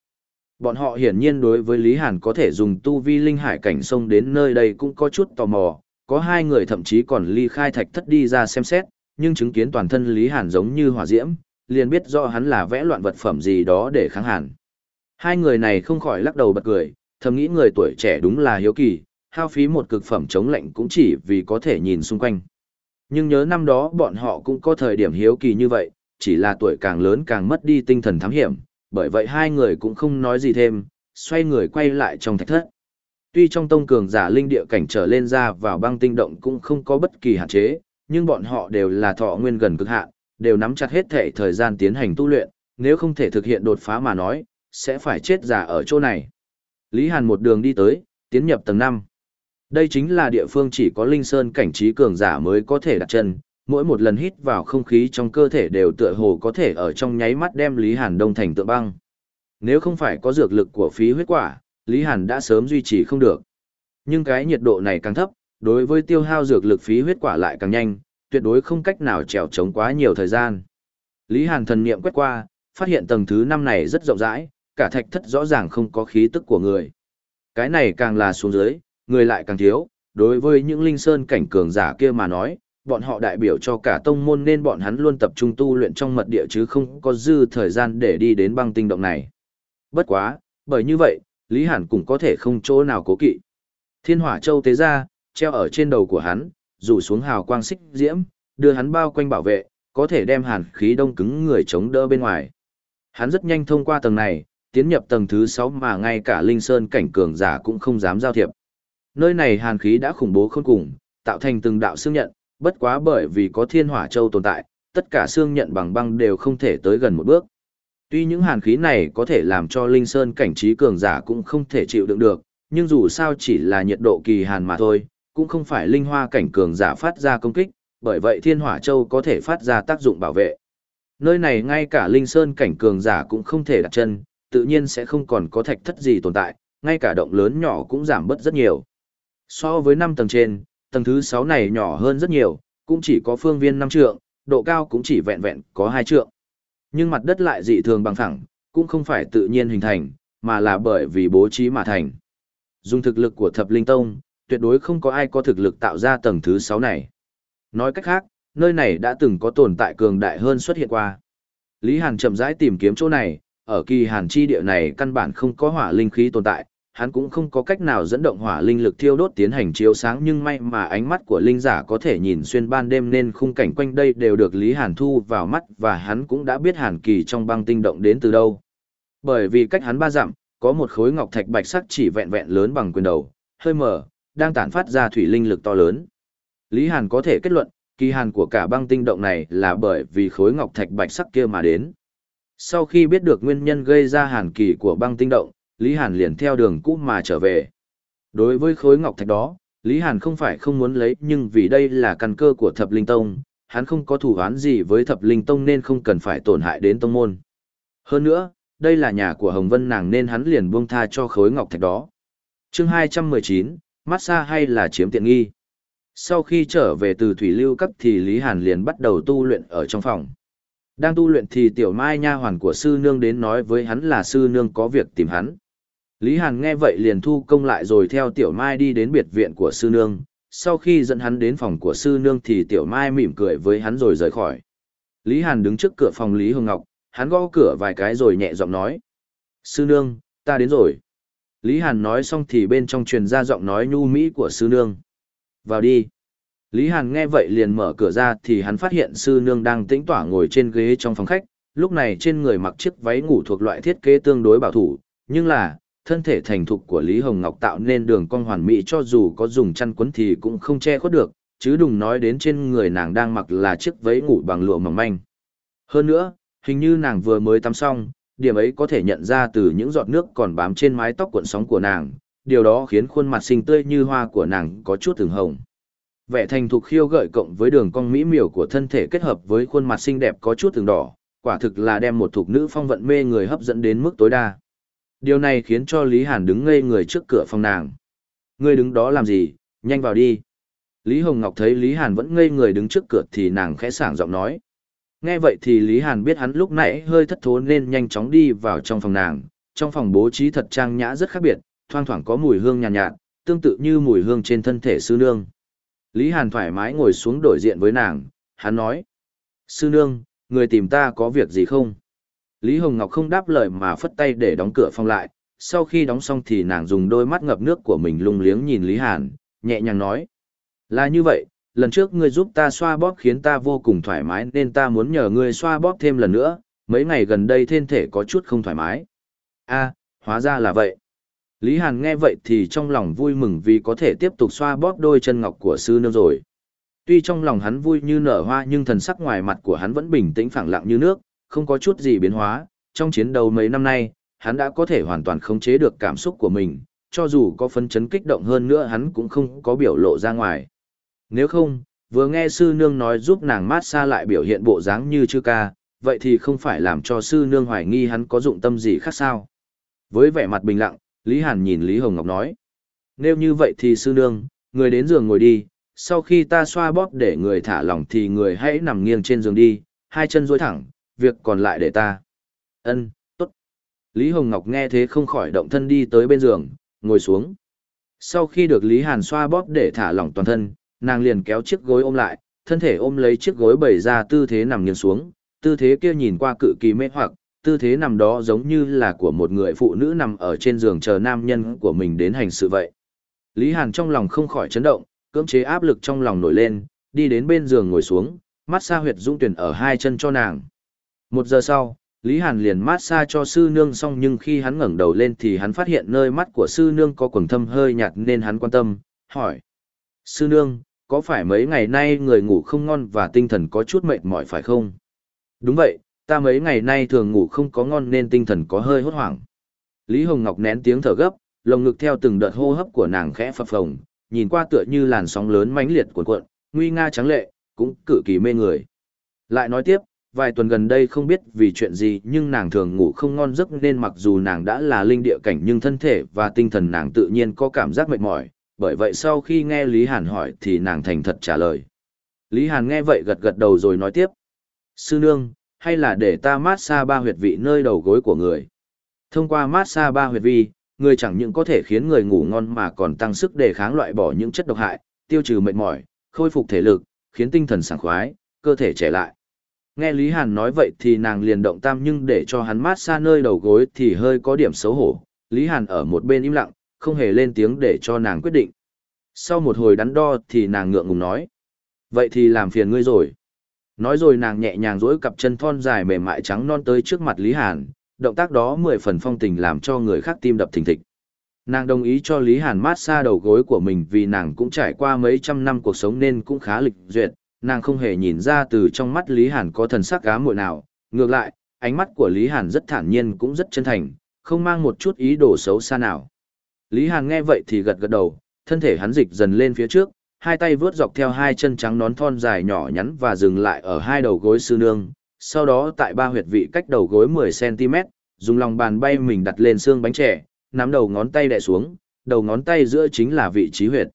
Bọn họ hiển nhiên đối với Lý Hàn có thể dùng tu vi linh hải cảnh sông đến nơi đây cũng có chút tò mò, có hai người thậm chí còn ly khai thạch thất đi ra xem xét, nhưng chứng kiến toàn thân Lý Hàn giống như hỏa diễm, liền biết rõ hắn là vẽ loạn vật phẩm gì đó để kháng hàn. Hai người này không khỏi lắc đầu bật cười, thầm nghĩ người tuổi trẻ đúng là hiếu kỳ, hao phí một cực phẩm chống lạnh cũng chỉ vì có thể nhìn xung quanh. Nhưng nhớ năm đó bọn họ cũng có thời điểm hiếu kỳ như vậy, chỉ là tuổi càng lớn càng mất đi tinh thần thám hiểm, bởi vậy hai người cũng không nói gì thêm, xoay người quay lại trong thạch thất. Tuy trong tông cường giả linh địa cảnh trở lên ra vào băng tinh động cũng không có bất kỳ hạn chế, nhưng bọn họ đều là thọ nguyên gần cực hạn, đều nắm chặt hết thể thời gian tiến hành tu luyện, nếu không thể thực hiện đột phá mà nói, sẽ phải chết giả ở chỗ này. Lý Hàn một đường đi tới, tiến nhập tầng 5. Đây chính là địa phương chỉ có linh sơn cảnh trí cường giả mới có thể đặt chân, mỗi một lần hít vào không khí trong cơ thể đều tựa hồ có thể ở trong nháy mắt đem Lý Hàn đông thành tượng băng. Nếu không phải có dược lực của phí huyết quả, Lý Hàn đã sớm duy trì không được. Nhưng cái nhiệt độ này càng thấp, đối với tiêu hao dược lực phí huyết quả lại càng nhanh, tuyệt đối không cách nào trèo trống quá nhiều thời gian. Lý Hàn thần niệm quét qua, phát hiện tầng thứ 5 này rất rộng rãi, cả thạch thất rõ ràng không có khí tức của người. Cái này càng là xuống dưới, người lại càng thiếu, đối với những linh sơn cảnh cường giả kia mà nói, bọn họ đại biểu cho cả tông môn nên bọn hắn luôn tập trung tu luyện trong mật địa chứ không có dư thời gian để đi đến băng tinh động này. Bất quá, bởi như vậy, Lý Hàn cũng có thể không chỗ nào cố kỵ. Thiên hỏa châu tế ra, treo ở trên đầu của hắn, rủ xuống hào quang xích diễm, đưa hắn bao quanh bảo vệ, có thể đem hàn khí đông cứng người chống đỡ bên ngoài. Hắn rất nhanh thông qua tầng này, tiến nhập tầng thứ 6 mà ngay cả linh sơn cảnh cường giả cũng không dám giao thiệp. Nơi này hàn khí đã khủng bố khôn cùng, tạo thành từng đạo xương nhận, bất quá bởi vì có thiên hỏa châu tồn tại, tất cả xương nhận bằng băng đều không thể tới gần một bước. Tuy những hàn khí này có thể làm cho linh sơn cảnh trí cường giả cũng không thể chịu đựng được, nhưng dù sao chỉ là nhiệt độ kỳ hàn mà thôi, cũng không phải linh hoa cảnh cường giả phát ra công kích, bởi vậy thiên hỏa châu có thể phát ra tác dụng bảo vệ. Nơi này ngay cả linh sơn cảnh cường giả cũng không thể đặt chân, tự nhiên sẽ không còn có thạch thất gì tồn tại, ngay cả động lớn nhỏ cũng giảm bớt rất nhiều. So với 5 tầng trên, tầng thứ 6 này nhỏ hơn rất nhiều, cũng chỉ có phương viên 5 trượng, độ cao cũng chỉ vẹn vẹn có 2 trượng. Nhưng mặt đất lại dị thường bằng phẳng, cũng không phải tự nhiên hình thành, mà là bởi vì bố trí mà thành. Dùng thực lực của thập linh tông, tuyệt đối không có ai có thực lực tạo ra tầng thứ 6 này. Nói cách khác, nơi này đã từng có tồn tại cường đại hơn xuất hiện qua. Lý Hàn chậm rãi tìm kiếm chỗ này, ở kỳ Hàn chi địa này căn bản không có hỏa linh khí tồn tại, hắn cũng không có cách nào dẫn động hỏa linh lực thiêu đốt tiến hành chiếu sáng nhưng may mà ánh mắt của linh giả có thể nhìn xuyên ban đêm nên khung cảnh quanh đây đều được Lý Hàn thu vào mắt và hắn cũng đã biết Hàn Kỳ trong băng tinh động đến từ đâu. Bởi vì cách hắn ba dặm, có một khối ngọc thạch bạch sắc chỉ vẹn vẹn lớn bằng quyền đầu, hơi mở, đang tản phát ra thủy linh lực to lớn. Lý Hàn có thể kết luận, kỳ hàn của cả băng tinh động này là bởi vì khối ngọc thạch bạch sắc kia mà đến. Sau khi biết được nguyên nhân gây ra hàn kỳ của băng tinh động, Lý Hàn liền theo đường cũ mà trở về. Đối với khối ngọc thạch đó, Lý Hàn không phải không muốn lấy nhưng vì đây là căn cơ của thập linh tông, hắn không có thủ án gì với thập linh tông nên không cần phải tổn hại đến tông môn. Hơn nữa, đây là nhà của Hồng Vân nàng nên hắn liền buông tha cho khối ngọc thạch đó. chương 219, massage hay là chiếm tiện nghi. Sau khi trở về từ thủy lưu cấp thì Lý Hàn liền bắt đầu tu luyện ở trong phòng. Đang tu luyện thì tiểu mai nha hoàn của sư nương đến nói với hắn là sư nương có việc tìm hắn. Lý Hàn nghe vậy liền thu công lại rồi theo tiểu mai đi đến biệt viện của sư nương. Sau khi dẫn hắn đến phòng của sư nương thì tiểu mai mỉm cười với hắn rồi rời khỏi. Lý Hàn đứng trước cửa phòng Lý Hương Ngọc, hắn gõ cửa vài cái rồi nhẹ giọng nói. Sư nương, ta đến rồi. Lý Hàn nói xong thì bên trong truyền ra giọng nói nhu mỹ của sư nương. Vào đi. Lý Hàn nghe vậy liền mở cửa ra thì hắn phát hiện sư nương đang tĩnh tỏa ngồi trên ghế trong phòng khách, lúc này trên người mặc chiếc váy ngủ thuộc loại thiết kế tương đối bảo thủ, nhưng là, thân thể thành thục của Lý Hồng Ngọc tạo nên đường cong hoàn mỹ cho dù có dùng chăn quấn thì cũng không che khuất được, chứ đừng nói đến trên người nàng đang mặc là chiếc váy ngủ bằng lụa mỏng manh. Hơn nữa, hình như nàng vừa mới tắm xong, điểm ấy có thể nhận ra từ những giọt nước còn bám trên mái tóc cuộn sóng của nàng, điều đó khiến khuôn mặt xinh tươi như hoa của nàng có chút thường hồng. Vẻ thành thục khiêu gợi cộng với đường cong mỹ miều của thân thể kết hợp với khuôn mặt xinh đẹp có chút thường đỏ, quả thực là đem một thục nữ phong vận mê người hấp dẫn đến mức tối đa. Điều này khiến cho Lý Hàn đứng ngây người trước cửa phòng nàng. Ngươi đứng đó làm gì, nhanh vào đi. Lý Hồng Ngọc thấy Lý Hàn vẫn ngây người đứng trước cửa thì nàng khẽ sảng giọng nói. Nghe vậy thì Lý Hàn biết hắn lúc nãy hơi thất thố nên nhanh chóng đi vào trong phòng nàng. Trong phòng bố trí thật trang nhã rất khác biệt, thoang thoảng có mùi hương nhàn nhạt, nhạt, tương tự như mùi hương trên thân thể sư nương. Lý Hàn thoải mái ngồi xuống đổi diện với nàng, hắn nói. Sư nương, người tìm ta có việc gì không? Lý Hồng Ngọc không đáp lời mà phất tay để đóng cửa phòng lại, sau khi đóng xong thì nàng dùng đôi mắt ngập nước của mình lung liếng nhìn Lý Hàn, nhẹ nhàng nói. Là như vậy, lần trước ngươi giúp ta xoa bóp khiến ta vô cùng thoải mái nên ta muốn nhờ ngươi xoa bóp thêm lần nữa, mấy ngày gần đây thân thể có chút không thoải mái. a hóa ra là vậy. Lý Hàn nghe vậy thì trong lòng vui mừng vì có thể tiếp tục xoa bóp đôi chân ngọc của sư nương rồi. Tuy trong lòng hắn vui như nở hoa nhưng thần sắc ngoài mặt của hắn vẫn bình tĩnh phẳng lặng như nước, không có chút gì biến hóa. Trong chiến đấu mấy năm nay, hắn đã có thể hoàn toàn khống chế được cảm xúc của mình, cho dù có phấn chấn kích động hơn nữa hắn cũng không có biểu lộ ra ngoài. Nếu không, vừa nghe sư nương nói giúp nàng mát xa lại biểu hiện bộ dáng như chư ca, vậy thì không phải làm cho sư nương hoài nghi hắn có dụng tâm gì khác sao. Với vẻ mặt bình lặng, Lý Hàn nhìn Lý Hồng Ngọc nói. Nếu như vậy thì sư nương, người đến giường ngồi đi, sau khi ta xoa bóp để người thả lỏng thì người hãy nằm nghiêng trên giường đi, hai chân duỗi thẳng, việc còn lại để ta. Ân, tốt. Lý Hồng Ngọc nghe thế không khỏi động thân đi tới bên giường, ngồi xuống. Sau khi được Lý Hàn xoa bóp để thả lỏng toàn thân, nàng liền kéo chiếc gối ôm lại, thân thể ôm lấy chiếc gối bày ra tư thế nằm nghiêng xuống, tư thế kia nhìn qua cực kỳ mê hoặc, tư thế nằm đó giống như là của một người phụ nữ nằm ở trên giường chờ nam nhân của mình đến hành sự vậy. Lý Hàn trong lòng không khỏi chấn động, cưỡng chế áp lực trong lòng nổi lên, đi đến bên giường ngồi xuống, mát xa huyệt dũng tuyển ở hai chân cho nàng. Một giờ sau, Lý Hàn liền mát xa cho sư nương xong nhưng khi hắn ngẩng đầu lên thì hắn phát hiện nơi mắt của sư nương có quầng thâm hơi nhạt nên hắn quan tâm, hỏi. Sư nương, có phải mấy ngày nay người ngủ không ngon và tinh thần có chút mệt mỏi phải không? Đúng vậy, ta mấy ngày nay thường ngủ không có ngon nên tinh thần có hơi hốt hoảng. Lý Hồng Ngọc nén tiếng thở gấp, lồng ngực theo từng đợt hô hấp của nàng khẽ phập phồng, nhìn qua tựa như làn sóng lớn mãnh liệt cuộn cuộn, nguy nga trắng lệ, cũng cự kỳ mê người. Lại nói tiếp, vài tuần gần đây không biết vì chuyện gì nhưng nàng thường ngủ không ngon giấc nên mặc dù nàng đã là linh địa cảnh nhưng thân thể và tinh thần nàng tự nhiên có cảm giác mệt mỏi, bởi vậy sau khi nghe Lý Hàn hỏi thì nàng thành thật trả lời. Lý Hàn nghe vậy gật gật đầu rồi nói tiếp. Sư nương, hay là để ta mát xa ba huyệt vị nơi đầu gối của người. Thông qua mát xa ba huyệt vị, người chẳng những có thể khiến người ngủ ngon mà còn tăng sức đề kháng loại bỏ những chất độc hại, tiêu trừ mệt mỏi, khôi phục thể lực, khiến tinh thần sảng khoái, cơ thể trẻ lại. Nghe Lý Hàn nói vậy thì nàng liền động tam nhưng để cho hắn mát xa nơi đầu gối thì hơi có điểm xấu hổ. Lý Hàn ở một bên im lặng, không hề lên tiếng để cho nàng quyết định. Sau một hồi đắn đo thì nàng ngượng ngùng nói. Vậy thì làm phiền ngươi rồi. Nói rồi nàng nhẹ nhàng duỗi cặp chân thon dài mềm mại trắng non tới trước mặt Lý Hàn, động tác đó mười phần phong tình làm cho người khác tim đập thình thịch. Nàng đồng ý cho Lý Hàn mát xa đầu gối của mình vì nàng cũng trải qua mấy trăm năm cuộc sống nên cũng khá lịch duyệt, nàng không hề nhìn ra từ trong mắt Lý Hàn có thần sắc cá muội nào, ngược lại, ánh mắt của Lý Hàn rất thản nhiên cũng rất chân thành, không mang một chút ý đồ xấu xa nào. Lý Hàn nghe vậy thì gật gật đầu, thân thể hắn dịch dần lên phía trước, hai tay vướt dọc theo hai chân trắng nón thon dài nhỏ nhắn và dừng lại ở hai đầu gối sư nương, sau đó tại ba huyệt vị cách đầu gối 10cm, dùng lòng bàn bay mình đặt lên xương bánh trẻ, nắm đầu ngón tay đè xuống, đầu ngón tay giữa chính là vị trí huyệt.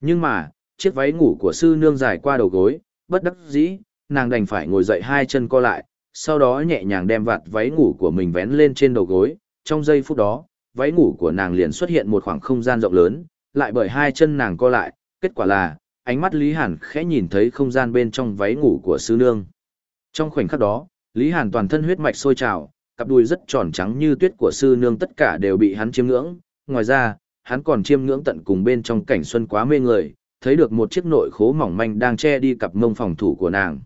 Nhưng mà, chiếc váy ngủ của sư nương dài qua đầu gối, bất đắc dĩ, nàng đành phải ngồi dậy hai chân co lại, sau đó nhẹ nhàng đem vạt váy ngủ của mình vén lên trên đầu gối, trong giây phút đó, váy ngủ của nàng liền xuất hiện một khoảng không gian rộng lớn, lại bởi hai chân nàng co lại, kết quả là, ánh mắt Lý Hàn khẽ nhìn thấy không gian bên trong váy ngủ của sư nương. Trong khoảnh khắc đó, Lý Hàn toàn thân huyết mạch sôi trào, cặp đùi rất tròn trắng như tuyết của sư nương tất cả đều bị hắn chiêm ngưỡng, ngoài ra, hắn còn chiêm ngưỡng tận cùng bên trong cảnh xuân quá mê người, thấy được một chiếc nội khố mỏng manh đang che đi cặp mông phòng thủ của nàng.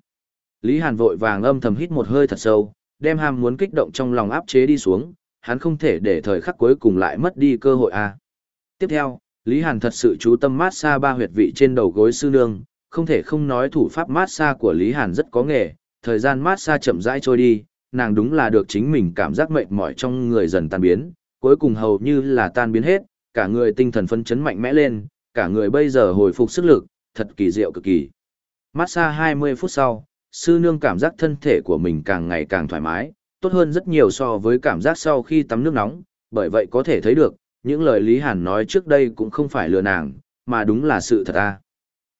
Lý Hàn vội vàng âm thầm hít một hơi thật sâu, đem ham muốn kích động trong lòng áp chế đi xuống, hắn không thể để thời khắc cuối cùng lại mất đi cơ hội a. Tiếp theo, Lý Hàn thật sự chú tâm mát xa ba huyệt vị trên đầu gối sư nương, không thể không nói thủ pháp mát xa của Lý Hàn rất có nghề, thời gian mát xa chậm rãi trôi đi, nàng đúng là được chính mình cảm giác mệt mỏi trong người dần tan biến, cuối cùng hầu như là tan biến hết, cả người tinh thần phấn chấn mạnh mẽ lên, cả người bây giờ hồi phục sức lực, thật kỳ diệu cực kỳ. Mát xa 20 phút sau, sư nương cảm giác thân thể của mình càng ngày càng thoải mái, tốt hơn rất nhiều so với cảm giác sau khi tắm nước nóng, bởi vậy có thể thấy được, những lời Lý Hàn nói trước đây cũng không phải lừa nàng, mà đúng là sự thật à.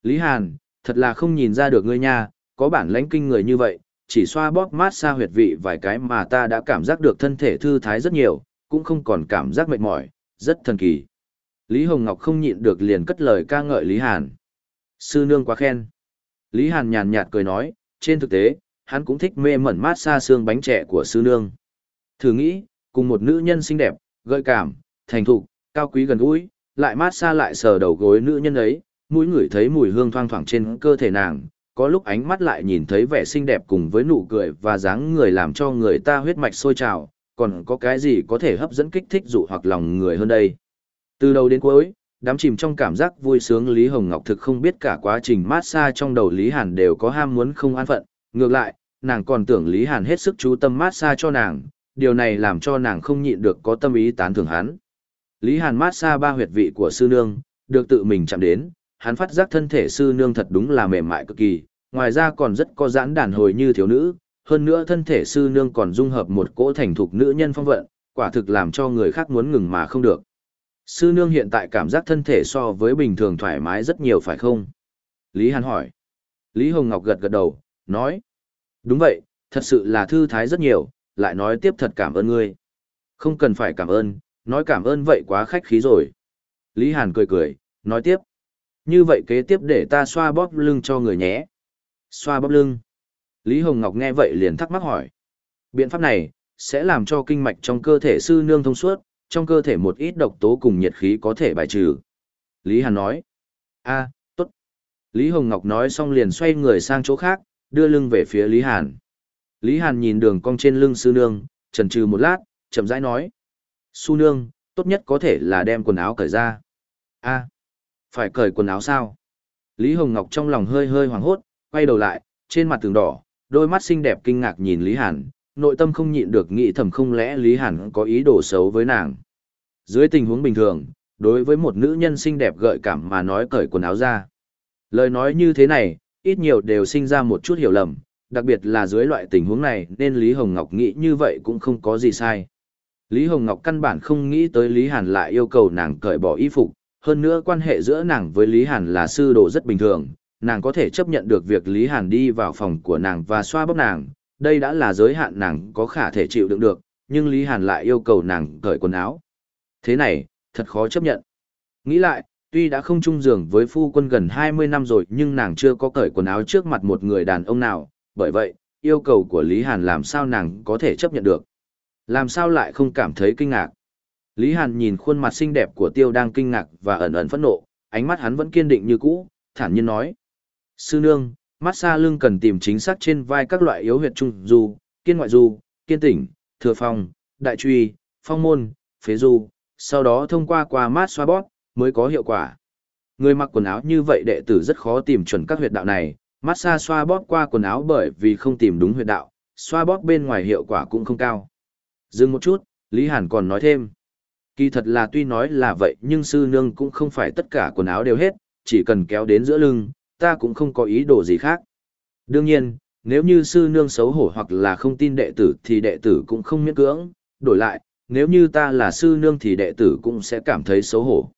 Lý Hàn, thật là không nhìn ra được ngươi nha, có bản lãnh kinh người như vậy, chỉ xoa bóp mát xa huyệt vị vài cái mà ta đã cảm giác được thân thể thư thái rất nhiều, cũng không còn cảm giác mệt mỏi, rất thần kỳ. Lý Hồng Ngọc không nhịn được liền cất lời ca ngợi Lý Hàn. Sư nương quá khen. Lý Hàn nhàn nhạt cười nói, trên thực tế, hắn cũng thích mê mẩn mát xa xương bánh trẻ của sư nương. Thử nghĩ, cùng một nữ nhân xinh đẹp, gợi cảm, thành thục, cao quý gần gũi, lại mát xa lại sờ đầu gối nữ nhân ấy, mũi ngửi thấy mùi hương thoang thoảng trên cơ thể nàng, có lúc ánh mắt lại nhìn thấy vẻ xinh đẹp cùng với nụ cười và dáng người làm cho người ta huyết mạch sôi trào, còn có cái gì có thể hấp dẫn kích thích dụ hoặc lòng người hơn đây. Từ đầu đến cuối, đám chìm trong cảm giác vui sướng Lý Hồng Ngọc thực không biết cả quá trình mát xa trong đầu Lý Hàn đều có ham muốn không an phận, ngược lại, nàng còn tưởng Lý Hàn hết sức chú tâm massage cho nàng, điều này làm cho nàng không nhịn được có tâm ý tán thưởng hắn. Lý Hàn massage ba huyệt vị của sư nương, được tự mình chạm đến, hắn phát giác thân thể sư nương thật đúng là mềm mại cực kỳ, ngoài ra còn rất có giãn đàn hồi như thiếu nữ, hơn nữa thân thể sư nương còn dung hợp một cỗ thành thục nữ nhân phong vận, quả thực làm cho người khác muốn ngừng mà không được. Sư nương hiện tại cảm giác thân thể so với bình thường thoải mái rất nhiều phải không? Lý Hàn hỏi. Lý Hồng Ngọc gật gật đầu, nói. Đúng vậy, thật sự là thư thái rất nhiều, lại nói tiếp thật cảm ơn ngươi. Không cần phải cảm ơn, nói cảm ơn vậy quá khách khí rồi. Lý Hàn cười cười, nói tiếp. Như vậy kế tiếp để ta xoa bóp lưng cho người nhé. Xoa bóp lưng. Lý Hồng Ngọc nghe vậy liền thắc mắc hỏi. Biện pháp này, sẽ làm cho kinh mạch trong cơ thể sư nương thông suốt, trong cơ thể một ít độc tố cùng nhiệt khí có thể bài trừ. Lý Hàn nói. a tốt. Lý Hồng Ngọc nói xong liền xoay người sang chỗ khác, đưa lưng về phía Lý Hàn. Lý Hàn nhìn đường cong trên lưng sư nương, chần chừ một lát, chậm rãi nói. Su nương, tốt nhất có thể là đem quần áo cởi ra. a phải cởi quần áo sao? Lý Hồng Ngọc trong lòng hơi hơi hoảng hốt, quay đầu lại, trên mặt tường đỏ, đôi mắt xinh đẹp kinh ngạc nhìn Lý Hàn, nội tâm không nhịn được nghĩ thầm không lẽ Lý Hàn có ý đồ xấu với nàng. Dưới tình huống bình thường, đối với một nữ nhân xinh đẹp gợi cảm mà nói cởi quần áo ra. Lời nói như thế này, ít nhiều đều sinh ra một chút hiểu lầm, đặc biệt là dưới loại tình huống này nên Lý Hồng Ngọc nghĩ như vậy cũng không có gì sai. Lý Hồng Ngọc căn bản không nghĩ tới Lý Hàn lại yêu cầu nàng cởi bỏ y phục, hơn nữa quan hệ giữa nàng với Lý Hàn là sư đồ rất bình thường, nàng có thể chấp nhận được việc Lý Hàn đi vào phòng của nàng và xoa bóp nàng, đây đã là giới hạn nàng có khả thể chịu đựng được, nhưng Lý Hàn lại yêu cầu nàng cởi quần áo. Thế này, thật khó chấp nhận. Nghĩ lại, tuy đã không chung giường với phu quân gần 20 năm rồi nhưng nàng chưa có cởi quần áo trước mặt một người đàn ông nào, bởi vậy, yêu cầu của Lý Hàn làm sao nàng có thể chấp nhận được. Làm sao lại không cảm thấy kinh ngạc. Lý Hàn nhìn khuôn mặt xinh đẹp của Tiêu đang kinh ngạc và ẩn ẩn phẫn nộ, ánh mắt hắn vẫn kiên định như cũ, thản nhiên nói. Sư nương, mát xa lưng cần tìm chính xác trên vai các loại yếu huyệt trung du, kiên ngoại du, kiên tỉnh, thừa phong, đại truy, phong môn, phế du, sau đó thông qua qua mát xoa bóp, mới có hiệu quả. Người mặc quần áo như vậy đệ tử rất khó tìm chuẩn các huyệt đạo này, mát xa xoa bóp qua quần áo bởi vì không tìm đúng huyệt đạo, xoa bóp bên ngoài hiệu quả cũng không cao. Dừng một chút, Lý Hàn còn nói thêm. Kỳ thật là tuy nói là vậy nhưng sư nương cũng không phải tất cả quần áo đều hết, chỉ cần kéo đến giữa lưng, ta cũng không có ý đồ gì khác. Đương nhiên, nếu như sư nương xấu hổ hoặc là không tin đệ tử thì đệ tử cũng không miễn cưỡng, đổi lại, nếu như ta là sư nương thì đệ tử cũng sẽ cảm thấy xấu hổ.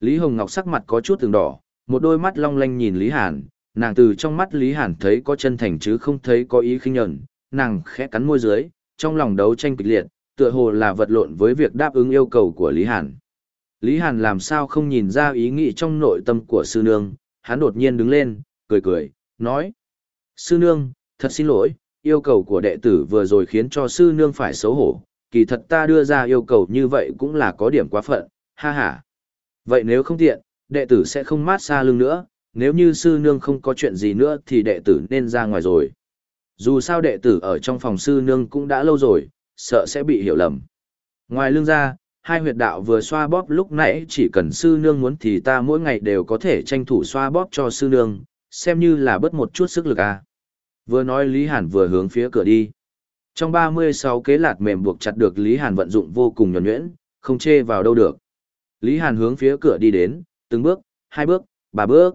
Lý Hồng Ngọc sắc mặt có chút từng đỏ, một đôi mắt long lanh nhìn Lý Hàn, nàng từ trong mắt Lý Hàn thấy có chân thành chứ không thấy có ý khinh nhẫn, nàng khẽ cắn môi dưới, trong lòng đấu tranh kịch liệt, tựa hồ là vật lộn với việc đáp ứng yêu cầu của Lý Hàn. Lý Hàn làm sao không nhìn ra ý nghĩ trong nội tâm của sư nương, hắn đột nhiên đứng lên, cười cười, nói. Sư nương, thật xin lỗi, yêu cầu của đệ tử vừa rồi khiến cho sư nương phải xấu hổ, kỳ thật ta đưa ra yêu cầu như vậy cũng là có điểm quá phận, ha ha. Vậy nếu không tiện, đệ tử sẽ không mát xa lưng nữa, nếu như sư nương không có chuyện gì nữa thì đệ tử nên ra ngoài rồi. Dù sao đệ tử ở trong phòng sư nương cũng đã lâu rồi, sợ sẽ bị hiểu lầm. Ngoài lưng ra, hai huyệt đạo vừa xoa bóp lúc nãy chỉ cần sư nương muốn thì ta mỗi ngày đều có thể tranh thủ xoa bóp cho sư nương, xem như là bớt một chút sức lực à. Vừa nói Lý Hàn vừa hướng phía cửa đi. Trong 36 kế lạt mềm buộc chặt được Lý Hàn vận dụng vô cùng nhuẩn nhuyễn, không chê vào đâu được. Lý Hàn hướng phía cửa đi đến, từng bước, hai bước, ba bước.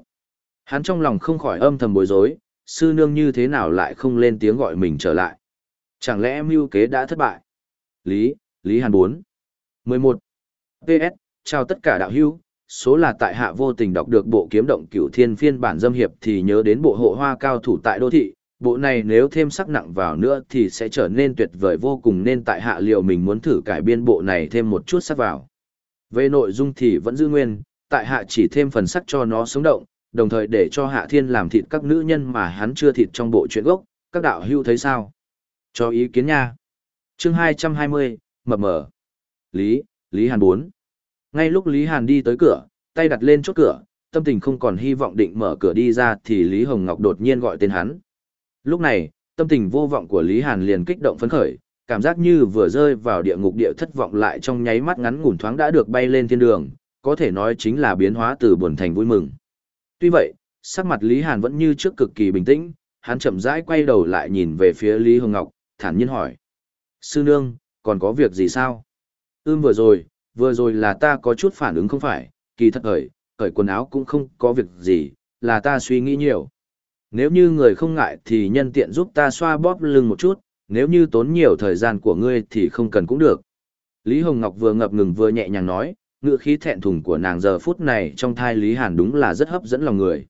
Hắn trong lòng không khỏi âm thầm bối rối, sư nương như thế nào lại không lên tiếng gọi mình trở lại. Chẳng lẽ mưu kế đã thất bại? Lý, Lý Hàn 4. 11. PS, chào tất cả đạo hữu, số là tại hạ vô tình đọc được bộ kiếm động cửu thiên phiên bản dâm hiệp thì nhớ đến bộ hộ hoa cao thủ tại đô thị, bộ này nếu thêm sắc nặng vào nữa thì sẽ trở nên tuyệt vời vô cùng nên tại hạ liệu mình muốn thử cải biên bộ này thêm một chút sắc vào. Về nội dung thì vẫn giữ nguyên, tại hạ chỉ thêm phần sắc cho nó sống động, đồng thời để cho hạ thiên làm thịt các nữ nhân mà hắn chưa thịt trong bộ truyện gốc, các đạo hưu thấy sao? Cho ý kiến nha. Chương 220, mập mờ. Lý, Lý Hàn 4. Ngay lúc Lý Hàn đi tới cửa, tay đặt lên chốt cửa, tâm tình không còn hy vọng định mở cửa đi ra thì Lý Hồng Ngọc đột nhiên gọi tên hắn. Lúc này, tâm tình vô vọng của Lý Hàn liền kích động phấn khởi, cảm giác như vừa rơi vào địa ngục địa thất vọng lại trong nháy mắt ngắn ngủn thoáng đã được bay lên thiên đường, có thể nói chính là biến hóa từ buồn thành vui mừng. Tuy vậy, sắc mặt Lý Hàn vẫn như trước cực kỳ bình tĩnh, hắn chậm rãi quay đầu lại nhìn về phía Lý Hương Ngọc, thản nhiên hỏi. Sư nương, còn có việc gì sao? Ưm vừa rồi, vừa rồi là ta có chút phản ứng không phải, kỳ thật hởi, hởi quần áo cũng không có việc gì, là ta suy nghĩ nhiều. Nếu như người không ngại thì nhân tiện giúp ta xoa bóp lưng một chút, nếu như tốn nhiều thời gian của ngươi thì không cần cũng được. Lý Hồng Ngọc vừa ngập ngừng vừa nhẹ nhàng nói, ngựa khí thẹn thùng của nàng giờ phút này trong thai Lý Hàn đúng là rất hấp dẫn lòng người.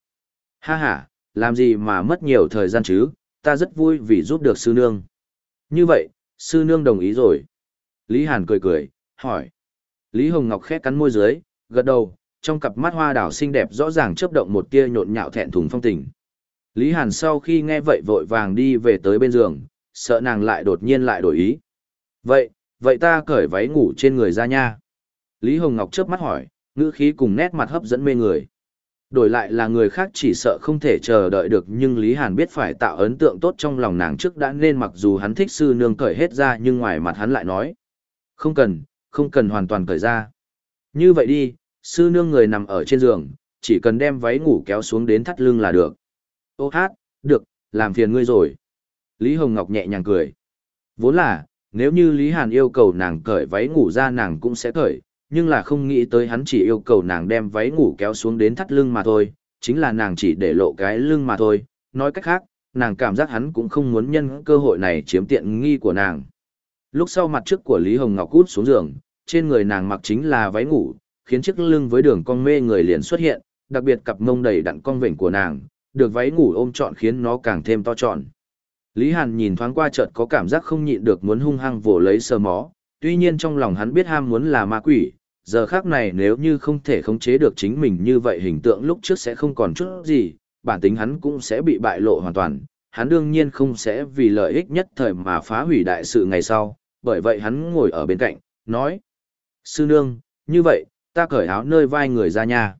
Ha ha, làm gì mà mất nhiều thời gian chứ, ta rất vui vì giúp được sư nương. Như vậy, sư nương đồng ý rồi. Lý Hàn cười cười, hỏi. Lý Hồng Ngọc khẽ cắn môi dưới, gật đầu, trong cặp mắt hoa đảo xinh đẹp rõ ràng chớp động một tia nhộn nhạo thẹn thùng phong tình. Lý Hàn sau khi nghe vậy vội vàng đi về tới bên giường, sợ nàng lại đột nhiên lại đổi ý. Vậy, vậy ta cởi váy ngủ trên người ra nha. Lý Hồng Ngọc chớp mắt hỏi, ngữ khí cùng nét mặt hấp dẫn mê người. Đổi lại là người khác chỉ sợ không thể chờ đợi được nhưng Lý Hàn biết phải tạo ấn tượng tốt trong lòng nàng trước đã nên mặc dù hắn thích sư nương cởi hết ra nhưng ngoài mặt hắn lại nói. Không cần, không cần hoàn toàn cởi ra. Như vậy đi, sư nương người nằm ở trên giường, chỉ cần đem váy ngủ kéo xuống đến thắt lưng là được. Ô hát, được, làm phiền ngươi rồi. Lý Hồng Ngọc nhẹ nhàng cười. Vốn là, nếu như Lý Hàn yêu cầu nàng cởi váy ngủ ra nàng cũng sẽ cởi, nhưng là không nghĩ tới hắn chỉ yêu cầu nàng đem váy ngủ kéo xuống đến thắt lưng mà thôi, chính là nàng chỉ để lộ cái lưng mà thôi, nói cách khác, nàng cảm giác hắn cũng không muốn nhân cơ hội này chiếm tiện nghi của nàng. Lúc sau mặt trước của Lý Hồng Ngọc cút xuống giường, trên người nàng mặc chính là váy ngủ, khiến chiếc lưng với đường cong mê người liền xuất hiện, đặc biệt cặp mông đầy đặn cong vểnh của nàng, được váy ngủ ôm trọn khiến nó càng thêm to trọn. Lý Hàn nhìn thoáng qua chợt có cảm giác không nhịn được muốn hung hăng vồ lấy sờ mó, tuy nhiên trong lòng hắn biết ham muốn là ma quỷ, giờ khác này nếu như không thể khống chế được chính mình như vậy hình tượng lúc trước sẽ không còn chút gì, bản tính hắn cũng sẽ bị bại lộ hoàn toàn, hắn đương nhiên không sẽ vì lợi ích nhất thời mà phá hủy đại sự ngày sau, bởi vậy hắn ngồi ở bên cạnh, nói. Sư nương, như vậy, ta cởi áo nơi vai người ra nhà.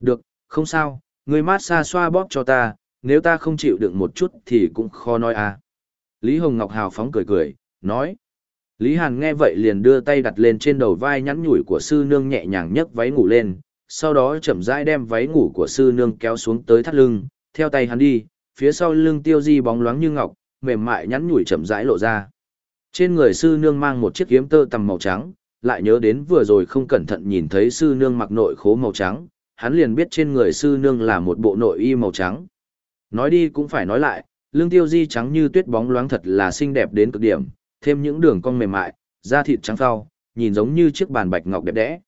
Được, không sao, người mát xa xoa bóp cho ta, nếu ta không chịu đựng một chút thì cũng khó nói à. Lý Hồng Ngọc hào phóng cười cười, nói. Lý Hàn nghe vậy liền đưa tay đặt lên trên đầu vai nhắn nhủi của sư nương nhẹ nhàng nhấc váy ngủ lên, sau đó chậm rãi đem váy ngủ của sư nương kéo xuống tới thắt lưng, theo tay hắn đi, phía sau lưng tiêu di bóng loáng như ngọc, mềm mại nhắn nhủi chậm rãi lộ ra. Trên người sư nương mang một chiếc kiếm tơ tầm màu trắng, lại nhớ đến vừa rồi không cẩn thận nhìn thấy sư nương mặc nội khố màu trắng, hắn liền biết trên người sư nương là một bộ nội y màu trắng. Nói đi cũng phải nói lại, lương tiêu di trắng như tuyết bóng loáng thật là xinh đẹp đến cực điểm, thêm những đường cong mềm mại, da thịt trắng phao, nhìn giống như chiếc bàn bạch ngọc đẹp đẽ.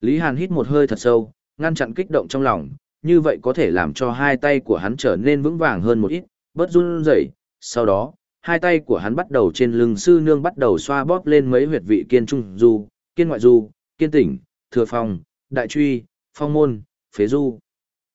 Lý Hàn hít một hơi thật sâu, ngăn chặn kích động trong lòng, như vậy có thể làm cho hai tay của hắn trở nên vững vàng hơn một ít, bớt run rẩy. Sau đó, hai tay của hắn bắt đầu trên lưng sư nương bắt đầu xoa bóp lên mấy huyệt vị kiên trung du, kiên ngoại du, kiên tỉnh, thừa phong, đại truy, phong môn, phế du.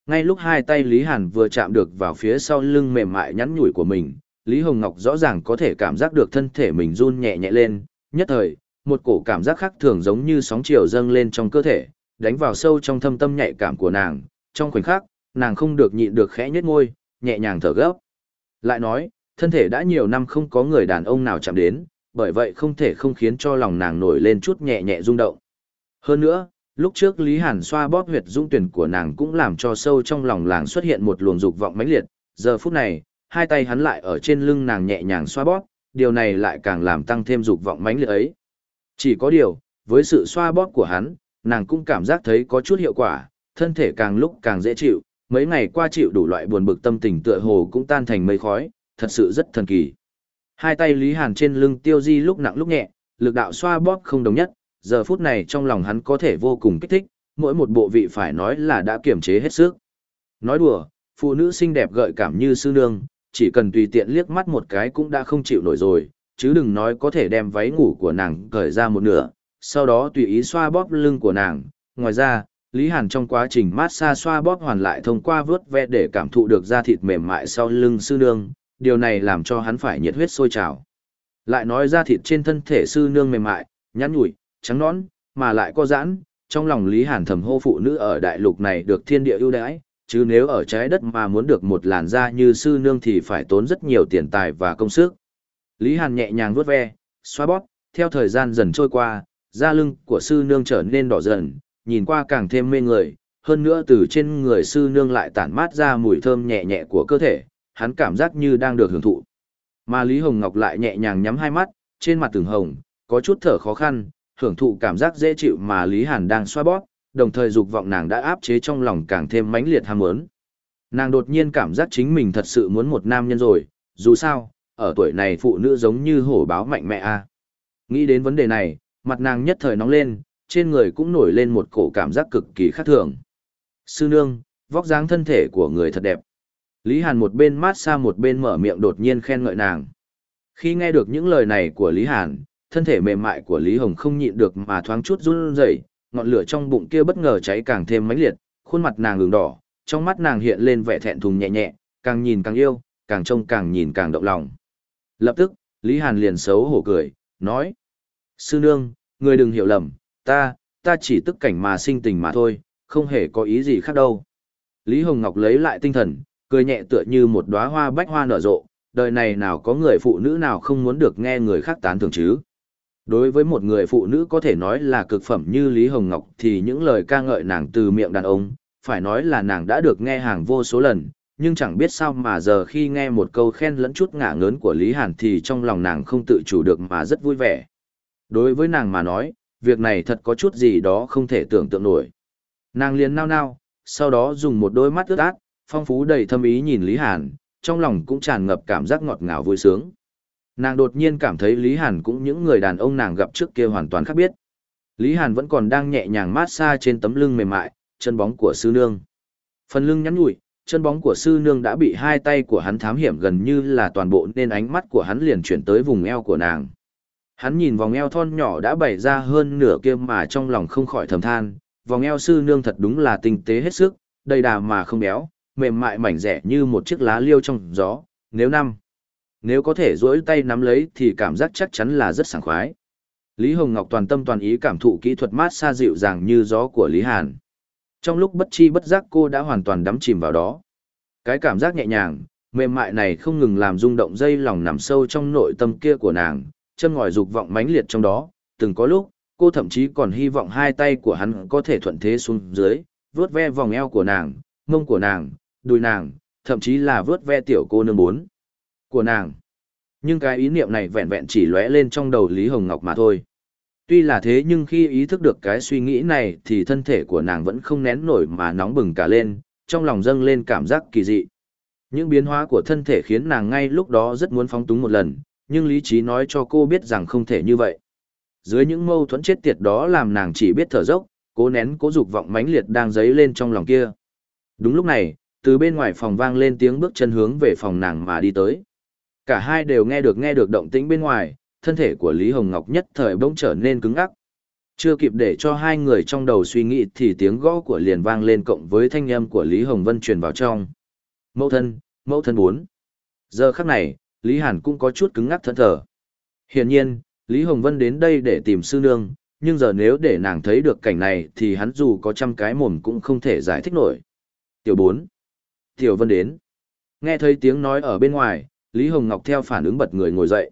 Ngay lúc hai tay Lý Hàn vừa chạm được vào phía sau lưng mềm mại nhắn nhủi của mình, Lý Hồng Ngọc rõ ràng có thể cảm giác được thân thể mình run nhẹ nhẹ lên, nhất thời, một cổ cảm giác khác thường giống như sóng chiều dâng lên trong cơ thể, đánh vào sâu trong thâm tâm nhạy cảm của nàng, trong khoảnh khắc, nàng không được nhịn được khẽ nhếch môi, nhẹ nhàng thở gấp. Lại nói, thân thể đã nhiều năm không có người đàn ông nào chạm đến, bởi vậy không thể không khiến cho lòng nàng nổi lên chút nhẹ nhẹ rung động. Hơn nữa, lúc trước Lý Hàn xoa bóp huyệt dung tuyển của nàng cũng làm cho sâu trong lòng làng xuất hiện một luồng dục vọng mãnh liệt, giờ phút này, hai tay hắn lại ở trên lưng nàng nhẹ nhàng xoa bóp, điều này lại càng làm tăng thêm dục vọng mãnh liệt ấy. Chỉ có điều, với sự xoa bóp của hắn, nàng cũng cảm giác thấy có chút hiệu quả, thân thể càng lúc càng dễ chịu, mấy ngày qua chịu đủ loại buồn bực tâm tình tựa hồ cũng tan thành mây khói, thật sự rất thần kỳ. Hai tay Lý Hàn trên lưng tiêu di lúc nặng lúc nhẹ, lực đạo xoa bóp không đồng nhất, giờ phút này trong lòng hắn có thể vô cùng kích thích, mỗi một bộ vị phải nói là đã kiềm chế hết sức. Nói đùa, phụ nữ xinh đẹp gợi cảm như sư nương, chỉ cần tùy tiện liếc mắt một cái cũng đã không chịu nổi rồi, chứ đừng nói có thể đem váy ngủ của nàng cởi ra một nửa, sau đó tùy ý xoa bóp lưng của nàng. Ngoài ra, Lý Hàn trong quá trình massage xoa bóp hoàn lại thông qua vớt ve để cảm thụ được da thịt mềm mại sau lưng sư nương, điều này làm cho hắn phải nhiệt huyết sôi trào. Lại nói da thịt trên thân thể sư nương mềm mại, nhắn nhủi, trắng nón mà lại có giãn, trong lòng Lý Hàn thầm hô phụ nữ ở đại lục này được thiên địa ưu đãi, chứ nếu ở trái đất mà muốn được một làn da như sư nương thì phải tốn rất nhiều tiền tài và công sức. Lý Hàn nhẹ nhàng vuốt ve, xoa bóp, theo thời gian dần trôi qua, da lưng của sư nương trở nên đỏ dần, nhìn qua càng thêm mê người, hơn nữa từ trên người sư nương lại tản mát ra mùi thơm nhẹ nhẹ của cơ thể, hắn cảm giác như đang được hưởng thụ. Mà Lý Hồng Ngọc lại nhẹ nhàng nhắm hai mắt, trên mặt từng hồng, có chút thở khó khăn, hưởng thụ cảm giác dễ chịu mà Lý Hàn đang xoa bóp, đồng thời dục vọng nàng đã áp chế trong lòng càng thêm mãnh liệt ham muốn. Nàng đột nhiên cảm giác chính mình thật sự muốn một nam nhân rồi, dù sao, ở tuổi này phụ nữ giống như hổ báo mạnh mẽ a. Nghĩ đến vấn đề này, mặt nàng nhất thời nóng lên, trên người cũng nổi lên một cổ cảm giác cực kỳ khác thường. Sư nương, vóc dáng thân thể của người thật đẹp. Lý Hàn một bên mát xa một bên mở miệng đột nhiên khen ngợi nàng. Khi nghe được những lời này của Lý Hàn, thân thể mềm mại của Lý Hồng không nhịn được mà thoáng chút run rẩy, ngọn lửa trong bụng kia bất ngờ cháy càng thêm mãnh liệt, khuôn mặt nàng ửng đỏ, trong mắt nàng hiện lên vẻ thẹn thùng nhẹ nhẹ, càng nhìn càng yêu, càng trông càng nhìn càng động lòng. Lập tức, Lý Hàn liền xấu hổ cười, nói: "Sư nương, người đừng hiểu lầm, ta, ta chỉ tức cảnh mà sinh tình mà thôi, không hề có ý gì khác đâu." Lý Hồng Ngọc lấy lại tinh thần, cười nhẹ tựa như một đóa hoa bách hoa nở rộ, đời này nào có người phụ nữ nào không muốn được nghe người khác tán thưởng chứ. Đối với một người phụ nữ có thể nói là cực phẩm như Lý Hồng Ngọc thì những lời ca ngợi nàng từ miệng đàn ông, phải nói là nàng đã được nghe hàng vô số lần, nhưng chẳng biết sao mà giờ khi nghe một câu khen lẫn chút ngả ngớn của Lý Hàn thì trong lòng nàng không tự chủ được mà rất vui vẻ. Đối với nàng mà nói, việc này thật có chút gì đó không thể tưởng tượng nổi. Nàng liền nao nao, sau đó dùng một đôi mắt ướt át, phong phú đầy thâm ý nhìn Lý Hàn, trong lòng cũng tràn ngập cảm giác ngọt ngào vui sướng. Nàng đột nhiên cảm thấy Lý Hàn cũng những người đàn ông nàng gặp trước kia hoàn toàn khác biệt. Lý Hàn vẫn còn đang nhẹ nhàng mát xa trên tấm lưng mềm mại, chân bóng của sư nương. Phần lưng nhắn nhủi, chân bóng của sư nương đã bị hai tay của hắn thám hiểm gần như là toàn bộ nên ánh mắt của hắn liền chuyển tới vùng eo của nàng. Hắn nhìn vòng eo thon nhỏ đã bày ra hơn nửa kia mà trong lòng không khỏi thầm than, vòng eo sư nương thật đúng là tinh tế hết sức, đầy đà mà không béo, mềm mại mảnh rẻ như một chiếc lá liêu trong gió, nếu năm. Nếu có thể duỗi tay nắm lấy thì cảm giác chắc chắn là rất sảng khoái. Lý Hồng Ngọc toàn tâm toàn ý cảm thụ kỹ thuật mát xa dịu dàng như gió của Lý Hàn. Trong lúc bất chi bất giác cô đã hoàn toàn đắm chìm vào đó. Cái cảm giác nhẹ nhàng, mềm mại này không ngừng làm rung động dây lòng nằm sâu trong nội tâm kia của nàng, chân ngòi dục vọng mãnh liệt trong đó, từng có lúc, cô thậm chí còn hy vọng hai tay của hắn có thể thuận thế xuống dưới, vướt ve vòng eo của nàng, mông của nàng, đùi nàng, thậm chí là vướt ve tiểu cô nương bốn của nàng. Nhưng cái ý niệm này vẹn vẹn chỉ lóe lên trong đầu Lý Hồng Ngọc mà thôi. Tuy là thế nhưng khi ý thức được cái suy nghĩ này thì thân thể của nàng vẫn không nén nổi mà nóng bừng cả lên, trong lòng dâng lên cảm giác kỳ dị. Những biến hóa của thân thể khiến nàng ngay lúc đó rất muốn phóng túng một lần, nhưng lý trí nói cho cô biết rằng không thể như vậy. Dưới những mâu thuẫn chết tiệt đó làm nàng chỉ biết thở dốc, cố nén cố dục vọng mãnh liệt đang dấy lên trong lòng kia. Đúng lúc này, từ bên ngoài phòng vang lên tiếng bước chân hướng về phòng nàng mà đi tới. Cả hai đều nghe được nghe được động tĩnh bên ngoài, thân thể của Lý Hồng Ngọc nhất thời bỗng trở nên cứng ngắc. Chưa kịp để cho hai người trong đầu suy nghĩ thì tiếng gõ của liền vang lên cộng với thanh âm của Lý Hồng Vân truyền vào trong. Mẫu thân, mẫu thân bốn. Giờ khắc này, Lý Hàn cũng có chút cứng ngắc thân thở. Hiển nhiên, Lý Hồng Vân đến đây để tìm sư nương, nhưng giờ nếu để nàng thấy được cảnh này thì hắn dù có trăm cái mồm cũng không thể giải thích nổi. Tiểu 4. Tiểu Vân đến. Nghe thấy tiếng nói ở bên ngoài, Lý Hồng Ngọc theo phản ứng bật người ngồi dậy.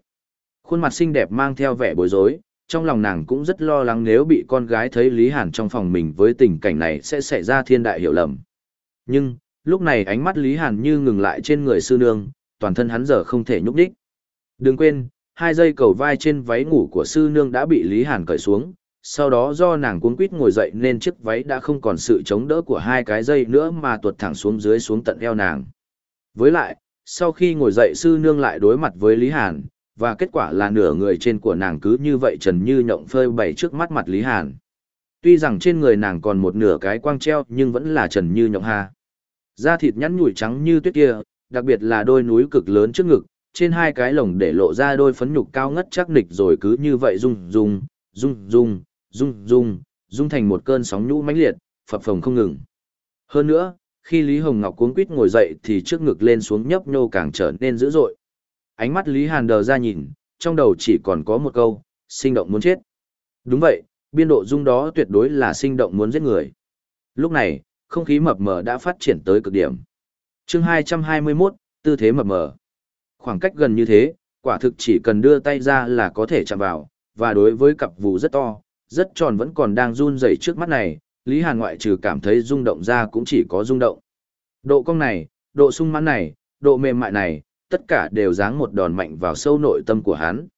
Khuôn mặt xinh đẹp mang theo vẻ bối rối, trong lòng nàng cũng rất lo lắng nếu bị con gái thấy Lý Hàn trong phòng mình với tình cảnh này sẽ xảy ra thiên đại hiểu lầm. Nhưng, lúc này ánh mắt Lý Hàn như ngừng lại trên người sư nương, toàn thân hắn giờ không thể nhúc đích. Đừng quên, hai dây cầu vai trên váy ngủ của sư nương đã bị Lý Hàn cởi xuống, sau đó do nàng cuốn quýt ngồi dậy nên chiếc váy đã không còn sự chống đỡ của hai cái dây nữa mà tuột thẳng xuống dưới xuống tận eo nàng. Với lại, sau khi ngồi dậy sư nương lại đối mặt với Lý Hàn, và kết quả là nửa người trên của nàng cứ như vậy trần như nhộng phơi bày trước mắt mặt Lý Hàn. Tuy rằng trên người nàng còn một nửa cái quang treo nhưng vẫn là trần như nhộng ha. Da thịt nhắn nhủi trắng như tuyết kia, đặc biệt là đôi núi cực lớn trước ngực, trên hai cái lồng để lộ ra đôi phấn nhục cao ngất chắc nịch rồi cứ như vậy rung rung, rung rung, rung rung, rung thành một cơn sóng nhũ mãnh liệt, phập phồng không ngừng. Hơn nữa, khi Lý Hồng Ngọc cuống quýt ngồi dậy thì trước ngực lên xuống nhấp nhô càng trở nên dữ dội. Ánh mắt Lý Hàn đờ ra nhìn, trong đầu chỉ còn có một câu, sinh động muốn chết. Đúng vậy, biên độ dung đó tuyệt đối là sinh động muốn giết người. Lúc này, không khí mập mờ đã phát triển tới cực điểm. chương 221, tư thế mập mờ. Khoảng cách gần như thế, quả thực chỉ cần đưa tay ra là có thể chạm vào, và đối với cặp vụ rất to, rất tròn vẫn còn đang run rẩy trước mắt này, Lý Hàn ngoại trừ cảm thấy rung động ra cũng chỉ có rung động. Độ cong này, độ sung mãn này, độ mềm mại này, tất cả đều giáng một đòn mạnh vào sâu nội tâm của hắn.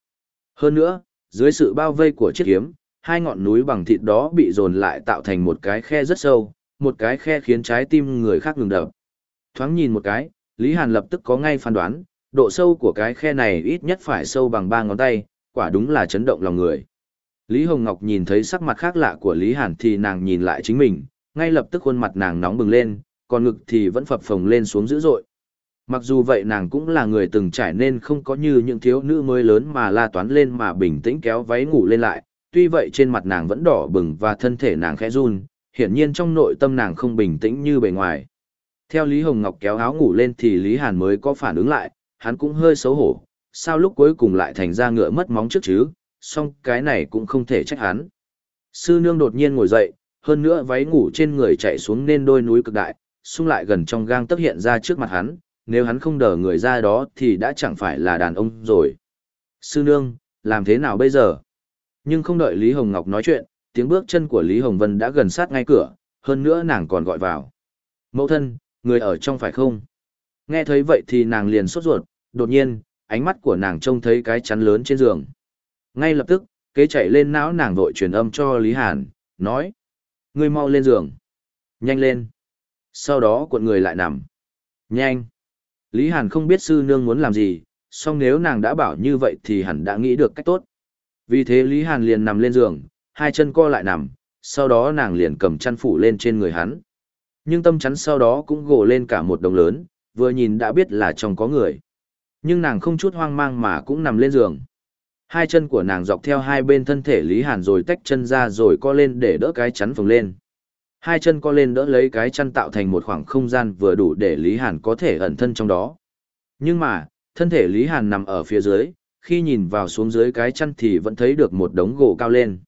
Hơn nữa, dưới sự bao vây của chiếc kiếm, hai ngọn núi bằng thịt đó bị dồn lại tạo thành một cái khe rất sâu, một cái khe khiến trái tim người khác ngừng đập. Thoáng nhìn một cái, Lý Hàn lập tức có ngay phán đoán, độ sâu của cái khe này ít nhất phải sâu bằng ba ngón tay, quả đúng là chấn động lòng người. Lý Hồng Ngọc nhìn thấy sắc mặt khác lạ của Lý Hàn thì nàng nhìn lại chính mình, ngay lập tức khuôn mặt nàng nóng bừng lên, còn ngực thì vẫn phập phồng lên xuống dữ dội. Mặc dù vậy nàng cũng là người từng trải nên không có như những thiếu nữ mới lớn mà la toán lên mà bình tĩnh kéo váy ngủ lên lại, tuy vậy trên mặt nàng vẫn đỏ bừng và thân thể nàng khẽ run, hiển nhiên trong nội tâm nàng không bình tĩnh như bề ngoài. Theo Lý Hồng Ngọc kéo áo ngủ lên thì Lý Hàn mới có phản ứng lại, hắn cũng hơi xấu hổ, sao lúc cuối cùng lại thành ra ngựa mất móng trước chứ, song cái này cũng không thể trách hắn. Sư nương đột nhiên ngồi dậy, hơn nữa váy ngủ trên người chạy xuống nên đôi núi cực đại, xung lại gần trong gang tấc hiện ra trước mặt hắn, nếu hắn không đỡ người ra đó thì đã chẳng phải là đàn ông rồi. Sư nương, làm thế nào bây giờ? Nhưng không đợi Lý Hồng Ngọc nói chuyện, tiếng bước chân của Lý Hồng Vân đã gần sát ngay cửa, hơn nữa nàng còn gọi vào. Mẫu thân, người ở trong phải không? Nghe thấy vậy thì nàng liền sốt ruột, đột nhiên, ánh mắt của nàng trông thấy cái chắn lớn trên giường. Ngay lập tức, kế chạy lên não nàng vội truyền âm cho Lý Hàn, nói. Ngươi mau lên giường. Nhanh lên. Sau đó cuộn người lại nằm. Nhanh. Lý Hàn không biết sư nương muốn làm gì, song nếu nàng đã bảo như vậy thì hẳn đã nghĩ được cách tốt. Vì thế Lý Hàn liền nằm lên giường, hai chân co lại nằm, sau đó nàng liền cầm chăn phủ lên trên người hắn. Nhưng tâm chắn sau đó cũng gồ lên cả một đồng lớn, vừa nhìn đã biết là trong có người. Nhưng nàng không chút hoang mang mà cũng nằm lên giường. Hai chân của nàng dọc theo hai bên thân thể Lý Hàn rồi tách chân ra rồi co lên để đỡ cái chắn phồng lên. Hai chân co lên đỡ lấy cái chăn tạo thành một khoảng không gian vừa đủ để Lý Hàn có thể ẩn thân trong đó. Nhưng mà, thân thể Lý Hàn nằm ở phía dưới, khi nhìn vào xuống dưới cái chăn thì vẫn thấy được một đống gỗ cao lên.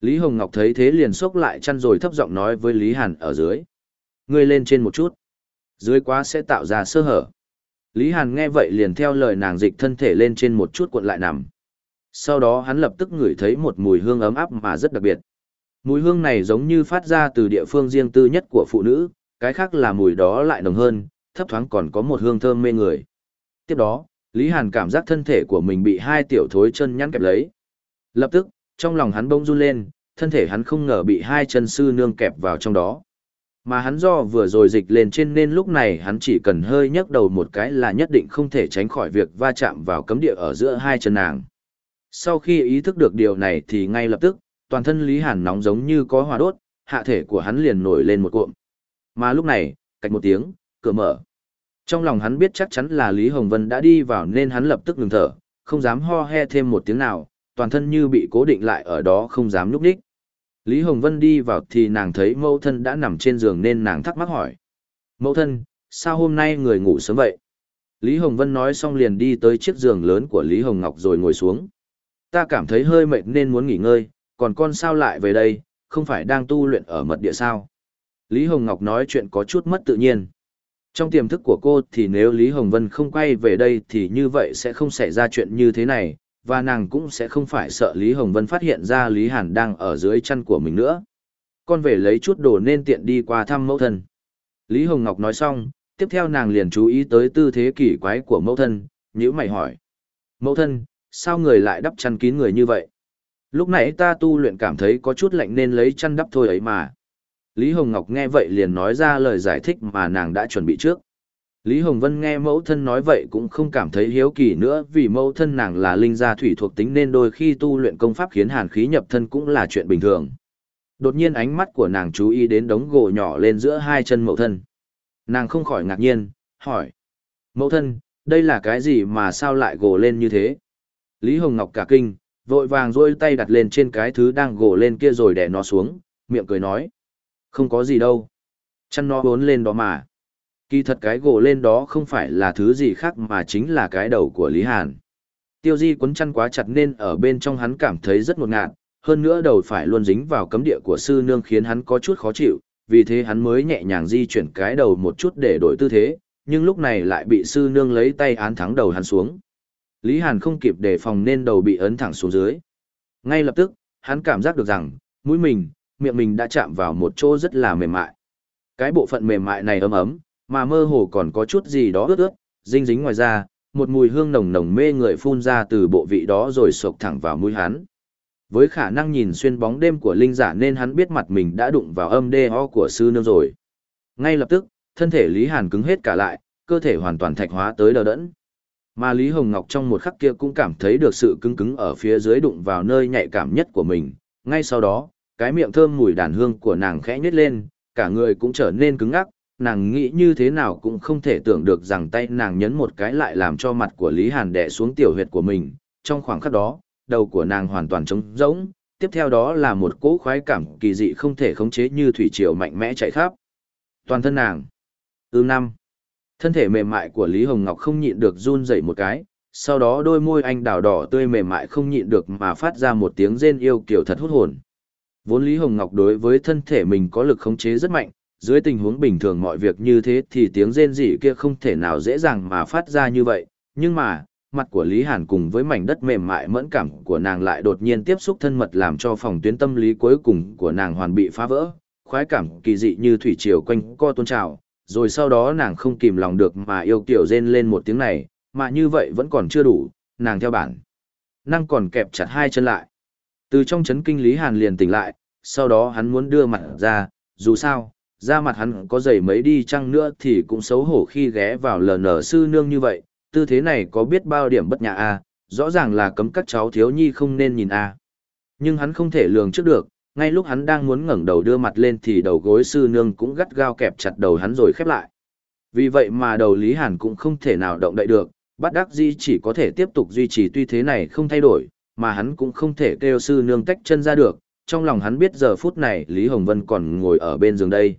Lý Hồng Ngọc thấy thế liền xốc lại chăn rồi thấp giọng nói với Lý Hàn ở dưới. Ngươi lên trên một chút. Dưới quá sẽ tạo ra sơ hở. Lý Hàn nghe vậy liền theo lời nàng dịch thân thể lên trên một chút cuộn lại nằm. Sau đó hắn lập tức ngửi thấy một mùi hương ấm áp mà rất đặc biệt. Mùi hương này giống như phát ra từ địa phương riêng tư nhất của phụ nữ, cái khác là mùi đó lại nồng hơn, thấp thoáng còn có một hương thơm mê người. Tiếp đó, Lý Hàn cảm giác thân thể của mình bị hai tiểu thối chân nhăn kẹp lấy. Lập tức, trong lòng hắn bỗng run lên, thân thể hắn không ngờ bị hai chân sư nương kẹp vào trong đó. Mà hắn do vừa rồi dịch lên trên nên lúc này hắn chỉ cần hơi nhấc đầu một cái là nhất định không thể tránh khỏi việc va chạm vào cấm địa ở giữa hai chân nàng. Sau khi ý thức được điều này thì ngay lập tức, toàn thân Lý Hàn nóng giống như có hỏa đốt, hạ thể của hắn liền nổi lên một cuộn. Mà lúc này, cạch một tiếng, cửa mở. Trong lòng hắn biết chắc chắn là Lý Hồng Vân đã đi vào nên hắn lập tức ngừng thở, không dám ho he thêm một tiếng nào, toàn thân như bị cố định lại ở đó không dám nhúc nhích. Lý Hồng Vân đi vào thì nàng thấy mẫu thân đã nằm trên giường nên nàng thắc mắc hỏi. Mẫu thân, sao hôm nay người ngủ sớm vậy? Lý Hồng Vân nói xong liền đi tới chiếc giường lớn của Lý Hồng Ngọc rồi ngồi xuống. Ta cảm thấy hơi mệt nên muốn nghỉ ngơi, còn con sao lại về đây, không phải đang tu luyện ở mật địa sao. Lý Hồng Ngọc nói chuyện có chút mất tự nhiên. Trong tiềm thức của cô thì nếu Lý Hồng Vân không quay về đây thì như vậy sẽ không xảy ra chuyện như thế này, và nàng cũng sẽ không phải sợ Lý Hồng Vân phát hiện ra Lý Hàn đang ở dưới chân của mình nữa. Con về lấy chút đồ nên tiện đi qua thăm mẫu thân. Lý Hồng Ngọc nói xong, tiếp theo nàng liền chú ý tới tư thế kỳ quái của mẫu thân, nhữ mày hỏi. Mẫu thân, sao người lại đắp chăn kín người như vậy? Lúc nãy ta tu luyện cảm thấy có chút lạnh nên lấy chăn đắp thôi ấy mà. Lý Hồng Ngọc nghe vậy liền nói ra lời giải thích mà nàng đã chuẩn bị trước. Lý Hồng Vân nghe mẫu thân nói vậy cũng không cảm thấy hiếu kỳ nữa vì mẫu thân nàng là linh gia thủy thuộc tính nên đôi khi tu luyện công pháp khiến hàn khí nhập thân cũng là chuyện bình thường. Đột nhiên ánh mắt của nàng chú ý đến đống gỗ nhỏ lên giữa hai chân mẫu thân. Nàng không khỏi ngạc nhiên, hỏi. Mẫu thân, đây là cái gì mà sao lại gỗ lên như thế? Lý Hồng Ngọc cả kinh, vội vàng rôi tay đặt lên trên cái thứ đang gỗ lên kia rồi đè nó xuống, miệng cười nói. Không có gì đâu. Chăn nó bốn lên đó mà. Kỳ thật cái gỗ lên đó không phải là thứ gì khác mà chính là cái đầu của Lý Hàn. Tiêu di quấn chăn quá chặt nên ở bên trong hắn cảm thấy rất ngột ngạt, hơn nữa đầu phải luôn dính vào cấm địa của sư nương khiến hắn có chút khó chịu, vì thế hắn mới nhẹ nhàng di chuyển cái đầu một chút để đổi tư thế, nhưng lúc này lại bị sư nương lấy tay án thắng đầu hắn xuống. Lý Hàn không kịp đề phòng nên đầu bị ấn thẳng xuống dưới. Ngay lập tức, hắn cảm giác được rằng, mũi mình, miệng mình đã chạm vào một chỗ rất là mềm mại. Cái bộ phận mềm mại này ấm ấm, mà mơ hồ còn có chút gì đó ướt ướt, dính dính ngoài ra, một mùi hương nồng nồng mê người phun ra từ bộ vị đó rồi sộc thẳng vào mũi hắn. Với khả năng nhìn xuyên bóng đêm của linh giả nên hắn biết mặt mình đã đụng vào âm đê ho của sư nương rồi. Ngay lập tức, thân thể Lý Hàn cứng hết cả lại, cơ thể hoàn toàn thạch hóa tới đờ đẫn. Mà Lý Hồng Ngọc trong một khắc kia cũng cảm thấy được sự cứng cứng ở phía dưới đụng vào nơi nhạy cảm nhất của mình. Ngay sau đó, cái miệng thơm mùi đàn hương của nàng khẽ nhếch lên, cả người cũng trở nên cứng ngắc, nàng nghĩ như thế nào cũng không thể tưởng được rằng tay nàng nhấn một cái lại làm cho mặt của Lý Hàn đè xuống tiểu huyệt của mình. Trong khoảng khắc đó, đầu của nàng hoàn toàn trống rỗng, tiếp theo đó là một cỗ khoái cảm kỳ dị không thể khống chế như thủy triều mạnh mẽ chạy khắp. Toàn thân nàng. Ưm năm. Thân thể mềm mại của Lý Hồng Ngọc không nhịn được run rẩy một cái, sau đó đôi môi anh đào đỏ tươi mềm mại không nhịn được mà phát ra một tiếng rên yêu kiểu thật hút hồn. Vốn Lý Hồng Ngọc đối với thân thể mình có lực khống chế rất mạnh, dưới tình huống bình thường mọi việc như thế thì tiếng rên rỉ kia không thể nào dễ dàng mà phát ra như vậy, nhưng mà, mặt của Lý Hàn cùng với mảnh đất mềm mại mẫn cảm của nàng lại đột nhiên tiếp xúc thân mật làm cho phòng tuyến tâm lý cuối cùng của nàng hoàn bị phá vỡ, khoái cảm kỳ dị như thủy triều quanh co tôn trào, rồi sau đó nàng không kìm lòng được mà yêu kiểu rên lên một tiếng này, mà như vậy vẫn còn chưa đủ, nàng theo bản. Năng còn kẹp chặt hai chân lại. Từ trong chấn kinh Lý Hàn liền tỉnh lại, sau đó hắn muốn đưa mặt ra, dù sao, ra mặt hắn có dày mấy đi chăng nữa thì cũng xấu hổ khi ghé vào LN sư nương như vậy, tư thế này có biết bao điểm bất nhã a rõ ràng là cấm các cháu thiếu nhi không nên nhìn a Nhưng hắn không thể lường trước được, ngay lúc hắn đang muốn ngẩng đầu đưa mặt lên thì đầu gối sư nương cũng gắt gao kẹp chặt đầu hắn rồi khép lại. Vì vậy mà đầu Lý Hàn cũng không thể nào động đậy được, bắt đắc di chỉ có thể tiếp tục duy trì tuy thế này không thay đổi, mà hắn cũng không thể kêu sư nương tách chân ra được, trong lòng hắn biết giờ phút này Lý Hồng Vân còn ngồi ở bên giường đây.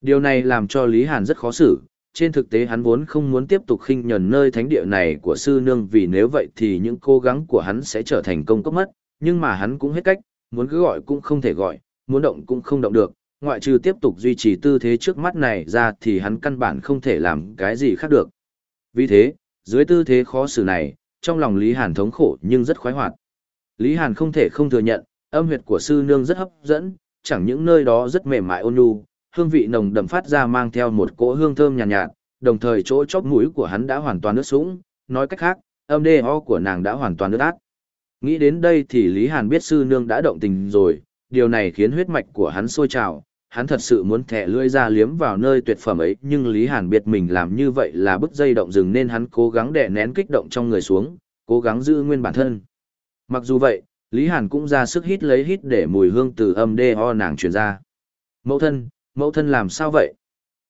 Điều này làm cho Lý Hàn rất khó xử, trên thực tế hắn vốn không muốn tiếp tục khinh nhần nơi thánh địa này của sư nương vì nếu vậy thì những cố gắng của hắn sẽ trở thành công cốc mất, nhưng mà hắn cũng hết cách, muốn cứ gọi cũng không thể gọi, muốn động cũng không động được, ngoại trừ tiếp tục duy trì tư thế trước mắt này ra thì hắn căn bản không thể làm cái gì khác được. Vì thế, dưới tư thế khó xử này, trong lòng Lý Hàn thống khổ nhưng rất khoái hoạt. Lý Hàn không thể không thừa nhận, âm huyệt của sư nương rất hấp dẫn, chẳng những nơi đó rất mềm mại ôn nhu, hương vị nồng đậm phát ra mang theo một cỗ hương thơm nhàn nhạt, nhạt, đồng thời chỗ chóp mũi của hắn đã hoàn toàn ướt sũng, nói cách khác, âm đê ho của nàng đã hoàn toàn ướt át. Nghĩ đến đây thì Lý Hàn biết sư nương đã động tình rồi, điều này khiến huyết mạch của hắn sôi trào, hắn thật sự muốn thẻ lưỡi ra liếm vào nơi tuyệt phẩm ấy, nhưng Lý Hàn biết mình làm như vậy là bức dây động rừng nên hắn cố gắng đè nén kích động trong người xuống, cố gắng giữ nguyên bản thân. Mặc dù vậy, Lý Hàn cũng ra sức hít lấy hít để mùi hương từ âm đê ho nàng truyền ra. Mẫu thân, mẫu thân làm sao vậy?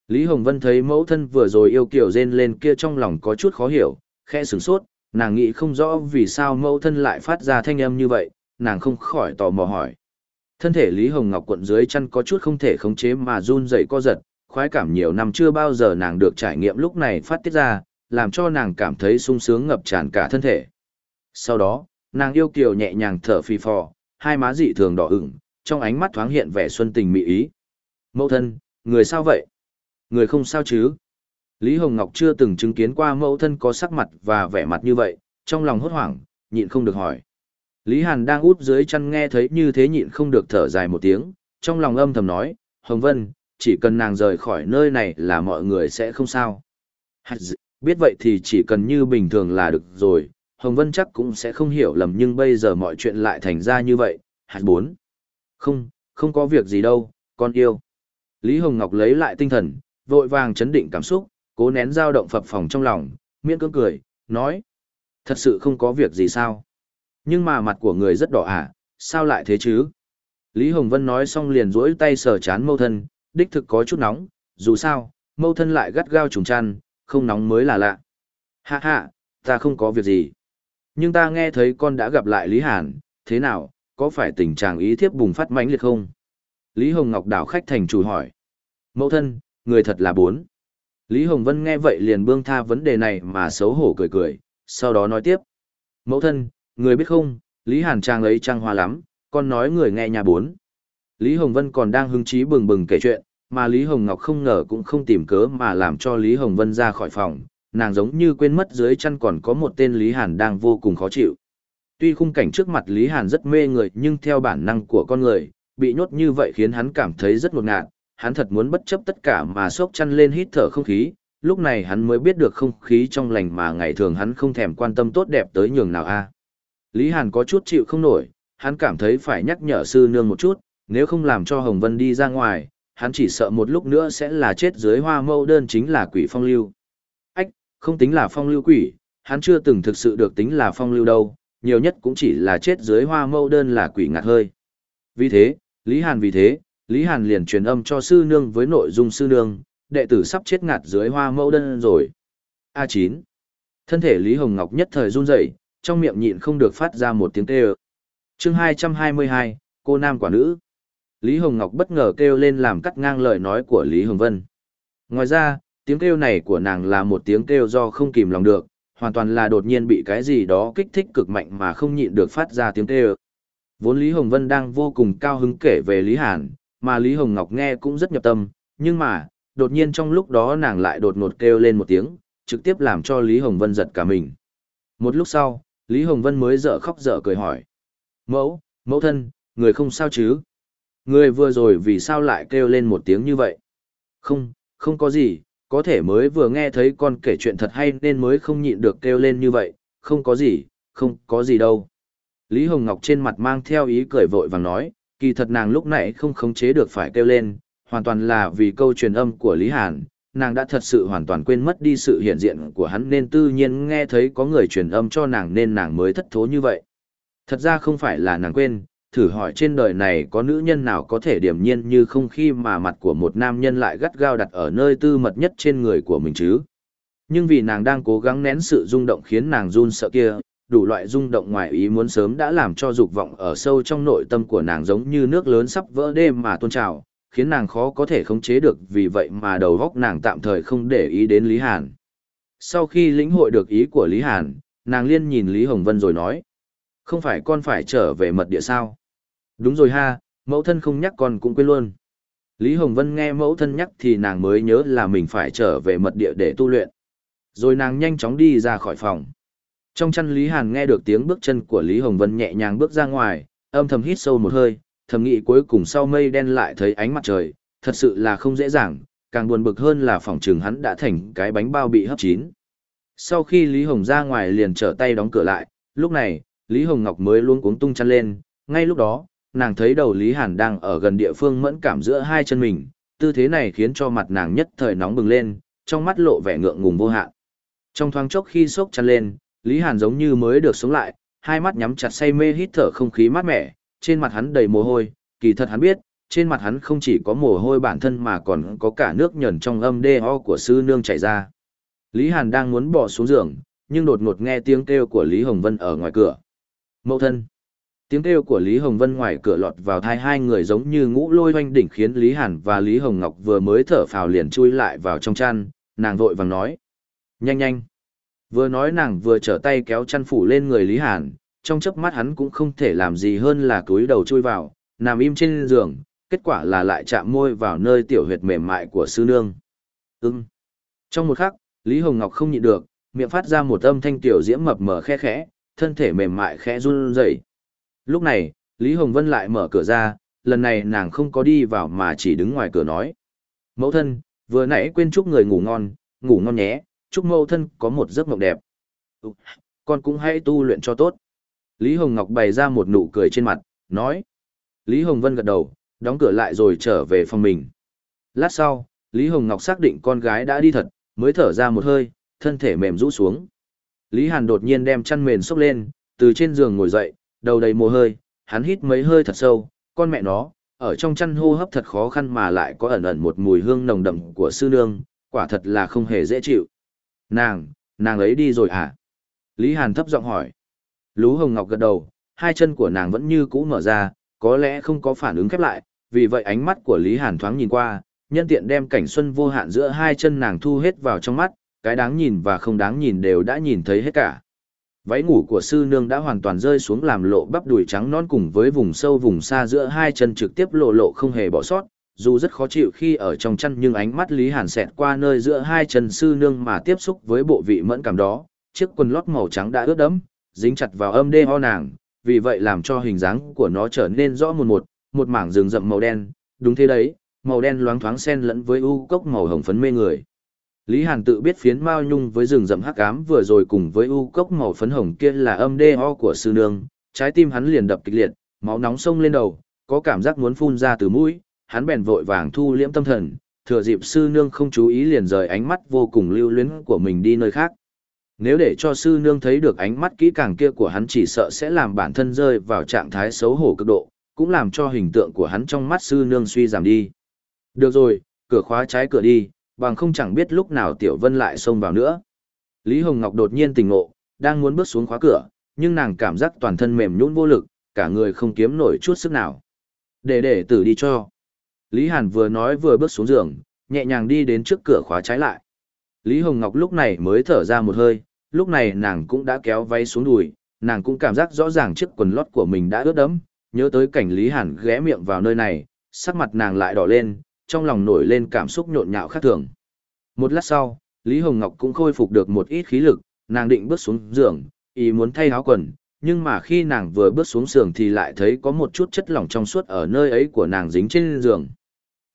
Lý Hồng Vân thấy mẫu thân vừa rồi yêu kiểu rên lên kia trong lòng có chút khó hiểu, khẽ sửng sốt, nàng nghĩ không rõ vì sao mẫu thân lại phát ra thanh âm như vậy, nàng không khỏi tò mò hỏi. Thân thể Lý Hồng Ngọc cuộn dưới chân có chút không thể khống chế mà run dậy co giật, khoái cảm nhiều năm chưa bao giờ nàng được trải nghiệm lúc này phát tiết ra, làm cho nàng cảm thấy sung sướng ngập tràn cả thân thể. Sau đó, nàng yêu kiều nhẹ nhàng thở phì phò, hai má dị thường đỏ ửng, trong ánh mắt thoáng hiện vẻ xuân tình mỹ ý. Mẫu thân, người sao vậy? Người không sao chứ? Lý Hồng Ngọc chưa từng chứng kiến qua mẫu thân có sắc mặt và vẻ mặt như vậy, trong lòng hốt hoảng, nhịn không được hỏi. Lý Hàn đang út dưới chăn nghe thấy như thế nhịn không được thở dài một tiếng, trong lòng âm thầm nói, Hồng Vân, chỉ cần nàng rời khỏi nơi này là mọi người sẽ không sao. Biết vậy thì chỉ cần như bình thường là được rồi, Hồng Vân chắc cũng sẽ không hiểu lầm nhưng bây giờ mọi chuyện lại thành ra như vậy. Hạt bốn. Không, không có việc gì đâu, con yêu. Lý Hồng Ngọc lấy lại tinh thần, vội vàng chấn định cảm xúc, cố nén dao động phập phòng trong lòng, miễn cưỡng cười, nói. Thật sự không có việc gì sao. Nhưng mà mặt của người rất đỏ à, sao lại thế chứ? Lý Hồng Vân nói xong liền duỗi tay sờ chán mâu thân, đích thực có chút nóng, dù sao, mâu thân lại gắt gao trùng chăn, không nóng mới là lạ. Hạ hạ, ta không có việc gì. Nhưng ta nghe thấy con đã gặp lại Lý Hàn, thế nào, có phải tình trạng ý thiếp bùng phát mãnh liệt không? Lý Hồng Ngọc đảo khách thành chủ hỏi. Mẫu thân, người thật là bốn. Lý Hồng Vân nghe vậy liền bương tha vấn đề này mà xấu hổ cười cười, sau đó nói tiếp. Mẫu thân, người biết không, Lý Hàn Trang ấy trang hoa lắm, con nói người nghe nhà bốn. Lý Hồng Vân còn đang hứng chí bừng bừng kể chuyện, mà Lý Hồng Ngọc không ngờ cũng không tìm cớ mà làm cho Lý Hồng Vân ra khỏi phòng, nàng giống như quên mất dưới chân còn có một tên Lý Hàn đang vô cùng khó chịu. Tuy khung cảnh trước mặt Lý Hàn rất mê người nhưng theo bản năng của con người, bị nhốt như vậy khiến hắn cảm thấy rất ngột ngạt, hắn thật muốn bất chấp tất cả mà sốc chăn lên hít thở không khí, lúc này hắn mới biết được không khí trong lành mà ngày thường hắn không thèm quan tâm tốt đẹp tới nhường nào a. Lý Hàn có chút chịu không nổi, hắn cảm thấy phải nhắc nhở sư nương một chút, nếu không làm cho Hồng Vân đi ra ngoài, hắn chỉ sợ một lúc nữa sẽ là chết dưới hoa mâu đơn chính là quỷ phong lưu. Ách, không tính là phong lưu quỷ, hắn chưa từng thực sự được tính là phong lưu đâu, nhiều nhất cũng chỉ là chết dưới hoa mâu đơn là quỷ ngạt hơi. Vì thế, Lý Hàn vì thế, Lý Hàn liền truyền âm cho sư nương với nội dung sư nương, đệ tử sắp chết ngạt dưới hoa mẫu đơn rồi. A9. Thân thể Lý Hồng Ngọc nhất thời run rẩy, trong miệng nhịn không được phát ra một tiếng kêu. Chương 222, cô nam quả nữ. Lý Hồng Ngọc bất ngờ kêu lên làm cắt ngang lời nói của Lý Hồng Vân. Ngoài ra, tiếng kêu này của nàng là một tiếng kêu do không kìm lòng được, hoàn toàn là đột nhiên bị cái gì đó kích thích cực mạnh mà không nhịn được phát ra tiếng kêu. Vốn Lý Hồng Vân đang vô cùng cao hứng kể về Lý Hàn, mà Lý Hồng Ngọc nghe cũng rất nhập tâm, nhưng mà, đột nhiên trong lúc đó nàng lại đột ngột kêu lên một tiếng, trực tiếp làm cho Lý Hồng Vân giật cả mình. Một lúc sau, Lý Hồng Vân mới dở khóc dở cười hỏi. Mẫu, mẫu thân, người không sao chứ? Người vừa rồi vì sao lại kêu lên một tiếng như vậy? Không, không có gì, có thể mới vừa nghe thấy con kể chuyện thật hay nên mới không nhịn được kêu lên như vậy, không có gì, không có gì đâu. Lý Hồng Ngọc trên mặt mang theo ý cười vội vàng nói, kỳ thật nàng lúc nãy không khống chế được phải kêu lên, hoàn toàn là vì câu truyền âm của Lý Hàn, nàng đã thật sự hoàn toàn quên mất đi sự hiện diện của hắn nên tự nhiên nghe thấy có người truyền âm cho nàng nên nàng mới thất thố như vậy. Thật ra không phải là nàng quên, thử hỏi trên đời này có nữ nhân nào có thể điểm nhiên như không khi mà mặt của một nam nhân lại gắt gao đặt ở nơi tư mật nhất trên người của mình chứ. Nhưng vì nàng đang cố gắng nén sự rung động khiến nàng run sợ kia, đủ loại rung động ngoài ý muốn sớm đã làm cho dục vọng ở sâu trong nội tâm của nàng giống như nước lớn sắp vỡ đêm mà tôn trào, khiến nàng khó có thể khống chế được vì vậy mà đầu góc nàng tạm thời không để ý đến Lý Hàn. Sau khi lĩnh hội được ý của Lý Hàn, nàng liên nhìn Lý Hồng Vân rồi nói, không phải con phải trở về mật địa sao? Đúng rồi ha, mẫu thân không nhắc con cũng quên luôn. Lý Hồng Vân nghe mẫu thân nhắc thì nàng mới nhớ là mình phải trở về mật địa để tu luyện. Rồi nàng nhanh chóng đi ra khỏi phòng. Trong chăn Lý Hàn nghe được tiếng bước chân của Lý Hồng Vân nhẹ nhàng bước ra ngoài, âm thầm hít sâu một hơi, thầm nghĩ cuối cùng sau mây đen lại thấy ánh mặt trời, thật sự là không dễ dàng, càng buồn bực hơn là phòng trường hắn đã thành cái bánh bao bị hấp chín. Sau khi Lý Hồng ra ngoài liền trở tay đóng cửa lại, lúc này, Lý Hồng Ngọc mới luôn cuống tung chăn lên, ngay lúc đó, nàng thấy đầu Lý Hàn đang ở gần địa phương mẫn cảm giữa hai chân mình, tư thế này khiến cho mặt nàng nhất thời nóng bừng lên, trong mắt lộ vẻ ngượng ngùng vô hạn. Trong thoáng chốc khi sốc chăn lên, Lý Hàn giống như mới được sống lại, hai mắt nhắm chặt say mê hít thở không khí mát mẻ, trên mặt hắn đầy mồ hôi, kỳ thật hắn biết, trên mặt hắn không chỉ có mồ hôi bản thân mà còn có cả nước nhờn trong âm đê ho của sư nương chảy ra. Lý Hàn đang muốn bỏ xuống giường, nhưng đột ngột nghe tiếng kêu của Lý Hồng Vân ở ngoài cửa. Mậu thân. Tiếng kêu của Lý Hồng Vân ngoài cửa lọt vào thai hai người giống như ngũ lôi hoanh đỉnh khiến Lý Hàn và Lý Hồng Ngọc vừa mới thở phào liền chui lại vào trong chăn, nàng vội vàng nói. Nhanh nhanh, Vừa nói nàng vừa trở tay kéo chăn phủ lên người Lý Hàn, trong chớp mắt hắn cũng không thể làm gì hơn là cúi đầu chui vào, nằm im trên giường, kết quả là lại chạm môi vào nơi tiểu huyệt mềm mại của sư nương. ưng Trong một khắc, Lý Hồng Ngọc không nhịn được, miệng phát ra một âm thanh tiểu diễm mập mờ khẽ khẽ, thân thể mềm mại khẽ run rẩy. Lúc này, Lý Hồng Vân lại mở cửa ra, lần này nàng không có đi vào mà chỉ đứng ngoài cửa nói. Mẫu thân, vừa nãy quên chúc người ngủ ngon, ngủ ngon nhé, chúc mẫu thân có một giấc mộng đẹp. Ừ, con cũng hãy tu luyện cho tốt. Lý Hồng Ngọc bày ra một nụ cười trên mặt, nói. Lý Hồng Vân gật đầu, đóng cửa lại rồi trở về phòng mình. Lát sau, Lý Hồng Ngọc xác định con gái đã đi thật, mới thở ra một hơi, thân thể mềm rũ xuống. Lý Hàn đột nhiên đem chăn mền xốc lên, từ trên giường ngồi dậy, đầu đầy mồ hôi, hắn hít mấy hơi thật sâu, con mẹ nó, ở trong chăn hô hấp thật khó khăn mà lại có ẩn ẩn một mùi hương nồng đậm của sư nương, quả thật là không hề dễ chịu. Nàng, nàng ấy đi rồi à? Lý Hàn thấp giọng hỏi. Lú Hồng Ngọc gật đầu, hai chân của nàng vẫn như cũ mở ra, có lẽ không có phản ứng khép lại, vì vậy ánh mắt của Lý Hàn thoáng nhìn qua, nhân tiện đem cảnh xuân vô hạn giữa hai chân nàng thu hết vào trong mắt, cái đáng nhìn và không đáng nhìn đều đã nhìn thấy hết cả. Váy ngủ của sư nương đã hoàn toàn rơi xuống làm lộ bắp đùi trắng non cùng với vùng sâu vùng xa giữa hai chân trực tiếp lộ lộ không hề bỏ sót, dù rất khó chịu khi ở trong chăn nhưng ánh mắt Lý Hàn xẹt qua nơi giữa hai chân sư nương mà tiếp xúc với bộ vị mẫn cảm đó, chiếc quần lót màu trắng đã ướt đẫm, dính chặt vào âm đê ho nàng, vì vậy làm cho hình dáng của nó trở nên rõ một một, một mảng rừng rậm màu đen, đúng thế đấy, màu đen loáng thoáng xen lẫn với u cốc màu hồng phấn mê người. Lý Hàn tự biết phiến mao nhung với rừng rậm hắc ám vừa rồi cùng với u cốc màu phấn hồng kia là âm đê ho của sư nương, trái tim hắn liền đập kịch liệt, máu nóng sông lên đầu, có cảm giác muốn phun ra từ mũi, hắn bèn vội vàng thu liễm tâm thần, thừa dịp sư nương không chú ý liền rời ánh mắt vô cùng lưu luyến của mình đi nơi khác. Nếu để cho sư nương thấy được ánh mắt kỹ càng kia của hắn chỉ sợ sẽ làm bản thân rơi vào trạng thái xấu hổ cực độ, cũng làm cho hình tượng của hắn trong mắt sư nương suy giảm đi. Được rồi, cửa khóa trái cửa đi, bằng không chẳng biết lúc nào Tiểu Vân lại xông vào nữa. Lý Hồng Ngọc đột nhiên tỉnh ngộ, đang muốn bước xuống khóa cửa, nhưng nàng cảm giác toàn thân mềm nhũn vô lực, cả người không kiếm nổi chút sức nào. Để để tử đi cho. Lý Hàn vừa nói vừa bước xuống giường, nhẹ nhàng đi đến trước cửa khóa trái lại. Lý Hồng Ngọc lúc này mới thở ra một hơi, lúc này nàng cũng đã kéo váy xuống đùi, nàng cũng cảm giác rõ ràng chiếc quần lót của mình đã ướt đẫm, nhớ tới cảnh Lý Hàn ghé miệng vào nơi này, sắc mặt nàng lại đỏ lên, trong lòng nổi lên cảm xúc nhộn nhạo khác thường. Một lát sau, Lý Hồng Ngọc cũng khôi phục được một ít khí lực, nàng định bước xuống giường, ý muốn thay áo quần, nhưng mà khi nàng vừa bước xuống giường thì lại thấy có một chút chất lỏng trong suốt ở nơi ấy của nàng dính trên giường.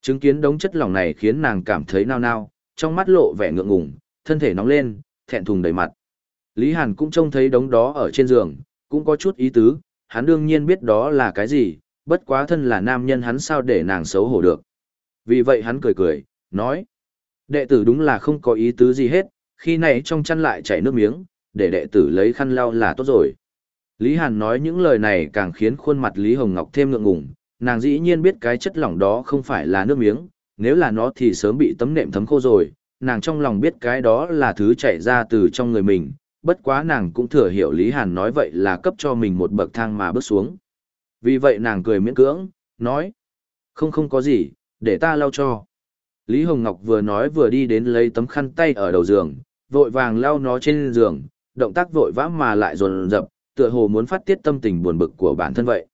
Chứng kiến đống chất lỏng này khiến nàng cảm thấy nao nao, trong mắt lộ vẻ ngượng ngùng, thân thể nóng lên, thẹn thùng đầy mặt. Lý Hàn cũng trông thấy đống đó ở trên giường, cũng có chút ý tứ, hắn đương nhiên biết đó là cái gì, bất quá thân là nam nhân hắn sao để nàng xấu hổ được. Vì vậy hắn cười cười, nói, đệ tử đúng là không có ý tứ gì hết, khi này trong chăn lại chảy nước miếng, để đệ tử lấy khăn lau là tốt rồi. Lý Hàn nói những lời này càng khiến khuôn mặt Lý Hồng Ngọc thêm ngượng ngùng, nàng dĩ nhiên biết cái chất lỏng đó không phải là nước miếng, nếu là nó thì sớm bị tấm nệm thấm khô rồi, nàng trong lòng biết cái đó là thứ chảy ra từ trong người mình, bất quá nàng cũng thừa hiểu Lý Hàn nói vậy là cấp cho mình một bậc thang mà bước xuống. Vì vậy nàng cười miễn cưỡng, nói, không không có gì, để ta lau cho. Lý Hồng Ngọc vừa nói vừa đi đến lấy tấm khăn tay ở đầu giường, vội vàng lau nó trên giường, động tác vội vã mà lại dồn dập, tựa hồ muốn phát tiết tâm tình buồn bực của bản thân vậy.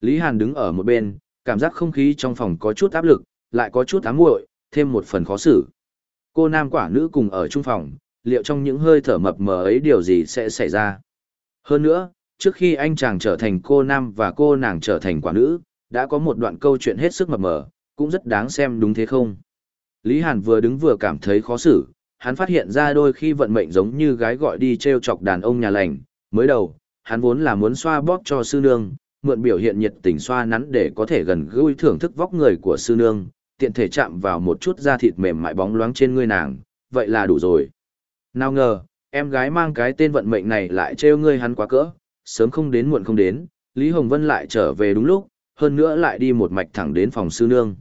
Lý Hàn đứng ở một bên, cảm giác không khí trong phòng có chút áp lực, lại có chút ám muội, thêm một phần khó xử. Cô nam quả nữ cùng ở chung phòng, liệu trong những hơi thở mập mờ ấy điều gì sẽ xảy ra? Hơn nữa, trước khi anh chàng trở thành cô nam và cô nàng trở thành quả nữ, đã có một đoạn câu chuyện hết sức mập mờ, cũng rất đáng xem đúng thế không? Lý Hàn vừa đứng vừa cảm thấy khó xử, hắn phát hiện ra đôi khi vận mệnh giống như gái gọi đi treo chọc đàn ông nhà lành, mới đầu, hắn vốn là muốn xoa bóp cho sư nương, mượn biểu hiện nhiệt tình xoa nắn để có thể gần gũi thưởng thức vóc người của sư nương, tiện thể chạm vào một chút da thịt mềm mại bóng loáng trên người nàng, vậy là đủ rồi. Nào ngờ, em gái mang cái tên vận mệnh này lại trêu ngươi hắn quá cỡ, sớm không đến muộn không đến, Lý Hồng Vân lại trở về đúng lúc, hơn nữa lại đi một mạch thẳng đến phòng sư nương.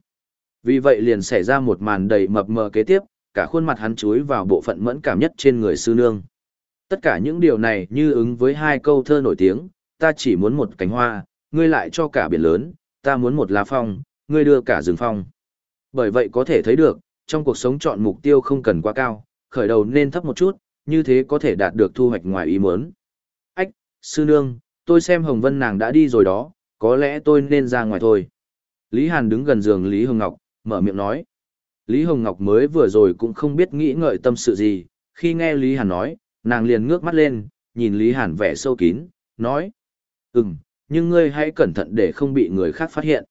Vì vậy liền xảy ra một màn đầy mập mờ kế tiếp, cả khuôn mặt hắn chúi vào bộ phận mẫn cảm nhất trên người sư nương. Tất cả những điều này như ứng với hai câu thơ nổi tiếng, ta chỉ muốn một cánh hoa, ngươi lại cho cả biển lớn, ta muốn một lá phong, ngươi đưa cả rừng phong. Bởi vậy có thể thấy được, trong cuộc sống chọn mục tiêu không cần quá cao, khởi đầu nên thấp một chút, như thế có thể đạt được thu hoạch ngoài ý muốn. Ách, sư nương, tôi xem Hồng Vân nàng đã đi rồi đó, có lẽ tôi nên ra ngoài thôi. Lý Hàn đứng gần giường Lý Hồng Ngọc, mở miệng nói. Lý Hồng Ngọc mới vừa rồi cũng không biết nghĩ ngợi tâm sự gì, khi nghe Lý Hàn nói, nàng liền ngước mắt lên, nhìn Lý Hàn vẻ sâu kín, nói. Ừm, nhưng ngươi hãy cẩn thận để không bị người khác phát hiện.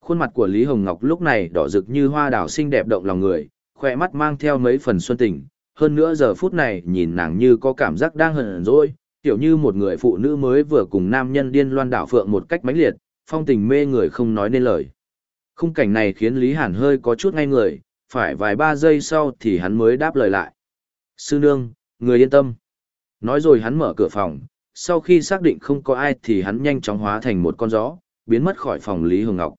Khuôn mặt của Lý Hồng Ngọc lúc này đỏ rực như hoa đào xinh đẹp động lòng người, khỏe mắt mang theo mấy phần xuân tình, hơn nữa giờ phút này nhìn nàng như có cảm giác đang hờn dỗi, kiểu như một người phụ nữ mới vừa cùng nam nhân điên loan đảo phượng một cách mãnh liệt, phong tình mê người không nói nên lời. Khung cảnh này khiến Lý Hàn hơi có chút ngay người, phải vài ba giây sau thì hắn mới đáp lời lại. Sư nương, người yên tâm. Nói rồi hắn mở cửa phòng, sau khi xác định không có ai thì hắn nhanh chóng hóa thành một con gió, biến mất khỏi phòng Lý Hồng Ngọc.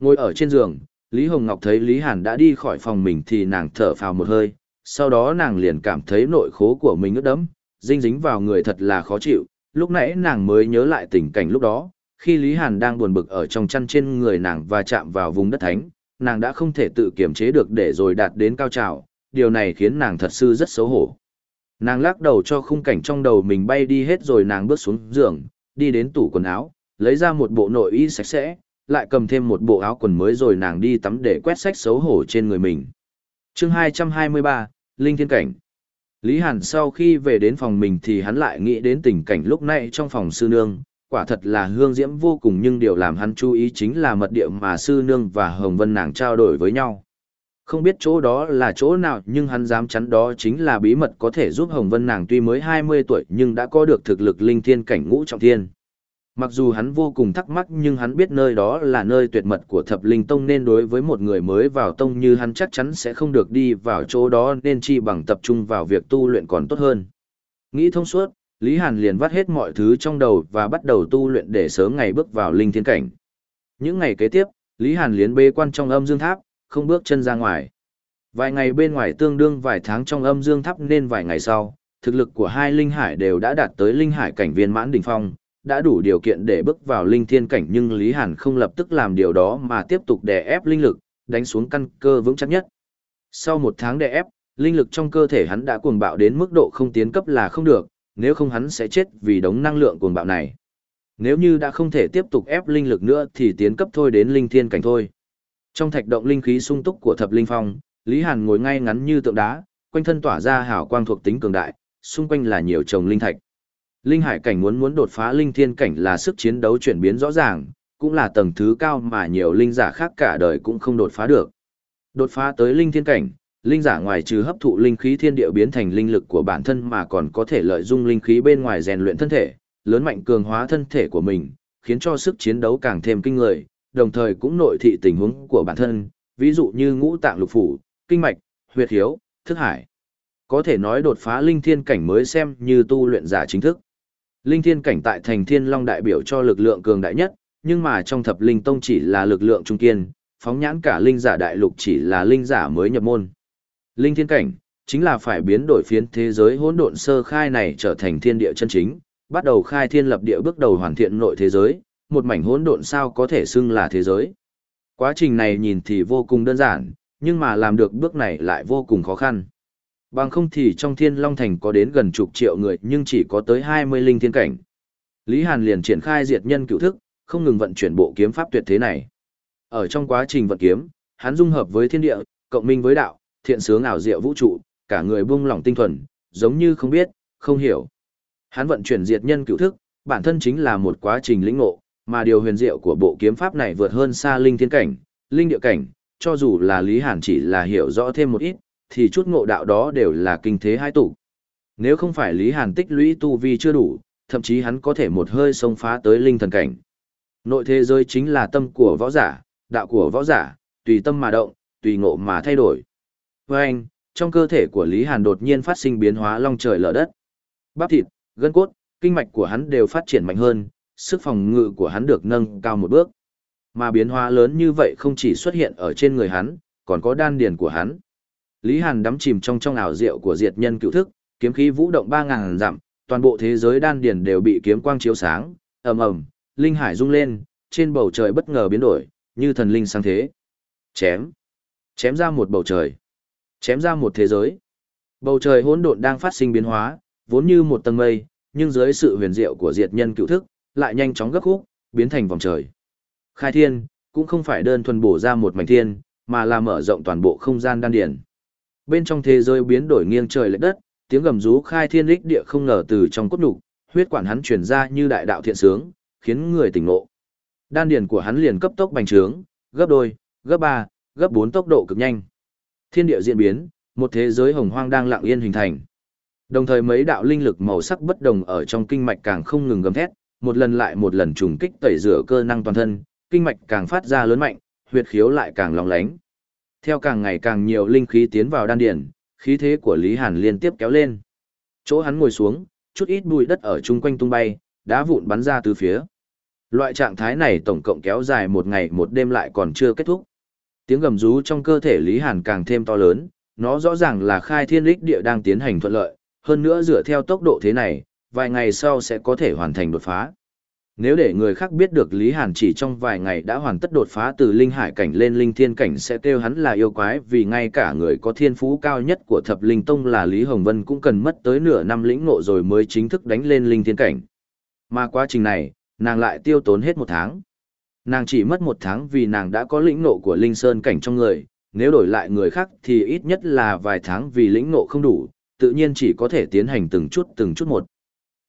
Ngồi ở trên giường, Lý Hồng Ngọc thấy Lý Hàn đã đi khỏi phòng mình thì nàng thở phào một hơi, sau đó nàng liền cảm thấy nội khố của mình ướt đẫm, dính dính vào người thật là khó chịu, lúc nãy nàng mới nhớ lại tình cảnh lúc đó, khi Lý Hàn đang buồn bực ở trong chăn trên người nàng và chạm vào vùng đất thánh, nàng đã không thể tự kiềm chế được để rồi đạt đến cao trào, điều này khiến nàng thật sự rất xấu hổ. Nàng lắc đầu cho khung cảnh trong đầu mình bay đi hết rồi nàng bước xuống giường, đi đến tủ quần áo, lấy ra một bộ nội y sạch sẽ, lại cầm thêm một bộ áo quần mới rồi nàng đi tắm để quét sách xấu hổ trên người mình. chương 223, Linh Thiên Cảnh Lý Hàn sau khi về đến phòng mình thì hắn lại nghĩ đến tình cảnh lúc này trong phòng sư nương, quả thật là hương diễm vô cùng nhưng điều làm hắn chú ý chính là mật địa mà sư nương và Hồng Vân nàng trao đổi với nhau. Không biết chỗ đó là chỗ nào nhưng hắn dám chắn đó chính là bí mật có thể giúp Hồng Vân nàng tuy mới 20 tuổi nhưng đã có được thực lực linh thiên cảnh ngũ trọng thiên. Mặc dù hắn vô cùng thắc mắc nhưng hắn biết nơi đó là nơi tuyệt mật của thập linh tông nên đối với một người mới vào tông như hắn chắc chắn sẽ không được đi vào chỗ đó nên chi bằng tập trung vào việc tu luyện còn tốt hơn. Nghĩ thông suốt, Lý Hàn liền vắt hết mọi thứ trong đầu và bắt đầu tu luyện để sớm ngày bước vào linh thiên cảnh. Những ngày kế tiếp, Lý Hàn liền bê quan trong âm dương tháp, không bước chân ra ngoài. Vài ngày bên ngoài tương đương vài tháng trong âm dương thắp nên vài ngày sau, thực lực của hai linh hải đều đã đạt tới linh hải cảnh viên mãn đỉnh phong, đã đủ điều kiện để bước vào linh thiên cảnh nhưng Lý Hàn không lập tức làm điều đó mà tiếp tục đè ép linh lực, đánh xuống căn cơ vững chắc nhất. Sau một tháng đè ép, linh lực trong cơ thể hắn đã cuồng bạo đến mức độ không tiến cấp là không được, nếu không hắn sẽ chết vì đống năng lượng cuồng bạo này. Nếu như đã không thể tiếp tục ép linh lực nữa thì tiến cấp thôi đến linh thiên cảnh thôi. Trong thạch động linh khí sung túc của thập linh phong, Lý Hàn ngồi ngay ngắn như tượng đá, quanh thân tỏa ra hào quang thuộc tính cường đại, xung quanh là nhiều chồng linh thạch. Linh hải cảnh muốn muốn đột phá linh thiên cảnh là sức chiến đấu chuyển biến rõ ràng, cũng là tầng thứ cao mà nhiều linh giả khác cả đời cũng không đột phá được. Đột phá tới linh thiên cảnh, linh giả ngoài trừ hấp thụ linh khí thiên địa biến thành linh lực của bản thân mà còn có thể lợi dụng linh khí bên ngoài rèn luyện thân thể, lớn mạnh cường hóa thân thể của mình, khiến cho sức chiến đấu càng thêm kinh người, đồng thời cũng nội thị tình huống của bản thân, ví dụ như ngũ tạng lục phủ, kinh mạch, huyệt hiếu, thức hải. Có thể nói đột phá linh thiên cảnh mới xem như tu luyện giả chính thức. Linh thiên cảnh tại thành thiên long đại biểu cho lực lượng cường đại nhất, nhưng mà trong thập linh tông chỉ là lực lượng trung kiên, phóng nhãn cả linh giả đại lục chỉ là linh giả mới nhập môn. Linh thiên cảnh, chính là phải biến đổi phiến thế giới hỗn độn sơ khai này trở thành thiên địa chân chính, bắt đầu khai thiên lập địa bước đầu hoàn thiện nội thế giới, một mảnh hỗn độn sao có thể xưng là thế giới. Quá trình này nhìn thì vô cùng đơn giản, nhưng mà làm được bước này lại vô cùng khó khăn. Bằng không thì trong thiên long thành có đến gần chục triệu người nhưng chỉ có tới 20 linh thiên cảnh. Lý Hàn liền triển khai diệt nhân cựu thức, không ngừng vận chuyển bộ kiếm pháp tuyệt thế này. Ở trong quá trình vận kiếm, hắn dung hợp với thiên địa, cộng minh với đạo, thiện sướng ảo diệu vũ trụ, cả người buông lỏng tinh thuần, giống như không biết, không hiểu. Hắn vận chuyển diệt nhân cựu thức, bản thân chính là một quá trình lĩnh ngộ, mà điều huyền diệu của bộ kiếm pháp này vượt hơn xa linh thiên cảnh, linh địa cảnh, cho dù là Lý Hàn chỉ là hiểu rõ thêm một ít, thì chút ngộ đạo đó đều là kinh thế hai tụ. Nếu không phải Lý Hàn tích lũy tu vi chưa đủ, thậm chí hắn có thể một hơi xông phá tới linh thần cảnh. Nội thế giới chính là tâm của võ giả, đạo của võ giả, tùy tâm mà động, tùy ngộ mà thay đổi. Với anh, trong cơ thể của Lý Hàn đột nhiên phát sinh biến hóa long trời lở đất. Bắp thịt, gân cốt, kinh mạch của hắn đều phát triển mạnh hơn, sức phòng ngự của hắn được nâng cao một bước. Mà biến hóa lớn như vậy không chỉ xuất hiện ở trên người hắn, còn có đan điền của hắn. Lý Hàn đắm chìm trong trong ảo diệu của diệt nhân cựu thức, kiếm khí vũ động 3000 dặm, toàn bộ thế giới đan điền đều bị kiếm quang chiếu sáng, ầm ầm, linh hải rung lên, trên bầu trời bất ngờ biến đổi, như thần linh sang thế. Chém, chém ra một bầu trời, chém ra một thế giới. Bầu trời hỗn độn đang phát sinh biến hóa, vốn như một tầng mây, nhưng dưới sự huyền diệu của diệt nhân cựu thức, lại nhanh chóng gấp khúc, biến thành vòng trời. Khai thiên, cũng không phải đơn thuần bổ ra một mảnh thiên, mà là mở rộng toàn bộ không gian đan điển. Bên trong thế giới biến đổi nghiêng trời lệch đất, tiếng gầm rú khai thiên lích địa không ngờ từ trong cốt nhục, huyết quản hắn truyền ra như đại đạo thiện sướng, khiến người tỉnh ngộ. Đan điển của hắn liền cấp tốc bành trướng, gấp đôi, gấp ba, gấp bốn tốc độ cực nhanh. Thiên địa diễn biến, một thế giới hồng hoang đang lặng yên hình thành. Đồng thời mấy đạo linh lực màu sắc bất đồng ở trong kinh mạch càng không ngừng gầm thét, một lần lại một lần trùng kích tẩy rửa cơ năng toàn thân, kinh mạch càng phát ra lớn mạnh, huyệt khiếu lại càng lóng lánh. Theo càng ngày càng nhiều linh khí tiến vào đan điển, khí thế của Lý Hàn liên tiếp kéo lên. Chỗ hắn ngồi xuống, chút ít bụi đất ở chung quanh tung bay, đá vụn bắn ra từ phía. Loại trạng thái này tổng cộng kéo dài một ngày một đêm lại còn chưa kết thúc. Tiếng gầm rú trong cơ thể Lý Hàn càng thêm to lớn, nó rõ ràng là khai thiên lích địa đang tiến hành thuận lợi, hơn nữa dựa theo tốc độ thế này, vài ngày sau sẽ có thể hoàn thành đột phá. Nếu để người khác biết được Lý Hàn chỉ trong vài ngày đã hoàn tất đột phá từ linh hải cảnh lên linh thiên cảnh sẽ kêu hắn là yêu quái vì ngay cả người có thiên phú cao nhất của thập linh tông là Lý Hồng Vân cũng cần mất tới nửa năm lĩnh ngộ rồi mới chính thức đánh lên linh thiên cảnh. Mà quá trình này, nàng lại tiêu tốn hết một tháng. Nàng chỉ mất một tháng vì nàng đã có lĩnh ngộ của linh sơn cảnh trong người, nếu đổi lại người khác thì ít nhất là vài tháng vì lĩnh ngộ không đủ, tự nhiên chỉ có thể tiến hành từng chút từng chút một.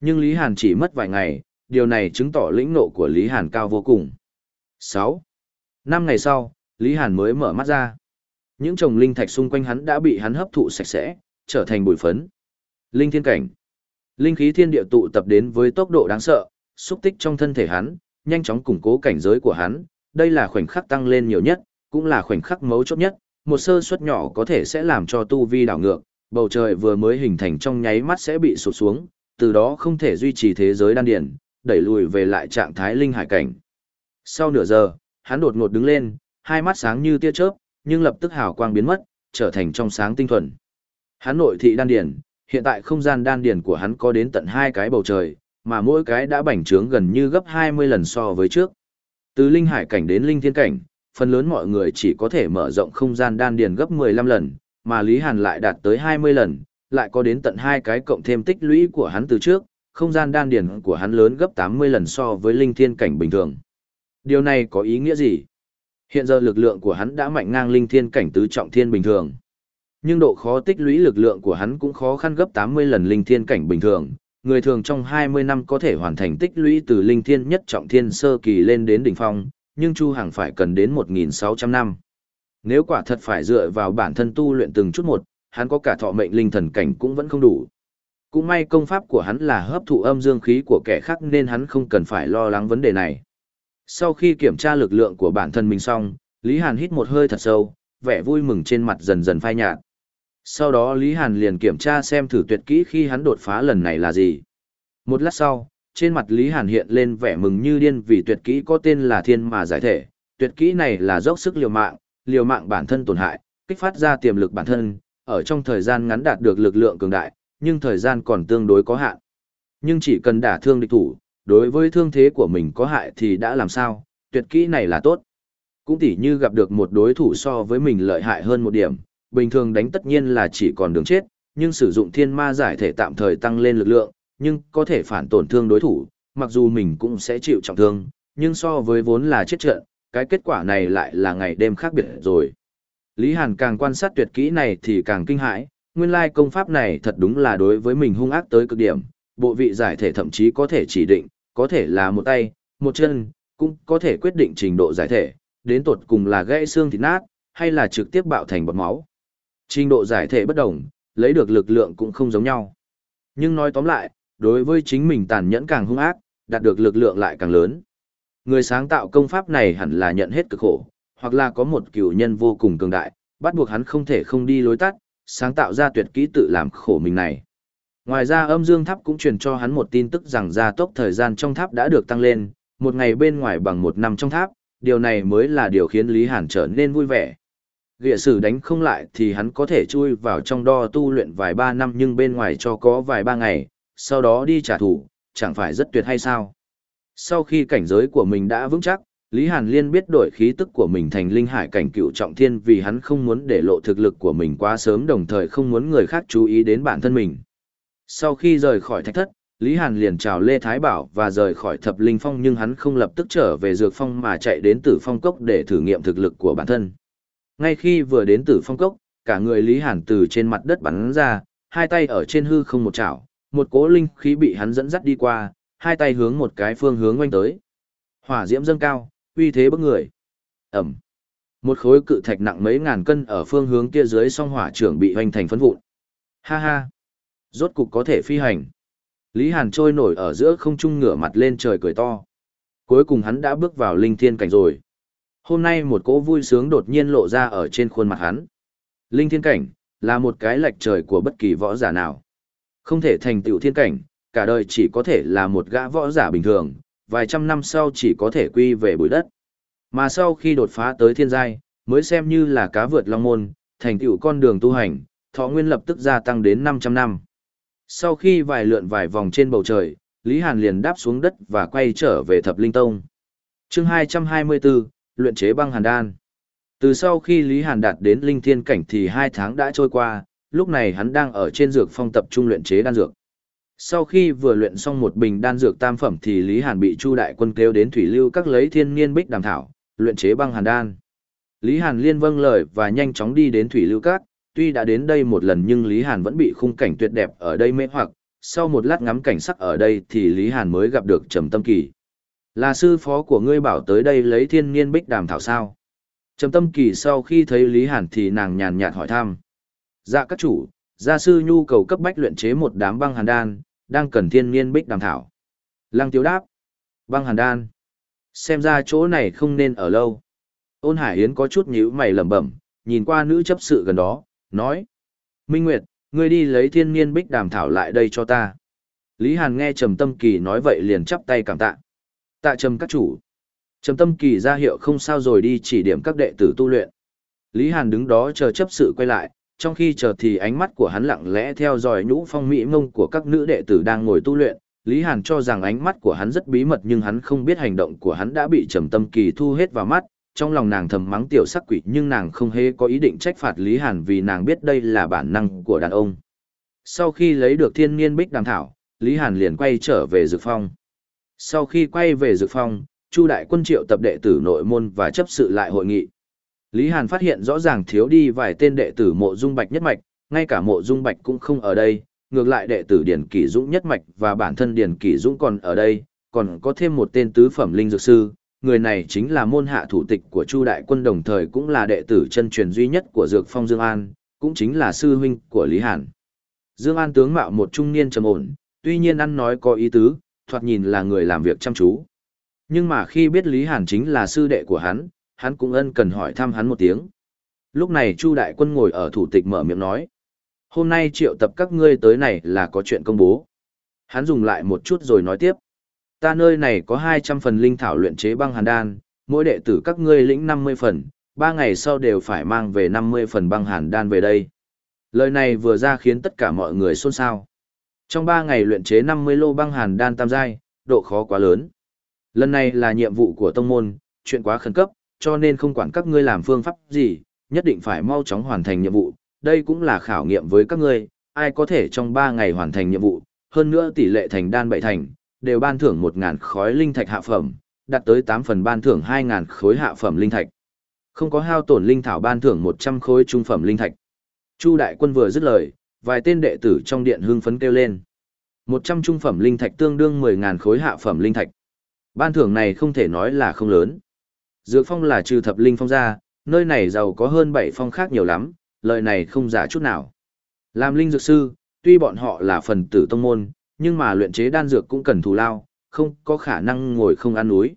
Nhưng Lý Hàn chỉ mất vài ngày, điều này chứng tỏ lĩnh nộ của Lý Hàn cao vô cùng. 6. Năm ngày sau, Lý Hàn mới mở mắt ra. Những chồng linh thạch xung quanh hắn đã bị hắn hấp thụ sạch sẽ, trở thành bụi phấn. Linh thiên cảnh. Linh khí thiên địa tụ tập đến với tốc độ đáng sợ, xúc tích trong thân thể hắn, nhanh chóng củng cố cảnh giới của hắn. Đây là khoảnh khắc tăng lên nhiều nhất, cũng là khoảnh khắc mấu chốt nhất. Một sơ suất nhỏ có thể sẽ làm cho tu vi đảo ngược, bầu trời vừa mới hình thành trong nháy mắt sẽ bị sụt xuống, từ đó không thể duy trì thế giới đan điển, đẩy lùi về lại trạng thái linh hải cảnh. Sau nửa giờ, hắn đột ngột đứng lên, hai mắt sáng như tia chớp, nhưng lập tức hào quang biến mất, trở thành trong sáng tinh thuần. Hắn nội thị đan điển, hiện tại không gian đan điển của hắn có đến tận hai cái bầu trời, mà mỗi cái đã bành trướng gần như gấp 20 lần so với trước. Từ linh hải cảnh đến linh thiên cảnh, phần lớn mọi người chỉ có thể mở rộng không gian đan điển gấp 15 lần, mà Lý Hàn lại đạt tới 20 lần, lại có đến tận hai cái cộng thêm tích lũy của hắn từ trước, không gian đan điển của hắn lớn gấp 80 lần so với linh thiên cảnh bình thường. Điều này có ý nghĩa gì? Hiện giờ lực lượng của hắn đã mạnh ngang linh thiên cảnh tứ trọng thiên bình thường. Nhưng độ khó tích lũy lực lượng của hắn cũng khó khăn gấp 80 lần linh thiên cảnh bình thường. Người thường trong 20 năm có thể hoàn thành tích lũy từ linh thiên nhất trọng thiên sơ kỳ lên đến đỉnh phong, nhưng Chu Hằng phải cần đến 1.600 năm. Nếu quả thật phải dựa vào bản thân tu luyện từng chút một, hắn có cả thọ mệnh linh thần cảnh cũng vẫn không đủ. Cũng may công pháp của hắn là hấp thụ âm dương khí của kẻ khác nên hắn không cần phải lo lắng vấn đề này. Sau khi kiểm tra lực lượng của bản thân mình xong, Lý Hàn hít một hơi thật sâu, vẻ vui mừng trên mặt dần dần phai nhạt. Sau đó Lý Hàn liền kiểm tra xem thử tuyệt kỹ khi hắn đột phá lần này là gì. Một lát sau, trên mặt Lý Hàn hiện lên vẻ mừng như điên vì tuyệt kỹ có tên là Thiên Mà Giải Thể. Tuyệt kỹ này là dốc sức liều mạng, liều mạng bản thân tổn hại, kích phát ra tiềm lực bản thân, ở trong thời gian ngắn đạt được lực lượng cường đại, nhưng thời gian còn tương đối có hạn. Nhưng chỉ cần đả thương địch thủ, đối với thương thế của mình có hại thì đã làm sao, tuyệt kỹ này là tốt. Cũng tỉ như gặp được một đối thủ so với mình lợi hại hơn một điểm, bình thường đánh tất nhiên là chỉ còn đường chết, nhưng sử dụng thiên ma giải thể tạm thời tăng lên lực lượng, nhưng có thể phản tổn thương đối thủ, mặc dù mình cũng sẽ chịu trọng thương, nhưng so với vốn là chết trận, cái kết quả này lại là ngày đêm khác biệt rồi. Lý Hàn càng quan sát tuyệt kỹ này thì càng kinh hãi, nguyên lai công pháp này thật đúng là đối với mình hung ác tới cực điểm, bộ vị giải thể thậm chí có thể chỉ định, có thể là một tay, một chân, cũng có thể quyết định trình độ giải thể, đến tột cùng là gãy xương thịt nát, hay là trực tiếp bạo thành bọt máu. Trình độ giải thể bất đồng, lấy được lực lượng cũng không giống nhau. Nhưng nói tóm lại, đối với chính mình tàn nhẫn càng hung ác, đạt được lực lượng lại càng lớn. Người sáng tạo công pháp này hẳn là nhận hết cực khổ, hoặc là có một cửu nhân vô cùng cường đại, bắt buộc hắn không thể không đi lối tắt, sáng tạo ra tuyệt kỹ tự làm khổ mình này. Ngoài ra âm dương tháp cũng truyền cho hắn một tin tức rằng gia tốc thời gian trong tháp đã được tăng lên, một ngày bên ngoài bằng một năm trong tháp, điều này mới là điều khiến Lý Hàn trở nên vui vẻ. Gịa sử đánh không lại thì hắn có thể chui vào trong đo tu luyện vài ba năm nhưng bên ngoài cho có vài ba ngày, sau đó đi trả thù, chẳng phải rất tuyệt hay sao. Sau khi cảnh giới của mình đã vững chắc, Lý Hàn Liên biết đổi khí tức của mình thành linh hải cảnh cựu trọng thiên vì hắn không muốn để lộ thực lực của mình quá sớm đồng thời không muốn người khác chú ý đến bản thân mình. Sau khi rời khỏi thạch thất, Lý Hàn liền chào Lê Thái Bảo và rời khỏi thập linh phong nhưng hắn không lập tức trở về dược phong mà chạy đến tử phong cốc để thử nghiệm thực lực của bản thân. Ngay khi vừa đến tử phong cốc, cả người Lý Hàn từ trên mặt đất bắn ra, hai tay ở trên hư không một chảo, một cỗ linh khí bị hắn dẫn dắt đi qua, hai tay hướng một cái phương hướng quanh tới. Hỏa diễm dâng cao, uy thế bức người. Ẩm. Một khối cự thạch nặng mấy ngàn cân ở phương hướng kia dưới song hỏa trưởng bị hoành thành phấn vụn. Ha ha. Rốt cục có thể phi hành. Lý Hàn trôi nổi ở giữa không trung ngửa mặt lên trời cười to. Cuối cùng hắn đã bước vào linh thiên cảnh rồi. Hôm nay một cỗ vui sướng đột nhiên lộ ra ở trên khuôn mặt hắn. Linh thiên cảnh, là một cái lệch trời của bất kỳ võ giả nào. Không thể thành tựu thiên cảnh, cả đời chỉ có thể là một gã võ giả bình thường, vài trăm năm sau chỉ có thể quy về bụi đất. Mà sau khi đột phá tới thiên giai, mới xem như là cá vượt long môn, thành tựu con đường tu hành, thọ nguyên lập tức gia tăng đến 500 năm. Sau khi vài lượn vài vòng trên bầu trời, Lý Hàn liền đáp xuống đất và quay trở về Thập Linh Tông. chương 224, luyện chế băng hàn đan. Từ sau khi Lý Hàn đạt đến linh thiên cảnh thì hai tháng đã trôi qua, lúc này hắn đang ở trên dược phong tập trung luyện chế đan dược. Sau khi vừa luyện xong một bình đan dược tam phẩm thì Lý Hàn bị Chu đại quân kêu đến thủy lưu các lấy thiên niên bích đàm thảo, luyện chế băng hàn đan. Lý Hàn liên vâng lời và nhanh chóng đi đến thủy lưu các, tuy đã đến đây một lần nhưng Lý Hàn vẫn bị khung cảnh tuyệt đẹp ở đây mê hoặc, sau một lát ngắm cảnh sắc ở đây thì Lý Hàn mới gặp được Trầm Tâm Kỳ. Là sư phó của ngươi bảo tới đây lấy thiên niên bích đàm thảo sao? Trầm Tâm Kỳ sau khi thấy Lý Hàn thì nàng nhàn nhạt hỏi thăm. Dạ các chủ, gia sư nhu cầu cấp bách luyện chế một đám băng hàn đan, đang cần thiên niên bích đàm thảo. Lăng Tiếu đáp. Băng hàn đan. Xem ra chỗ này không nên ở lâu. Ôn Hải Yến có chút nhíu mày lẩm bẩm, nhìn qua nữ chấp sự gần đó, nói. Minh Nguyệt, ngươi đi lấy thiên niên bích đàm thảo lại đây cho ta. Lý Hàn nghe Trầm Tâm Kỳ nói vậy liền chắp tay cảm tạ. Tạ Trầm các chủ. Trầm Tâm Kỳ ra hiệu không sao rồi đi chỉ điểm các đệ tử tu luyện. Lý Hàn đứng đó chờ chấp sự quay lại, trong khi chờ thì ánh mắt của hắn lặng lẽ theo dõi nhũ phong mỹ mông của các nữ đệ tử đang ngồi tu luyện. Lý Hàn cho rằng ánh mắt của hắn rất bí mật nhưng hắn không biết hành động của hắn đã bị Trầm Tâm Kỳ thu hết vào mắt, trong lòng nàng thầm mắng tiểu sắc quỷ nhưng nàng không hề có ý định trách phạt Lý Hàn vì nàng biết đây là bản năng của đàn ông. Sau khi lấy được thiên niên bích đàm thảo, Lý Hàn liền quay trở về Dược Phong. Sau khi quay về Dược Phong, Chu Đại Quân triệu tập đệ tử nội môn và chấp sự lại hội nghị. Lý Hàn phát hiện rõ ràng thiếu đi vài tên đệ tử mộ dung bạch nhất mạch, ngay cả mộ dung bạch cũng không ở đây, ngược lại đệ tử Điền Kỷ Dũng nhất mạch và bản thân Điền Kỷ Dũng còn ở đây, còn có thêm một tên tứ phẩm linh dược sư, người này chính là môn hạ thủ tịch của Chu đại quân đồng thời cũng là đệ tử chân truyền duy nhất của Dược Phong Dương An, cũng chính là sư huynh của Lý Hàn. Dương An tướng mạo một trung niên trầm ổn, tuy nhiên ăn nói có ý tứ, thoạt nhìn là người làm việc chăm chú. Nhưng mà khi biết Lý Hàn chính là sư đệ của hắn, hắn cũng ân cần hỏi thăm hắn một tiếng. Lúc này Chu đại quân ngồi ở thủ tịch mở miệng nói: "Hôm nay triệu tập các ngươi tới này là có chuyện công bố." Hắn dùng lại một chút rồi nói tiếp: Ta nơi này có 200 phần linh thảo luyện chế băng hàn đan, mỗi đệ tử các ngươi lĩnh 50 phần, 3 ngày sau đều phải mang về 50 phần băng hàn đan về đây. Lời này vừa ra khiến tất cả mọi người xôn xao. Trong 3 ngày luyện chế 50 lô băng hàn đan tam giai, độ khó quá lớn. Lần này là nhiệm vụ của tông môn, chuyện quá khẩn cấp, cho nên không quản các ngươi làm phương pháp gì, nhất định phải mau chóng hoàn thành nhiệm vụ. Đây cũng là khảo nghiệm với các ngươi, ai có thể trong 3 ngày hoàn thành nhiệm vụ, hơn nữa tỷ lệ thành đan bảy thành, đều ban thưởng 1.000 khói linh thạch hạ phẩm, đạt tới 8 phần ban thưởng 2000 khối hạ phẩm linh thạch. Không có hao tổn linh thảo ban thưởng 100 khối trung phẩm linh thạch. Chu đại quân vừa dứt lời, vài tên đệ tử trong điện hưng phấn kêu lên. 100 trung phẩm linh thạch tương đương 10000 khối hạ phẩm linh thạch. Ban thưởng này không thể nói là không lớn. Dược phong là trừ thập linh phong ra, nơi này giàu có hơn 7 phong khác nhiều lắm, lời này không giả chút nào. Làm linh dược sư, tuy bọn họ là phần tử tông môn, nhưng mà luyện chế đan dược cũng cần thù lao, không có khả năng ngồi không ăn núi.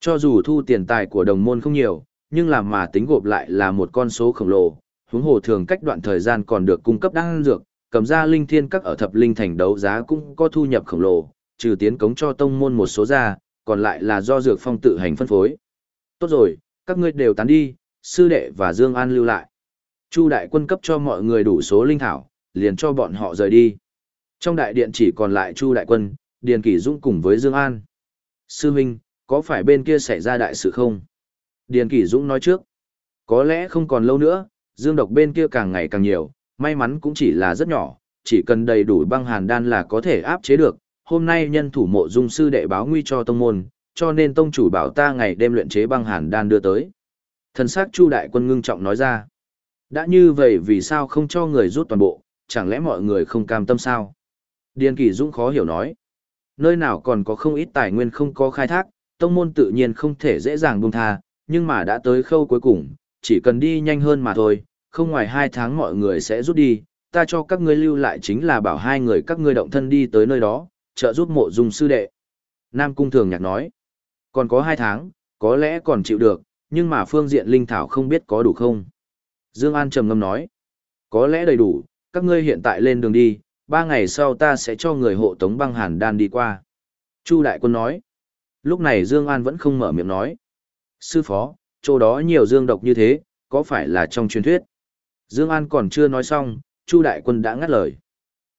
Cho dù thu tiền tài của đồng môn không nhiều, nhưng làm mà tính gộp lại là một con số khổng lồ, huống hồ thường cách đoạn thời gian còn được cung cấp đan dược, cầm ra linh thiên các ở thập linh thành đấu giá cũng có thu nhập khổng lồ, trừ tiến cống cho tông môn một số ra, còn lại là do dược phong tự hành phân phối. Tốt rồi, các ngươi đều tán đi, sư đệ và Dương An lưu lại. Chu đại quân cấp cho mọi người đủ số linh thảo, liền cho bọn họ rời đi. Trong đại điện chỉ còn lại Chu đại quân, Điền Kỷ Dũng cùng với Dương An. Sư Minh, có phải bên kia xảy ra đại sự không? Điền Kỷ Dũng nói trước. Có lẽ không còn lâu nữa, dương độc bên kia càng ngày càng nhiều, may mắn cũng chỉ là rất nhỏ, chỉ cần đầy đủ băng hàn đan là có thể áp chế được. Hôm nay nhân thủ mộ dung sư đệ báo nguy cho tông môn, cho nên tông chủ bảo ta ngày đêm luyện chế băng hàn đan đưa tới. Thần sắc Chu đại quân ngưng trọng nói ra. Đã như vậy vì sao không cho người rút toàn bộ, chẳng lẽ mọi người không cam tâm sao? Điền Kỳ Dũng khó hiểu nói. Nơi nào còn có không ít tài nguyên không có khai thác, tông môn tự nhiên không thể dễ dàng buông tha, nhưng mà đã tới khâu cuối cùng, chỉ cần đi nhanh hơn mà thôi, không ngoài hai tháng mọi người sẽ rút đi, ta cho các ngươi lưu lại chính là bảo hai người các ngươi động thân đi tới nơi đó, trợ giúp mộ dung sư đệ. Nam Cung Thường Nhạc nói, còn có hai tháng, có lẽ còn chịu được, nhưng mà phương diện linh thảo không biết có đủ không. Dương An trầm ngâm nói, có lẽ đầy đủ, các ngươi hiện tại lên đường đi, ba ngày sau ta sẽ cho người hộ tống băng hàn đan đi qua. Chu Đại Quân nói, lúc này Dương An vẫn không mở miệng nói. Sư phó, chỗ đó nhiều dương độc như thế, có phải là trong truyền thuyết? Dương An còn chưa nói xong, Chu Đại Quân đã ngắt lời.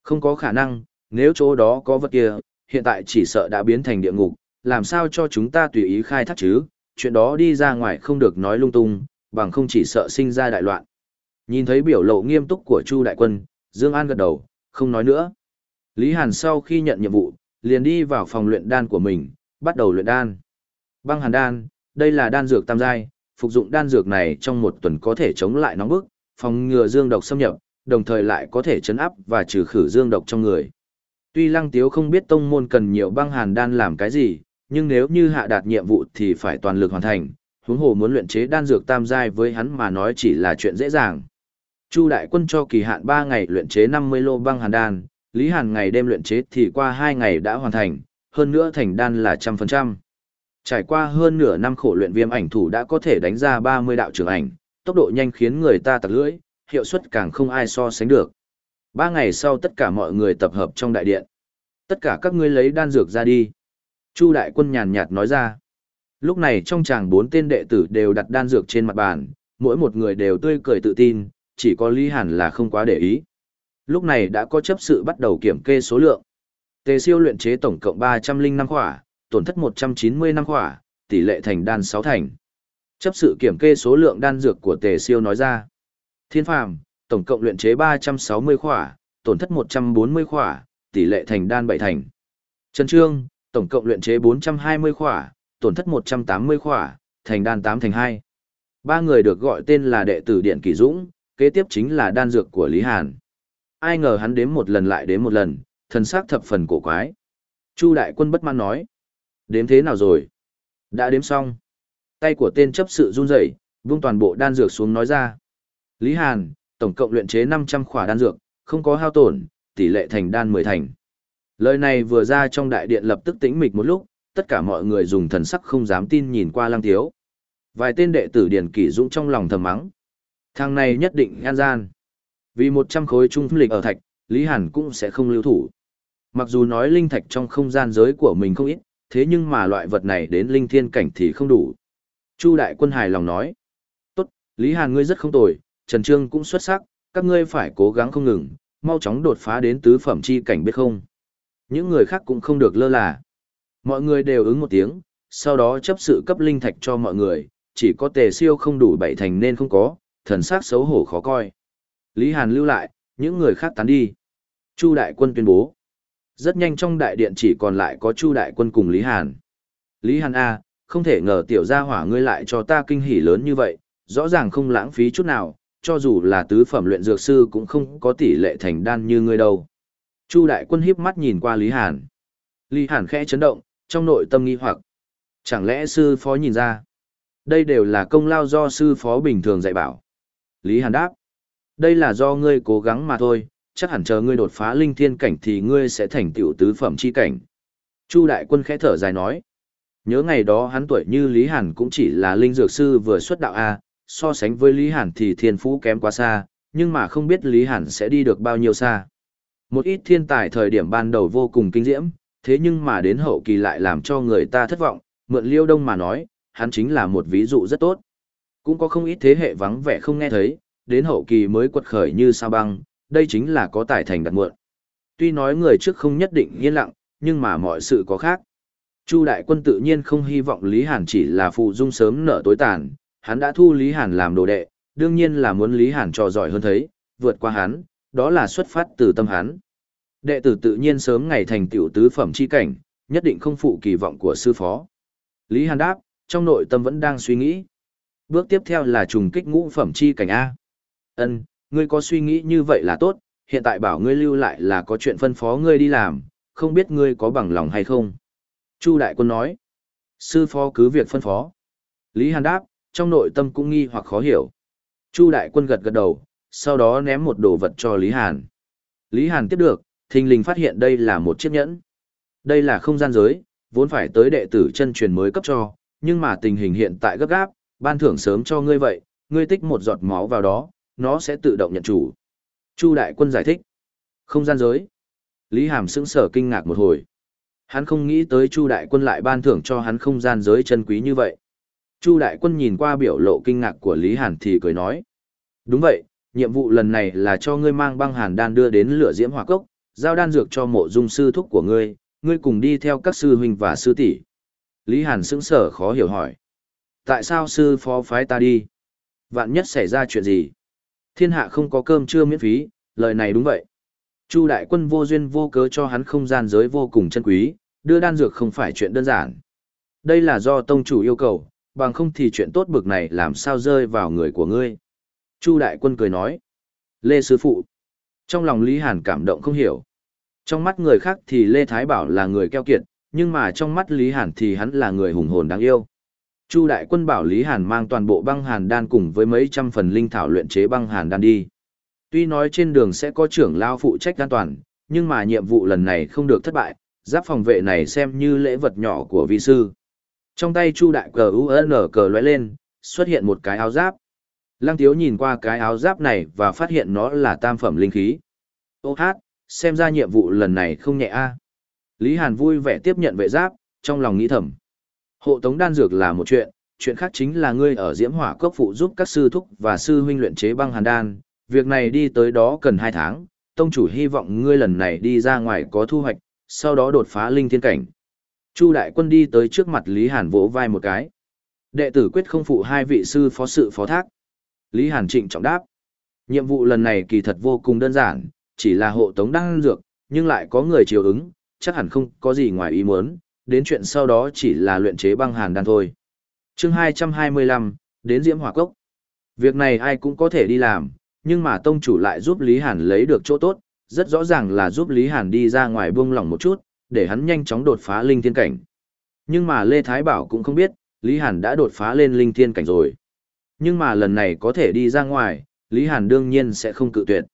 Không có khả năng, nếu chỗ đó có vật kia, hiện tại chỉ sợ đã biến thành địa ngục, làm sao cho chúng ta tùy ý khai thác chứ, chuyện đó đi ra ngoài không được nói lung tung, bằng không chỉ sợ sinh ra đại loạn. Nhìn thấy biểu lộ nghiêm túc của Chu Đại Quân, Dương An gật đầu, không nói nữa. Lý Hàn sau khi nhận nhiệm vụ, liền đi vào phòng luyện đan của mình, bắt đầu luyện đan. Băng Hàn đan, đây là đan dược tam giai, phục dụng đan dược này trong một tuần có thể chống lại nóng bức, phòng ngừa dương độc xâm nhập, đồng thời lại có thể chấn áp và trừ khử dương độc trong người. Tuy Lăng Tiếu không biết tông môn cần nhiều băng hàn đan làm cái gì, nhưng nếu như hạ đạt nhiệm vụ thì phải toàn lực hoàn thành, huống hồ muốn luyện chế đan dược tam giai với hắn mà nói chỉ là chuyện dễ dàng. Chu đại quân cho kỳ hạn 3 ngày luyện chế 50 lô băng hàn đan, Lý Hàn ngày đêm luyện chế thì qua 2 ngày đã hoàn thành, hơn nữa thành đan là trăm phần trăm. Trải qua hơn nửa năm khổ luyện viêm ảnh thủ đã có thể đánh ra 30 đạo trưởng ảnh, tốc độ nhanh khiến người ta tặc lưỡi, hiệu suất càng không ai so sánh được. Ba ngày sau tất cả mọi người tập hợp trong đại điện. Tất cả các ngươi lấy đan dược ra đi. Chu đại quân nhàn nhạt nói ra. Lúc này trong chàng bốn tên đệ tử đều đặt đan dược trên mặt bàn, mỗi một người đều tươi cười tự tin, chỉ có Lý Hàn là không quá để ý. Lúc này đã có chấp sự bắt đầu kiểm kê số lượng. Tề siêu luyện chế tổng cộng 305 khỏa, tổn thất 190 năm khỏa, tỷ lệ thành đan 6 thành. Chấp sự kiểm kê số lượng đan dược của Tề Siêu nói ra. Thiên Phàm, tổng cộng luyện chế 360 khỏa, tổn thất 140 khỏa, tỷ lệ thành đan 7 thành. Trần Trương, tổng cộng luyện chế 420 khỏa, tổn thất 180 khỏa, thành đan 8 thành 2. Ba người được gọi tên là đệ tử Điện Kỳ Dũng, kế tiếp chính là đan dược của Lý Hàn. Ai ngờ hắn đếm một lần lại đếm một lần, thần sắc thập phần cổ quái. Chu đại quân bất mãn nói: Đếm thế nào rồi? Đã đếm xong. Tay của tên chấp sự run rẩy, vung toàn bộ đan dược xuống nói ra. Lý Hàn, tổng cộng luyện chế 500 khỏa đan dược, không có hao tổn, tỷ lệ thành đan 10 thành. Lời này vừa ra trong đại điện lập tức tĩnh mịch một lúc, tất cả mọi người dùng thần sắc không dám tin nhìn qua Lăng Tiếu. Vài tên đệ tử Điền Kỷ Dũng trong lòng thầm mắng. Thằng này nhất định an gian. Vì 100 khối trung lịch ở thạch, Lý Hàn cũng sẽ không lưu thủ. Mặc dù nói linh thạch trong không gian giới của mình không ít, thế nhưng mà loại vật này đến linh thiên cảnh thì không đủ. Chu đại quân hài lòng nói. Tốt, Lý Hàn ngươi rất không tồi, Trần Trương cũng xuất sắc, các ngươi phải cố gắng không ngừng, mau chóng đột phá đến tứ phẩm chi cảnh biết không. Những người khác cũng không được lơ là. Mọi người đều ứng một tiếng, sau đó chấp sự cấp linh thạch cho mọi người, chỉ có tề siêu không đủ bảy thành nên không có, thần sắc xấu hổ khó coi. Lý Hàn lưu lại, những người khác tán đi. Chu đại quân tuyên bố. Rất nhanh trong đại điện chỉ còn lại có Chu đại quân cùng Lý Hàn. Lý Hàn A, không thể ngờ tiểu gia hỏa ngươi lại cho ta kinh hỉ lớn như vậy, rõ ràng không lãng phí chút nào, cho dù là tứ phẩm luyện dược sư cũng không có tỷ lệ thành đan như ngươi đâu. Chu đại quân híp mắt nhìn qua Lý Hàn. Lý Hàn khẽ chấn động, trong nội tâm nghi hoặc. Chẳng lẽ sư phó nhìn ra? Đây đều là công lao do sư phó bình thường dạy bảo. Lý Hàn đáp. Đây là do ngươi cố gắng mà thôi, chắc hẳn chờ ngươi đột phá linh thiên cảnh thì ngươi sẽ thành tiểu tứ phẩm chi cảnh. Chu đại quân khẽ thở dài nói. Nhớ ngày đó hắn tuổi như Lý Hàn cũng chỉ là linh dược sư vừa xuất đạo A, so sánh với Lý Hàn thì thiên phú kém quá xa, nhưng mà không biết Lý Hàn sẽ đi được bao nhiêu xa. Một ít thiên tài thời điểm ban đầu vô cùng kinh diễm, thế nhưng mà đến hậu kỳ lại làm cho người ta thất vọng, mượn liêu đông mà nói, hắn chính là một ví dụ rất tốt. Cũng có không ít thế hệ vắng vẻ không nghe thấy, đến hậu kỳ mới quật khởi như sao băng, đây chính là có tài thành đặt muộn. Tuy nói người trước không nhất định yên lặng, nhưng mà mọi sự có khác. Chu đại quân tự nhiên không hy vọng Lý Hàn chỉ là phụ dung sớm nở tối tàn, hắn đã thu Lý Hàn làm đồ đệ, đương nhiên là muốn Lý Hàn trò giỏi hơn thấy, vượt qua hắn, đó là xuất phát từ tâm hắn. Đệ tử tự nhiên sớm ngày thành tiểu tứ phẩm chi cảnh, nhất định không phụ kỳ vọng của sư phó. Lý Hàn đáp, trong nội tâm vẫn đang suy nghĩ. Bước tiếp theo là trùng kích ngũ phẩm chi cảnh A. Ân, ngươi có suy nghĩ như vậy là tốt, hiện tại bảo ngươi lưu lại là có chuyện phân phó ngươi đi làm, không biết ngươi có bằng lòng hay không. Chu Đại Quân nói, sư phó cứ việc phân phó. Lý Hàn đáp, trong nội tâm cũng nghi hoặc khó hiểu. Chu Đại Quân gật gật đầu, sau đó ném một đồ vật cho Lý Hàn. Lý Hàn tiếp được, thình lình phát hiện đây là một chiếc nhẫn. Đây là không gian giới, vốn phải tới đệ tử chân truyền mới cấp cho, nhưng mà tình hình hiện tại gấp gáp, ban thưởng sớm cho ngươi vậy, ngươi tích một giọt máu vào đó, nó sẽ tự động nhận chủ. Chu Đại Quân giải thích. Không gian giới. Lý Hàm sững sờ kinh ngạc một hồi. Hắn không nghĩ tới Chu Đại Quân lại ban thưởng cho hắn không gian giới chân quý như vậy. Chu Đại Quân nhìn qua biểu lộ kinh ngạc của Lý Hàn thì cười nói. Đúng vậy, nhiệm vụ lần này là cho ngươi mang băng hàn đan đưa đến lửa diễm hỏa cốc, giao đan dược cho mộ dung sư thúc của ngươi, ngươi cùng đi theo các sư huynh và sư tỷ. Lý Hàn sững sờ khó hiểu hỏi. Tại sao sư phó phái ta đi? Vạn nhất xảy ra chuyện gì? Thiên hạ không có cơm trưa miễn phí, lời này đúng vậy. Chu đại quân vô duyên vô cớ cho hắn không gian giới vô cùng chân quý, đưa đan dược không phải chuyện đơn giản. Đây là do tông chủ yêu cầu, bằng không thì chuyện tốt bực này làm sao rơi vào người của ngươi. Chu đại quân cười nói. Lê Sư Phụ. Trong lòng Lý Hàn cảm động không hiểu. Trong mắt người khác thì Lê Thái Bảo là người keo kiệt, nhưng mà trong mắt Lý Hàn thì hắn là người hùng hồn đáng yêu. Chu đại quân bảo Lý Hàn mang toàn bộ băng hàn đan cùng với mấy trăm phần linh thảo luyện chế băng hàn đan đi. Tuy nói trên đường sẽ có trưởng lao phụ trách an toàn, nhưng mà nhiệm vụ lần này không được thất bại, giáp phòng vệ này xem như lễ vật nhỏ của vi sư. Trong tay Chu đại cờ UN cờ lóe lên, xuất hiện một cái áo giáp. Lăng Tiếu nhìn qua cái áo giáp này và phát hiện nó là tam phẩm linh khí. Ô hát, xem ra nhiệm vụ lần này không nhẹ a. Lý Hàn vui vẻ tiếp nhận vệ giáp, trong lòng nghĩ thầm. Hộ tống đan dược là một chuyện, chuyện khác chính là ngươi ở diễm hỏa cốc phụ giúp các sư thúc và sư huynh luyện chế băng hàn đan. Việc này đi tới đó cần hai tháng, tông chủ hy vọng ngươi lần này đi ra ngoài có thu hoạch, sau đó đột phá linh thiên cảnh. Chu đại quân đi tới trước mặt Lý Hàn vỗ vai một cái. Đệ tử quyết không phụ hai vị sư phó sự phó thác. Lý Hàn trịnh trọng đáp. Nhiệm vụ lần này kỳ thật vô cùng đơn giản, chỉ là hộ tống đăng dược, nhưng lại có người chiều ứng, chắc hẳn không có gì ngoài ý muốn, đến chuyện sau đó chỉ là luyện chế băng hàn đan thôi. chương 225, đến Diễm Hỏa Cốc. Việc này ai cũng có thể đi làm, nhưng mà tông chủ lại giúp Lý Hàn lấy được chỗ tốt, rất rõ ràng là giúp Lý Hàn đi ra ngoài buông lỏng một chút, để hắn nhanh chóng đột phá linh thiên cảnh. Nhưng mà Lê Thái Bảo cũng không biết, Lý Hàn đã đột phá lên linh thiên cảnh rồi. Nhưng mà lần này có thể đi ra ngoài, Lý Hàn đương nhiên sẽ không cự tuyệt.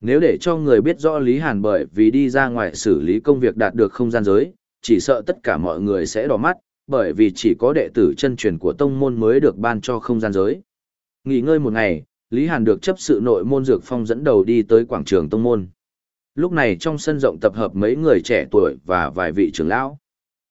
Nếu để cho người biết rõ Lý Hàn bởi vì đi ra ngoài xử lý công việc đạt được không gian giới, chỉ sợ tất cả mọi người sẽ đỏ mắt, bởi vì chỉ có đệ tử chân truyền của tông môn mới được ban cho không gian giới. Nghỉ ngơi một ngày, Lý Hàn được chấp sự nội môn dược phong dẫn đầu đi tới quảng trường tông môn. Lúc này trong sân rộng tập hợp mấy người trẻ tuổi và vài vị trưởng lão.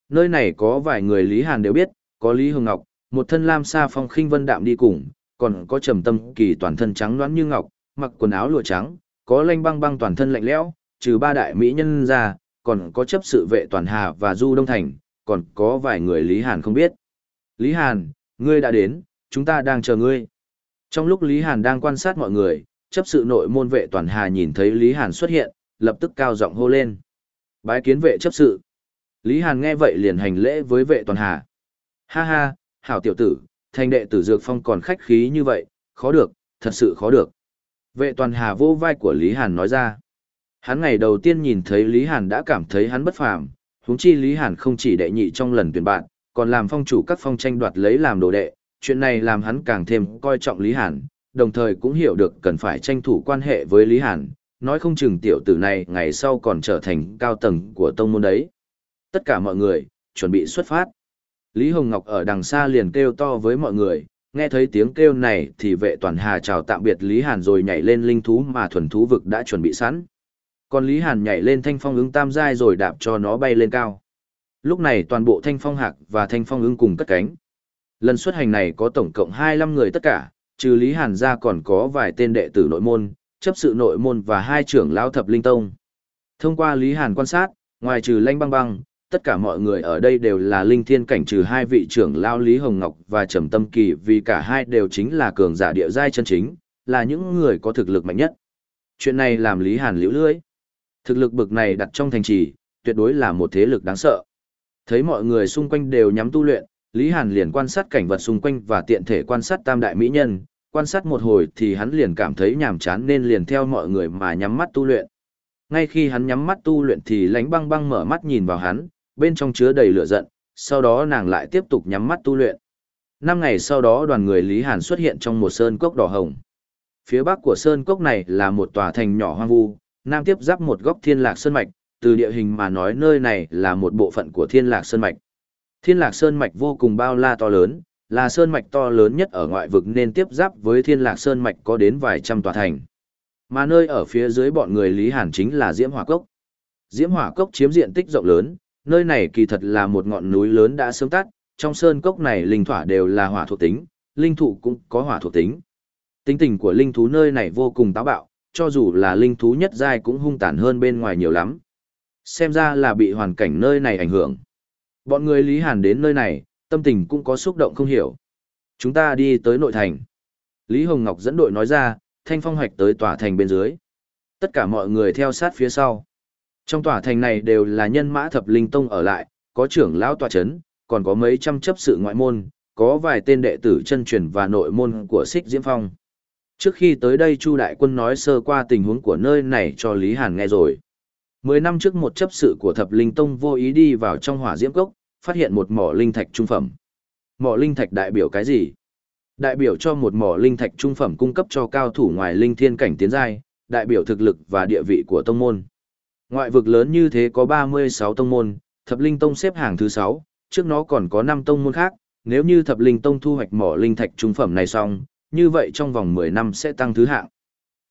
Nơi này có vài người Lý Hàn đều biết, có Lý Hương Ngọc, một thân lam sa phong khinh vân đạm đi cùng, còn có trầm tâm kỳ toàn thân trắng loãng như ngọc, mặc quần áo lụa trắng, có lanh băng băng toàn thân lạnh lẽo, trừ ba đại mỹ nhân ra, còn có chấp sự vệ toàn hà và du đông thành, còn có vài người Lý Hàn không biết. Lý Hàn, ngươi đã đến, chúng ta đang chờ ngươi. Trong lúc Lý Hàn đang quan sát mọi người, chấp sự nội môn vệ toàn hà nhìn thấy Lý Hàn xuất hiện, lập tức cao giọng hô lên. Bái kiến vệ chấp sự. Lý Hàn nghe vậy liền hành lễ với vệ toàn hà. Ha ha, hảo tiểu tử, thành đệ tử Dược Phong còn khách khí như vậy, khó được, thật sự khó được. Vệ toàn hà vô vai của Lý Hàn nói ra. Hắn ngày đầu tiên nhìn thấy Lý Hàn đã cảm thấy hắn bất phàm, huống chi Lý Hàn không chỉ đệ nhị trong lần tuyển bạn, còn làm phong chủ các phong tranh đoạt lấy làm đồ đệ, chuyện này làm hắn càng thêm coi trọng Lý Hàn, đồng thời cũng hiểu được cần phải tranh thủ quan hệ với Lý Hàn, nói không chừng tiểu tử này ngày sau còn trở thành cao tầng của tông môn đấy. Tất cả mọi người, chuẩn bị xuất phát. Lý Hồng Ngọc ở đằng xa liền kêu to với mọi người, nghe thấy tiếng kêu này thì vệ toàn hà chào tạm biệt Lý Hàn rồi nhảy lên linh thú mà thuần thú vực đã chuẩn bị sẵn. Còn Lý Hàn nhảy lên thanh phong ứng tam giai rồi đạp cho nó bay lên cao. Lúc này toàn bộ thanh phong hạc và thanh phong ứng cùng cất cánh. Lần xuất hành này có tổng cộng 25 người tất cả, trừ Lý Hàn ra còn có vài tên đệ tử nội môn, chấp sự nội môn và hai trưởng lão thập linh tông. Thông qua Lý Hàn quan sát, ngoài trừ Lanh Băng Băng, tất cả mọi người ở đây đều là linh thiên cảnh trừ hai vị trưởng lao Lý Hồng Ngọc và Trầm Tâm Kỳ vì cả hai đều chính là cường giả địa giai chân chính, là những người có thực lực mạnh nhất. Chuyện này làm Lý Hàn liễu lưỡi. Thực lực bực này đặt trong thành trì, tuyệt đối là một thế lực đáng sợ. Thấy mọi người xung quanh đều nhắm tu luyện, Lý Hàn liền quan sát cảnh vật xung quanh và tiện thể quan sát tam đại mỹ nhân, quan sát một hồi thì hắn liền cảm thấy nhàm chán nên liền theo mọi người mà nhắm mắt tu luyện. Ngay khi hắn nhắm mắt tu luyện thì lánh băng băng mở mắt nhìn vào hắn, bên trong chứa đầy lửa giận, sau đó nàng lại tiếp tục nhắm mắt tu luyện. Năm ngày sau đó đoàn người Lý Hàn xuất hiện trong một sơn cốc đỏ hồng. Phía bắc của sơn cốc này là một tòa thành nhỏ hoang vu, nam tiếp giáp một góc thiên lạc sơn mạch, từ địa hình mà nói nơi này là một bộ phận của thiên lạc sơn mạch. Thiên lạc sơn mạch vô cùng bao la to lớn, là sơn mạch to lớn nhất ở ngoại vực nên tiếp giáp với thiên lạc sơn mạch có đến vài trăm tòa thành. Mà nơi ở phía dưới bọn người Lý Hàn chính là Diễm Hỏa Cốc. Diễm Hỏa Cốc chiếm diện tích rộng lớn, nơi này kỳ thật là một ngọn núi lớn đã sớm tắt, trong sơn cốc này linh thỏa đều là hỏa thuộc tính, linh thụ cũng có hỏa thuộc tính. Tính tình của linh thú nơi này vô cùng táo bạo, cho dù là linh thú nhất giai cũng hung tàn hơn bên ngoài nhiều lắm. Xem ra là bị hoàn cảnh nơi này ảnh hưởng. Bọn người Lý Hàn đến nơi này, tâm tình cũng có xúc động không hiểu. Chúng ta đi tới nội thành. Lý Hồng Ngọc dẫn đội nói ra, thanh phong hoạch tới tòa thành bên dưới. Tất cả mọi người theo sát phía sau. Trong tòa thành này đều là nhân mã thập linh tông ở lại, có trưởng lão tòa chấn, còn có mấy trăm chấp sự ngoại môn, có vài tên đệ tử chân truyền và nội môn của Xích Diễm Phong. Trước khi tới đây Chu Đại Quân nói sơ qua tình huống của nơi này cho Lý Hàn nghe rồi. Mười năm trước một chấp sự của Thập Linh Tông vô ý đi vào trong hỏa diễm cốc, phát hiện một mỏ linh thạch trung phẩm. Mỏ linh thạch đại biểu cái gì? Đại biểu cho một mỏ linh thạch trung phẩm cung cấp cho cao thủ ngoài linh thiên cảnh tiến giai, đại biểu thực lực và địa vị của tông môn. Ngoại vực lớn như thế có 36 tông môn, Thập Linh Tông xếp hàng thứ 6, trước nó còn có 5 tông môn khác, nếu như Thập Linh Tông thu hoạch mỏ linh thạch trung phẩm này xong, như vậy trong vòng 10 năm sẽ tăng thứ hạng.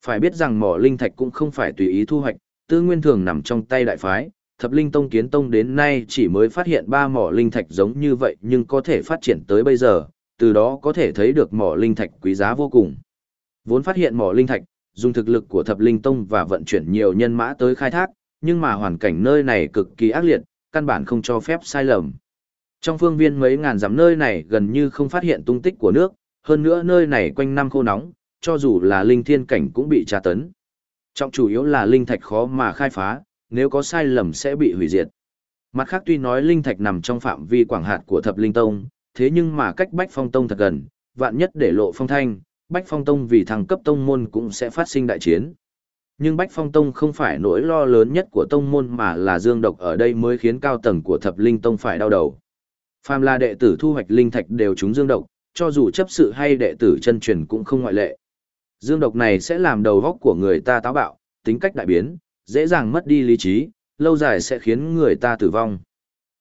Phải biết rằng mỏ linh thạch cũng không phải tùy ý thu hoạch, tư nguyên thường nằm trong tay đại phái, thập linh tông kiến tông đến nay chỉ mới phát hiện ba mỏ linh thạch giống như vậy nhưng có thể phát triển tới bây giờ, từ đó có thể thấy được mỏ linh thạch quý giá vô cùng. Vốn phát hiện mỏ linh thạch, dùng thực lực của thập linh tông và vận chuyển nhiều nhân mã tới khai thác, nhưng mà hoàn cảnh nơi này cực kỳ ác liệt, căn bản không cho phép sai lầm. Trong phương viên mấy ngàn dặm nơi này gần như không phát hiện tung tích của nước, hơn nữa nơi này quanh năm khô nóng, cho dù là linh thiên cảnh cũng bị tra tấn. Trọng chủ yếu là linh thạch khó mà khai phá, nếu có sai lầm sẽ bị hủy diệt. Mặt khác tuy nói linh thạch nằm trong phạm vi quảng hạt của thập linh tông, thế nhưng mà cách Bách Phong Tông thật gần, vạn nhất để lộ phong thanh, Bách Phong Tông vì thăng cấp tông môn cũng sẽ phát sinh đại chiến. Nhưng Bách Phong Tông không phải nỗi lo lớn nhất của tông môn mà là dương độc ở đây mới khiến cao tầng của thập linh tông phải đau đầu. Phàm là đệ tử thu hoạch linh thạch đều trúng dương độc, cho dù chấp sự hay đệ tử chân truyền cũng không ngoại lệ. Dương độc này sẽ làm đầu góc của người ta táo bạo, tính cách đại biến, dễ dàng mất đi lý trí, lâu dài sẽ khiến người ta tử vong.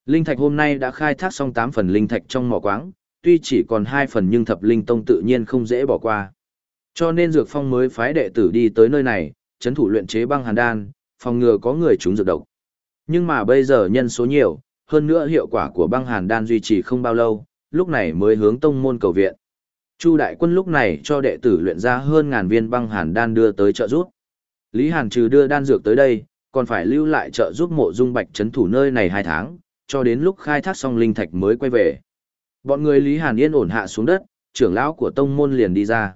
Linh thạch hôm nay đã khai thác xong 8 phần linh thạch trong mỏ quáng, tuy chỉ còn 2 phần nhưng thập linh tông tự nhiên không dễ bỏ qua. Cho nên Dược Phong mới phái đệ tử đi tới nơi này, chấn thủ luyện chế băng hàn đan, phòng ngừa có người trúng dược độc. Nhưng mà bây giờ nhân số nhiều, hơn nữa hiệu quả của băng hàn đan duy trì không bao lâu, lúc này mới hướng tông môn cầu viện. Chu đại quân lúc này cho đệ tử luyện ra hơn ngàn viên băng hàn đan đưa tới trợ giúp. Lý Hàn trừ đưa đan dược tới đây, còn phải lưu lại trợ giúp mộ dung bạch chấn thủ nơi này hai tháng, cho đến lúc khai thác xong linh thạch mới quay về. Bọn người Lý Hàn yên ổn hạ xuống đất, trưởng lão của tông môn liền đi ra.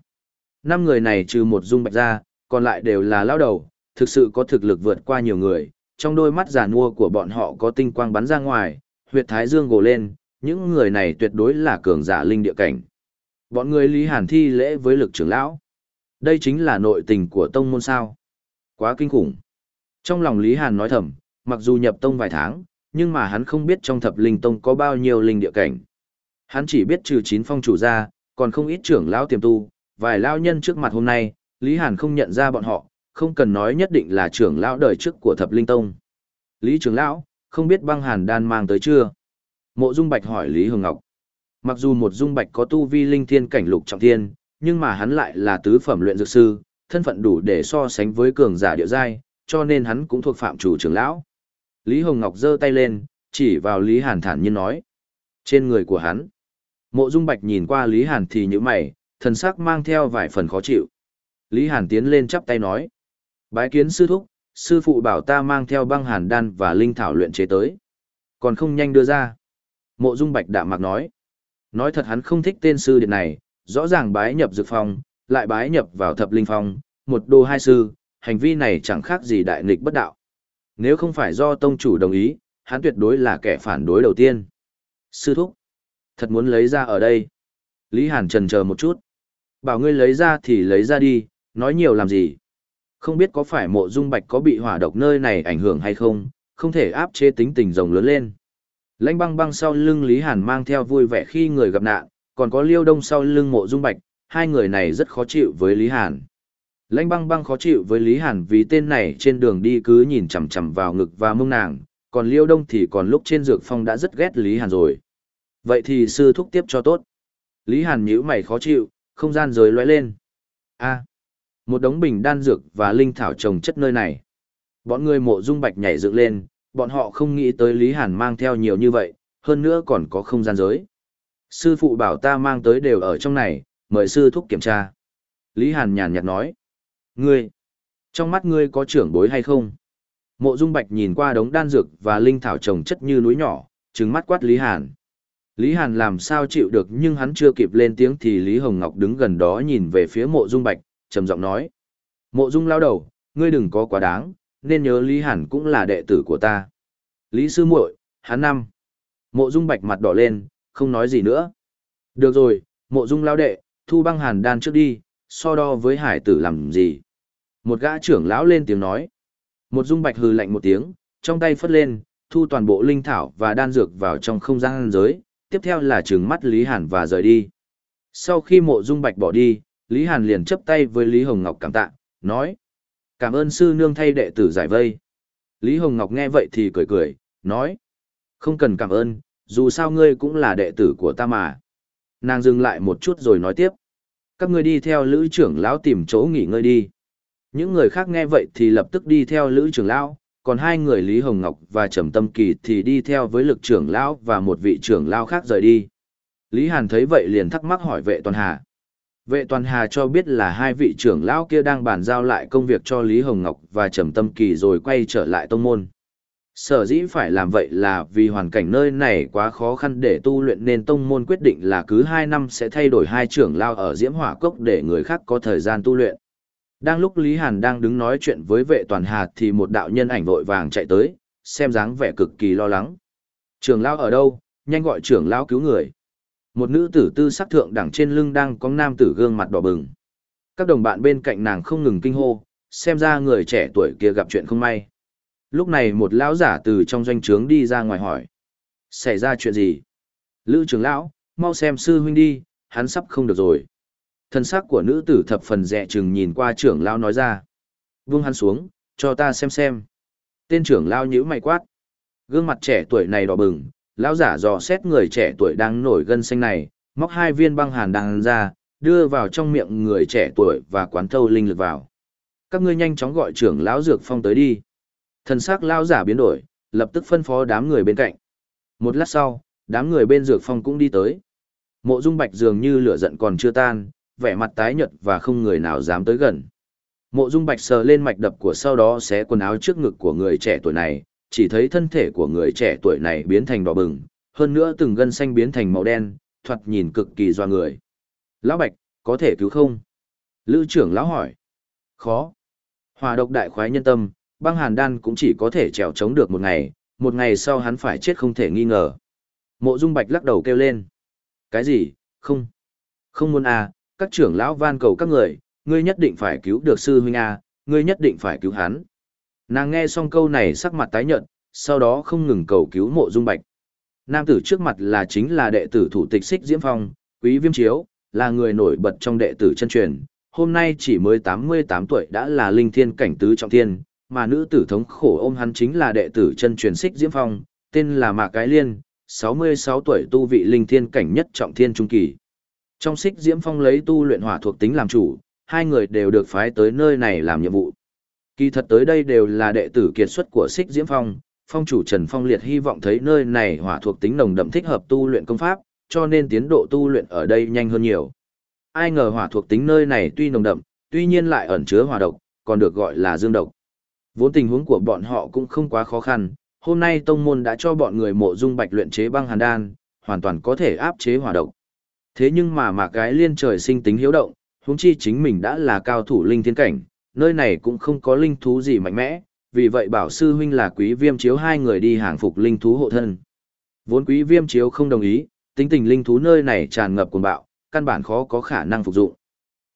Năm người này trừ một dung bạch ra, còn lại đều là lão đầu, thực sự có thực lực vượt qua nhiều người, trong đôi mắt giả nua của bọn họ có tinh quang bắn ra ngoài, huyệt thái dương gồ lên, những người này tuyệt đối là cường giả linh địa cảnh. Bọn người Lý Hàn thi lễ với lực trưởng lão. Đây chính là nội tình của tông môn sao. Quá kinh khủng. Trong lòng Lý Hàn nói thầm, mặc dù nhập tông vài tháng, nhưng mà hắn không biết trong thập linh tông có bao nhiêu linh địa cảnh. Hắn chỉ biết trừ chín phong chủ ra, còn không ít trưởng lão tiềm tu, vài lão nhân trước mặt hôm nay, Lý Hàn không nhận ra bọn họ, không cần nói nhất định là trưởng lão đời trước của thập linh tông. Lý trưởng lão, không biết băng hàn đan mang tới chưa? Mộ Dung Bạch hỏi Lý Hồng Ngọc. Mặc dù một Dung Bạch có tu vi linh thiên cảnh lục trọng thiên, nhưng mà hắn lại là tứ phẩm luyện dược sư, thân phận đủ để so sánh với cường giả địa giai, cho nên hắn cũng thuộc phạm chủ trưởng lão. Lý Hồng Ngọc giơ tay lên, chỉ vào Lý Hàn thản nhiên nói. Trên người của hắn. Mộ Dung Bạch nhìn qua Lý Hàn thì như mày, thần sắc mang theo vài phần khó chịu. Lý Hàn tiến lên chắp tay nói. Bái kiến sư thúc, sư phụ bảo ta mang theo băng hàn đan và linh thảo luyện chế tới. Còn không nhanh đưa ra. Mộ Dung Bạch đạm mạc nói. Nói thật hắn không thích tên sư điện này, rõ ràng bái nhập dược phong, lại bái nhập vào thập linh phong, một đô hai sư, hành vi này chẳng khác gì đại nghịch bất đạo. Nếu không phải do tông chủ đồng ý, hắn tuyệt đối là kẻ phản đối đầu tiên. Sư thúc, thật muốn lấy ra ở đây. Lý Hàn trần chờ một chút. Bảo ngươi lấy ra thì lấy ra đi, nói nhiều làm gì. Không biết có phải mộ dung bạch có bị hỏa độc nơi này ảnh hưởng hay không, không thể áp chế tính tình rồng lớn lên. Lãnh băng băng sau lưng Lý Hàn mang theo vui vẻ khi người gặp nạn, còn có liêu đông sau lưng mộ dung bạch, hai người này rất khó chịu với Lý Hàn. Lãnh băng băng khó chịu với Lý Hàn vì tên này trên đường đi cứ nhìn chằm chằm vào ngực và mông nàng, còn liêu đông thì còn lúc trên dược phong đã rất ghét Lý Hàn rồi. Vậy thì sư thúc tiếp cho tốt. Lý Hàn nhíu mày khó chịu, không gian rời lóe lên. A, một đống bình đan dược và linh thảo trồng chất nơi này. Bọn người mộ dung bạch nhảy dựng lên, bọn họ không nghĩ tới Lý Hàn mang theo nhiều như vậy, hơn nữa còn có không gian giới. Sư phụ bảo ta mang tới đều ở trong này, mời sư thúc kiểm tra. Lý Hàn nhàn nhạt nói. Ngươi, trong mắt ngươi có trưởng bối hay không? Mộ Dung Bạch nhìn qua đống đan dược và linh thảo trồng chất như núi nhỏ, trừng mắt quát Lý Hàn. Lý Hàn làm sao chịu được nhưng hắn chưa kịp lên tiếng thì Lý Hồng Ngọc đứng gần đó nhìn về phía mộ Dung Bạch, trầm giọng nói. Mộ Dung lao đầu, ngươi đừng có quá đáng, nên nhớ Lý Hàn cũng là đệ tử của ta. Lý Sư muội, hắn năm. Mộ Dung Bạch mặt đỏ lên, không nói gì nữa. Được rồi, mộ Dung lao đệ, thu băng hàn đan trước đi, so đo với hải tử làm gì. Một gã trưởng lão lên tiếng nói. Một Dung Bạch hừ lạnh một tiếng, trong tay phất lên, thu toàn bộ linh thảo và đan dược vào trong không gian giới, tiếp theo là trừng mắt Lý Hàn và rời đi. Sau khi mộ dung bạch bỏ đi, Lý Hàn liền chấp tay với Lý Hồng Ngọc cảm tạ, nói. Cảm ơn sư nương thay đệ tử giải vây. Lý Hồng Ngọc nghe vậy thì cười cười, nói. Không cần cảm ơn, dù sao ngươi cũng là đệ tử của ta mà. Nàng dừng lại một chút rồi nói tiếp. Các ngươi đi theo lữ trưởng lão tìm chỗ nghỉ ngơi đi. Những người khác nghe vậy thì lập tức đi theo lữ trưởng lão, còn hai người Lý Hồng Ngọc và Trầm Tâm Kỳ thì đi theo với lực trưởng lão và một vị trưởng lão khác rời đi. Lý Hàn thấy vậy liền thắc mắc hỏi vệ toàn hà. Vệ toàn hà cho biết là hai vị trưởng lão kia đang bàn giao lại công việc cho Lý Hồng Ngọc và Trầm Tâm Kỳ rồi quay trở lại tông môn. Sở dĩ phải làm vậy là vì hoàn cảnh nơi này quá khó khăn để tu luyện nên tông môn quyết định là cứ hai năm sẽ thay đổi hai trưởng lao ở Diễm Hỏa Cốc để người khác có thời gian tu luyện. Đang lúc Lý Hàn đang đứng nói chuyện với vệ toàn hà thì một đạo nhân ảnh vội vàng chạy tới, xem dáng vẻ cực kỳ lo lắng. Trưởng lão ở đâu, nhanh gọi trưởng lão cứu người. Một nữ tử tư sắc thượng đẳng trên lưng đang có nam tử gương mặt đỏ bừng. Các đồng bạn bên cạnh nàng không ngừng kinh hô, xem ra người trẻ tuổi kia gặp chuyện không may. Lúc này một lão giả từ trong doanh trướng đi ra ngoài hỏi. Xảy ra chuyện gì? Lữ trưởng lão, mau xem sư huynh đi, hắn sắp không được rồi. Thân xác của nữ tử thập phần dẹ chừng nhìn qua trưởng lão nói ra. Vung hắn xuống, cho ta xem xem. Tên trưởng lão nhíu mày quát. Gương mặt trẻ tuổi này đỏ bừng, lão giả dò xét người trẻ tuổi đang nổi gân xanh này, móc hai viên băng hàn đang ra, đưa vào trong miệng người trẻ tuổi và quán thâu linh lực vào. Các ngươi nhanh chóng gọi trưởng lão dược phong tới đi. Thần sắc lão giả biến đổi, lập tức phân phó đám người bên cạnh. Một lát sau, đám người bên dược phong cũng đi tới. Mộ Dung Bạch dường như lửa giận còn chưa tan, vẻ mặt tái nhợt và không người nào dám tới gần. Mộ Dung Bạch sờ lên mạch đập của sau đó xé quần áo trước ngực của người trẻ tuổi này, chỉ thấy thân thể của người trẻ tuổi này biến thành đỏ bừng, hơn nữa từng gân xanh biến thành màu đen, thoạt nhìn cực kỳ doa người. Lão Bạch, có thể cứu không? Lữ trưởng lão hỏi. Khó. Hòa độc đại khoái nhân tâm, băng hàn đan cũng chỉ có thể trèo chống được một ngày, một ngày sau hắn phải chết không thể nghi ngờ. Mộ Dung Bạch lắc đầu kêu lên. Cái gì? Không. Không muốn à, các trưởng lão van cầu các người, ngươi nhất định phải cứu được sư huynh A, ngươi nhất định phải cứu hắn. Nàng nghe xong câu này sắc mặt tái nhợt, sau đó không ngừng cầu cứu mộ dung bạch. Nam tử trước mặt là chính là đệ tử thủ tịch xích diễm phong, quý viêm chiếu, là người nổi bật trong đệ tử chân truyền. Hôm nay chỉ mới 88 tuổi đã là linh thiên cảnh tứ trọng thiên, mà nữ tử thống khổ ôm hắn chính là đệ tử chân truyền xích diễm phong, tên là Mạc Cái Liên, 66 tuổi tu vị linh thiên cảnh nhất trọng thiên trung kỳ. Trong xích Diễm Phong lấy tu luyện hỏa thuộc tính làm chủ, hai người đều được phái tới nơi này làm nhiệm vụ. Kỳ thật tới đây đều là đệ tử kiệt xuất của Sích Diễm Phong, phong chủ Trần Phong Liệt hy vọng thấy nơi này hỏa thuộc tính nồng đậm thích hợp tu luyện công pháp, cho nên tiến độ tu luyện ở đây nhanh hơn nhiều. Ai ngờ hỏa thuộc tính nơi này tuy nồng đậm, tuy nhiên lại ẩn chứa hỏa độc, còn được gọi là dương độc. Vốn tình huống của bọn họ cũng không quá khó khăn, hôm nay tông môn đã cho bọn người mộ dung bạch luyện chế băng hàn đan, hoàn toàn có thể áp chế hỏa độc. Thế nhưng mà mà gái liên trời sinh tính hiếu động, huống chi chính mình đã là cao thủ linh thiên cảnh, nơi này cũng không có linh thú gì mạnh mẽ, vì vậy bảo sư huynh là quý viêm chiếu hai người đi hàng phục linh thú hộ thân. Vốn quý viêm chiếu không đồng ý, tính tình linh thú nơi này tràn ngập cuồng bạo, căn bản khó có khả năng phục dụng.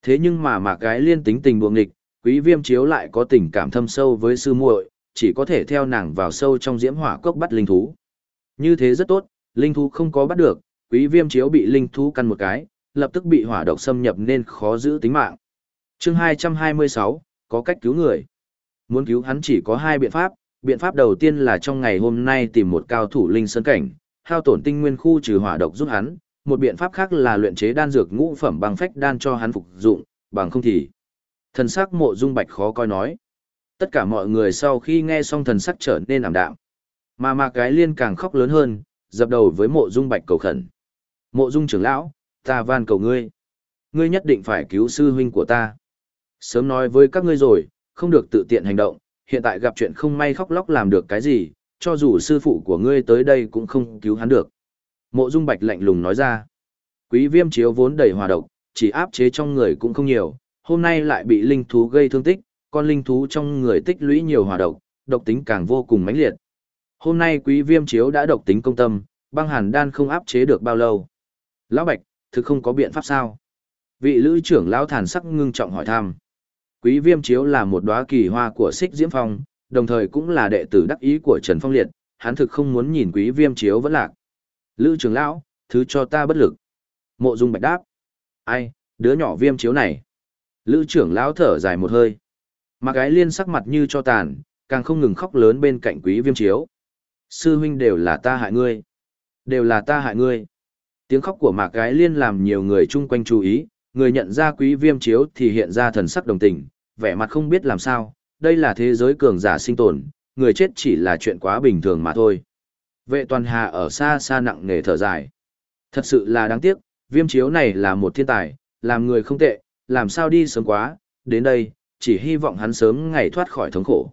Thế nhưng mà mà gái liên tính tình buồng nghịch, quý viêm chiếu lại có tình cảm thâm sâu với sư muội, chỉ có thể theo nàng vào sâu trong diễm hỏa cốc bắt linh thú. Như thế rất tốt, linh thú không có bắt được, quý viêm chiếu bị linh thú căn một cái, lập tức bị hỏa độc xâm nhập nên khó giữ tính mạng. chương 226, có cách cứu người. Muốn cứu hắn chỉ có hai biện pháp, biện pháp đầu tiên là trong ngày hôm nay tìm một cao thủ linh sơn cảnh, hao tổn tinh nguyên khu trừ hỏa độc giúp hắn, một biện pháp khác là luyện chế đan dược ngũ phẩm bằng phách đan cho hắn phục dụng, bằng không thì. Thần sắc mộ dung bạch khó coi nói. Tất cả mọi người sau khi nghe xong thần sắc trở nên ảm đạm. Mà mà cái liên càng khóc lớn hơn, dập đầu với mộ dung bạch cầu khẩn. Mộ dung trưởng lão, ta van cầu ngươi. Ngươi nhất định phải cứu sư huynh của ta. Sớm nói với các ngươi rồi, không được tự tiện hành động, hiện tại gặp chuyện không may khóc lóc làm được cái gì, cho dù sư phụ của ngươi tới đây cũng không cứu hắn được. Mộ dung bạch lạnh lùng nói ra. Quý viêm chiếu vốn đầy hòa độc, chỉ áp chế trong người cũng không nhiều, hôm nay lại bị linh thú gây thương tích, con linh thú trong người tích lũy nhiều hòa độc, độc tính càng vô cùng mãnh liệt. Hôm nay quý viêm chiếu đã độc tính công tâm, băng hàn đan không áp chế được bao lâu. Lão Bạch, thực không có biện pháp sao? Vị lữ trưởng lão thản sắc ngưng trọng hỏi thăm. Quý viêm chiếu là một đóa kỳ hoa của xích diễm phong, đồng thời cũng là đệ tử đắc ý của Trần Phong Liệt, hắn thực không muốn nhìn quý viêm chiếu vẫn lạc. Lữ trưởng lão, thứ cho ta bất lực. Mộ dung bạch đáp. Ai, đứa nhỏ viêm chiếu này. Lữ trưởng lão thở dài một hơi. Mà gái liên sắc mặt như cho tàn, càng không ngừng khóc lớn bên cạnh quý viêm chiếu. Sư huynh đều là ta hại ngươi. Đều là ta hại ngươi. Tiếng khóc của mạc gái liên làm nhiều người chung quanh chú ý, người nhận ra quý viêm chiếu thì hiện ra thần sắc đồng tình, vẻ mặt không biết làm sao, đây là thế giới cường giả sinh tồn, người chết chỉ là chuyện quá bình thường mà thôi. Vệ toàn hà ở xa xa nặng nề thở dài. Thật sự là đáng tiếc, viêm chiếu này là một thiên tài, làm người không tệ, làm sao đi sớm quá, đến đây, chỉ hy vọng hắn sớm ngày thoát khỏi thống khổ.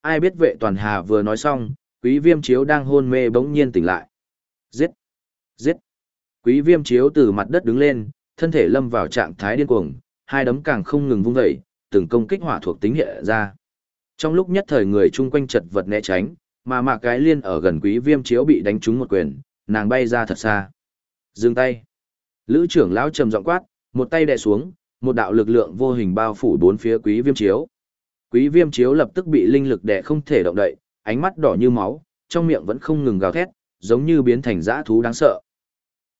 Ai biết vệ toàn hà vừa nói xong, quý viêm chiếu đang hôn mê bỗng nhiên tỉnh lại. Giết! Giết! Quý viêm chiếu từ mặt đất đứng lên, thân thể lâm vào trạng thái điên cuồng, hai đấm càng không ngừng vung dậy, từng công kích hỏa thuộc tính hiện ra. Trong lúc nhất thời người chung quanh chật vật né tránh, mà mạc cái liên ở gần quý viêm chiếu bị đánh trúng một quyền, nàng bay ra thật xa. Dừng tay. Lữ trưởng lão trầm giọng quát, một tay đè xuống, một đạo lực lượng vô hình bao phủ bốn phía quý viêm chiếu. Quý viêm chiếu lập tức bị linh lực đè không thể động đậy, ánh mắt đỏ như máu, trong miệng vẫn không ngừng gào thét, giống như biến thành dã thú đáng sợ.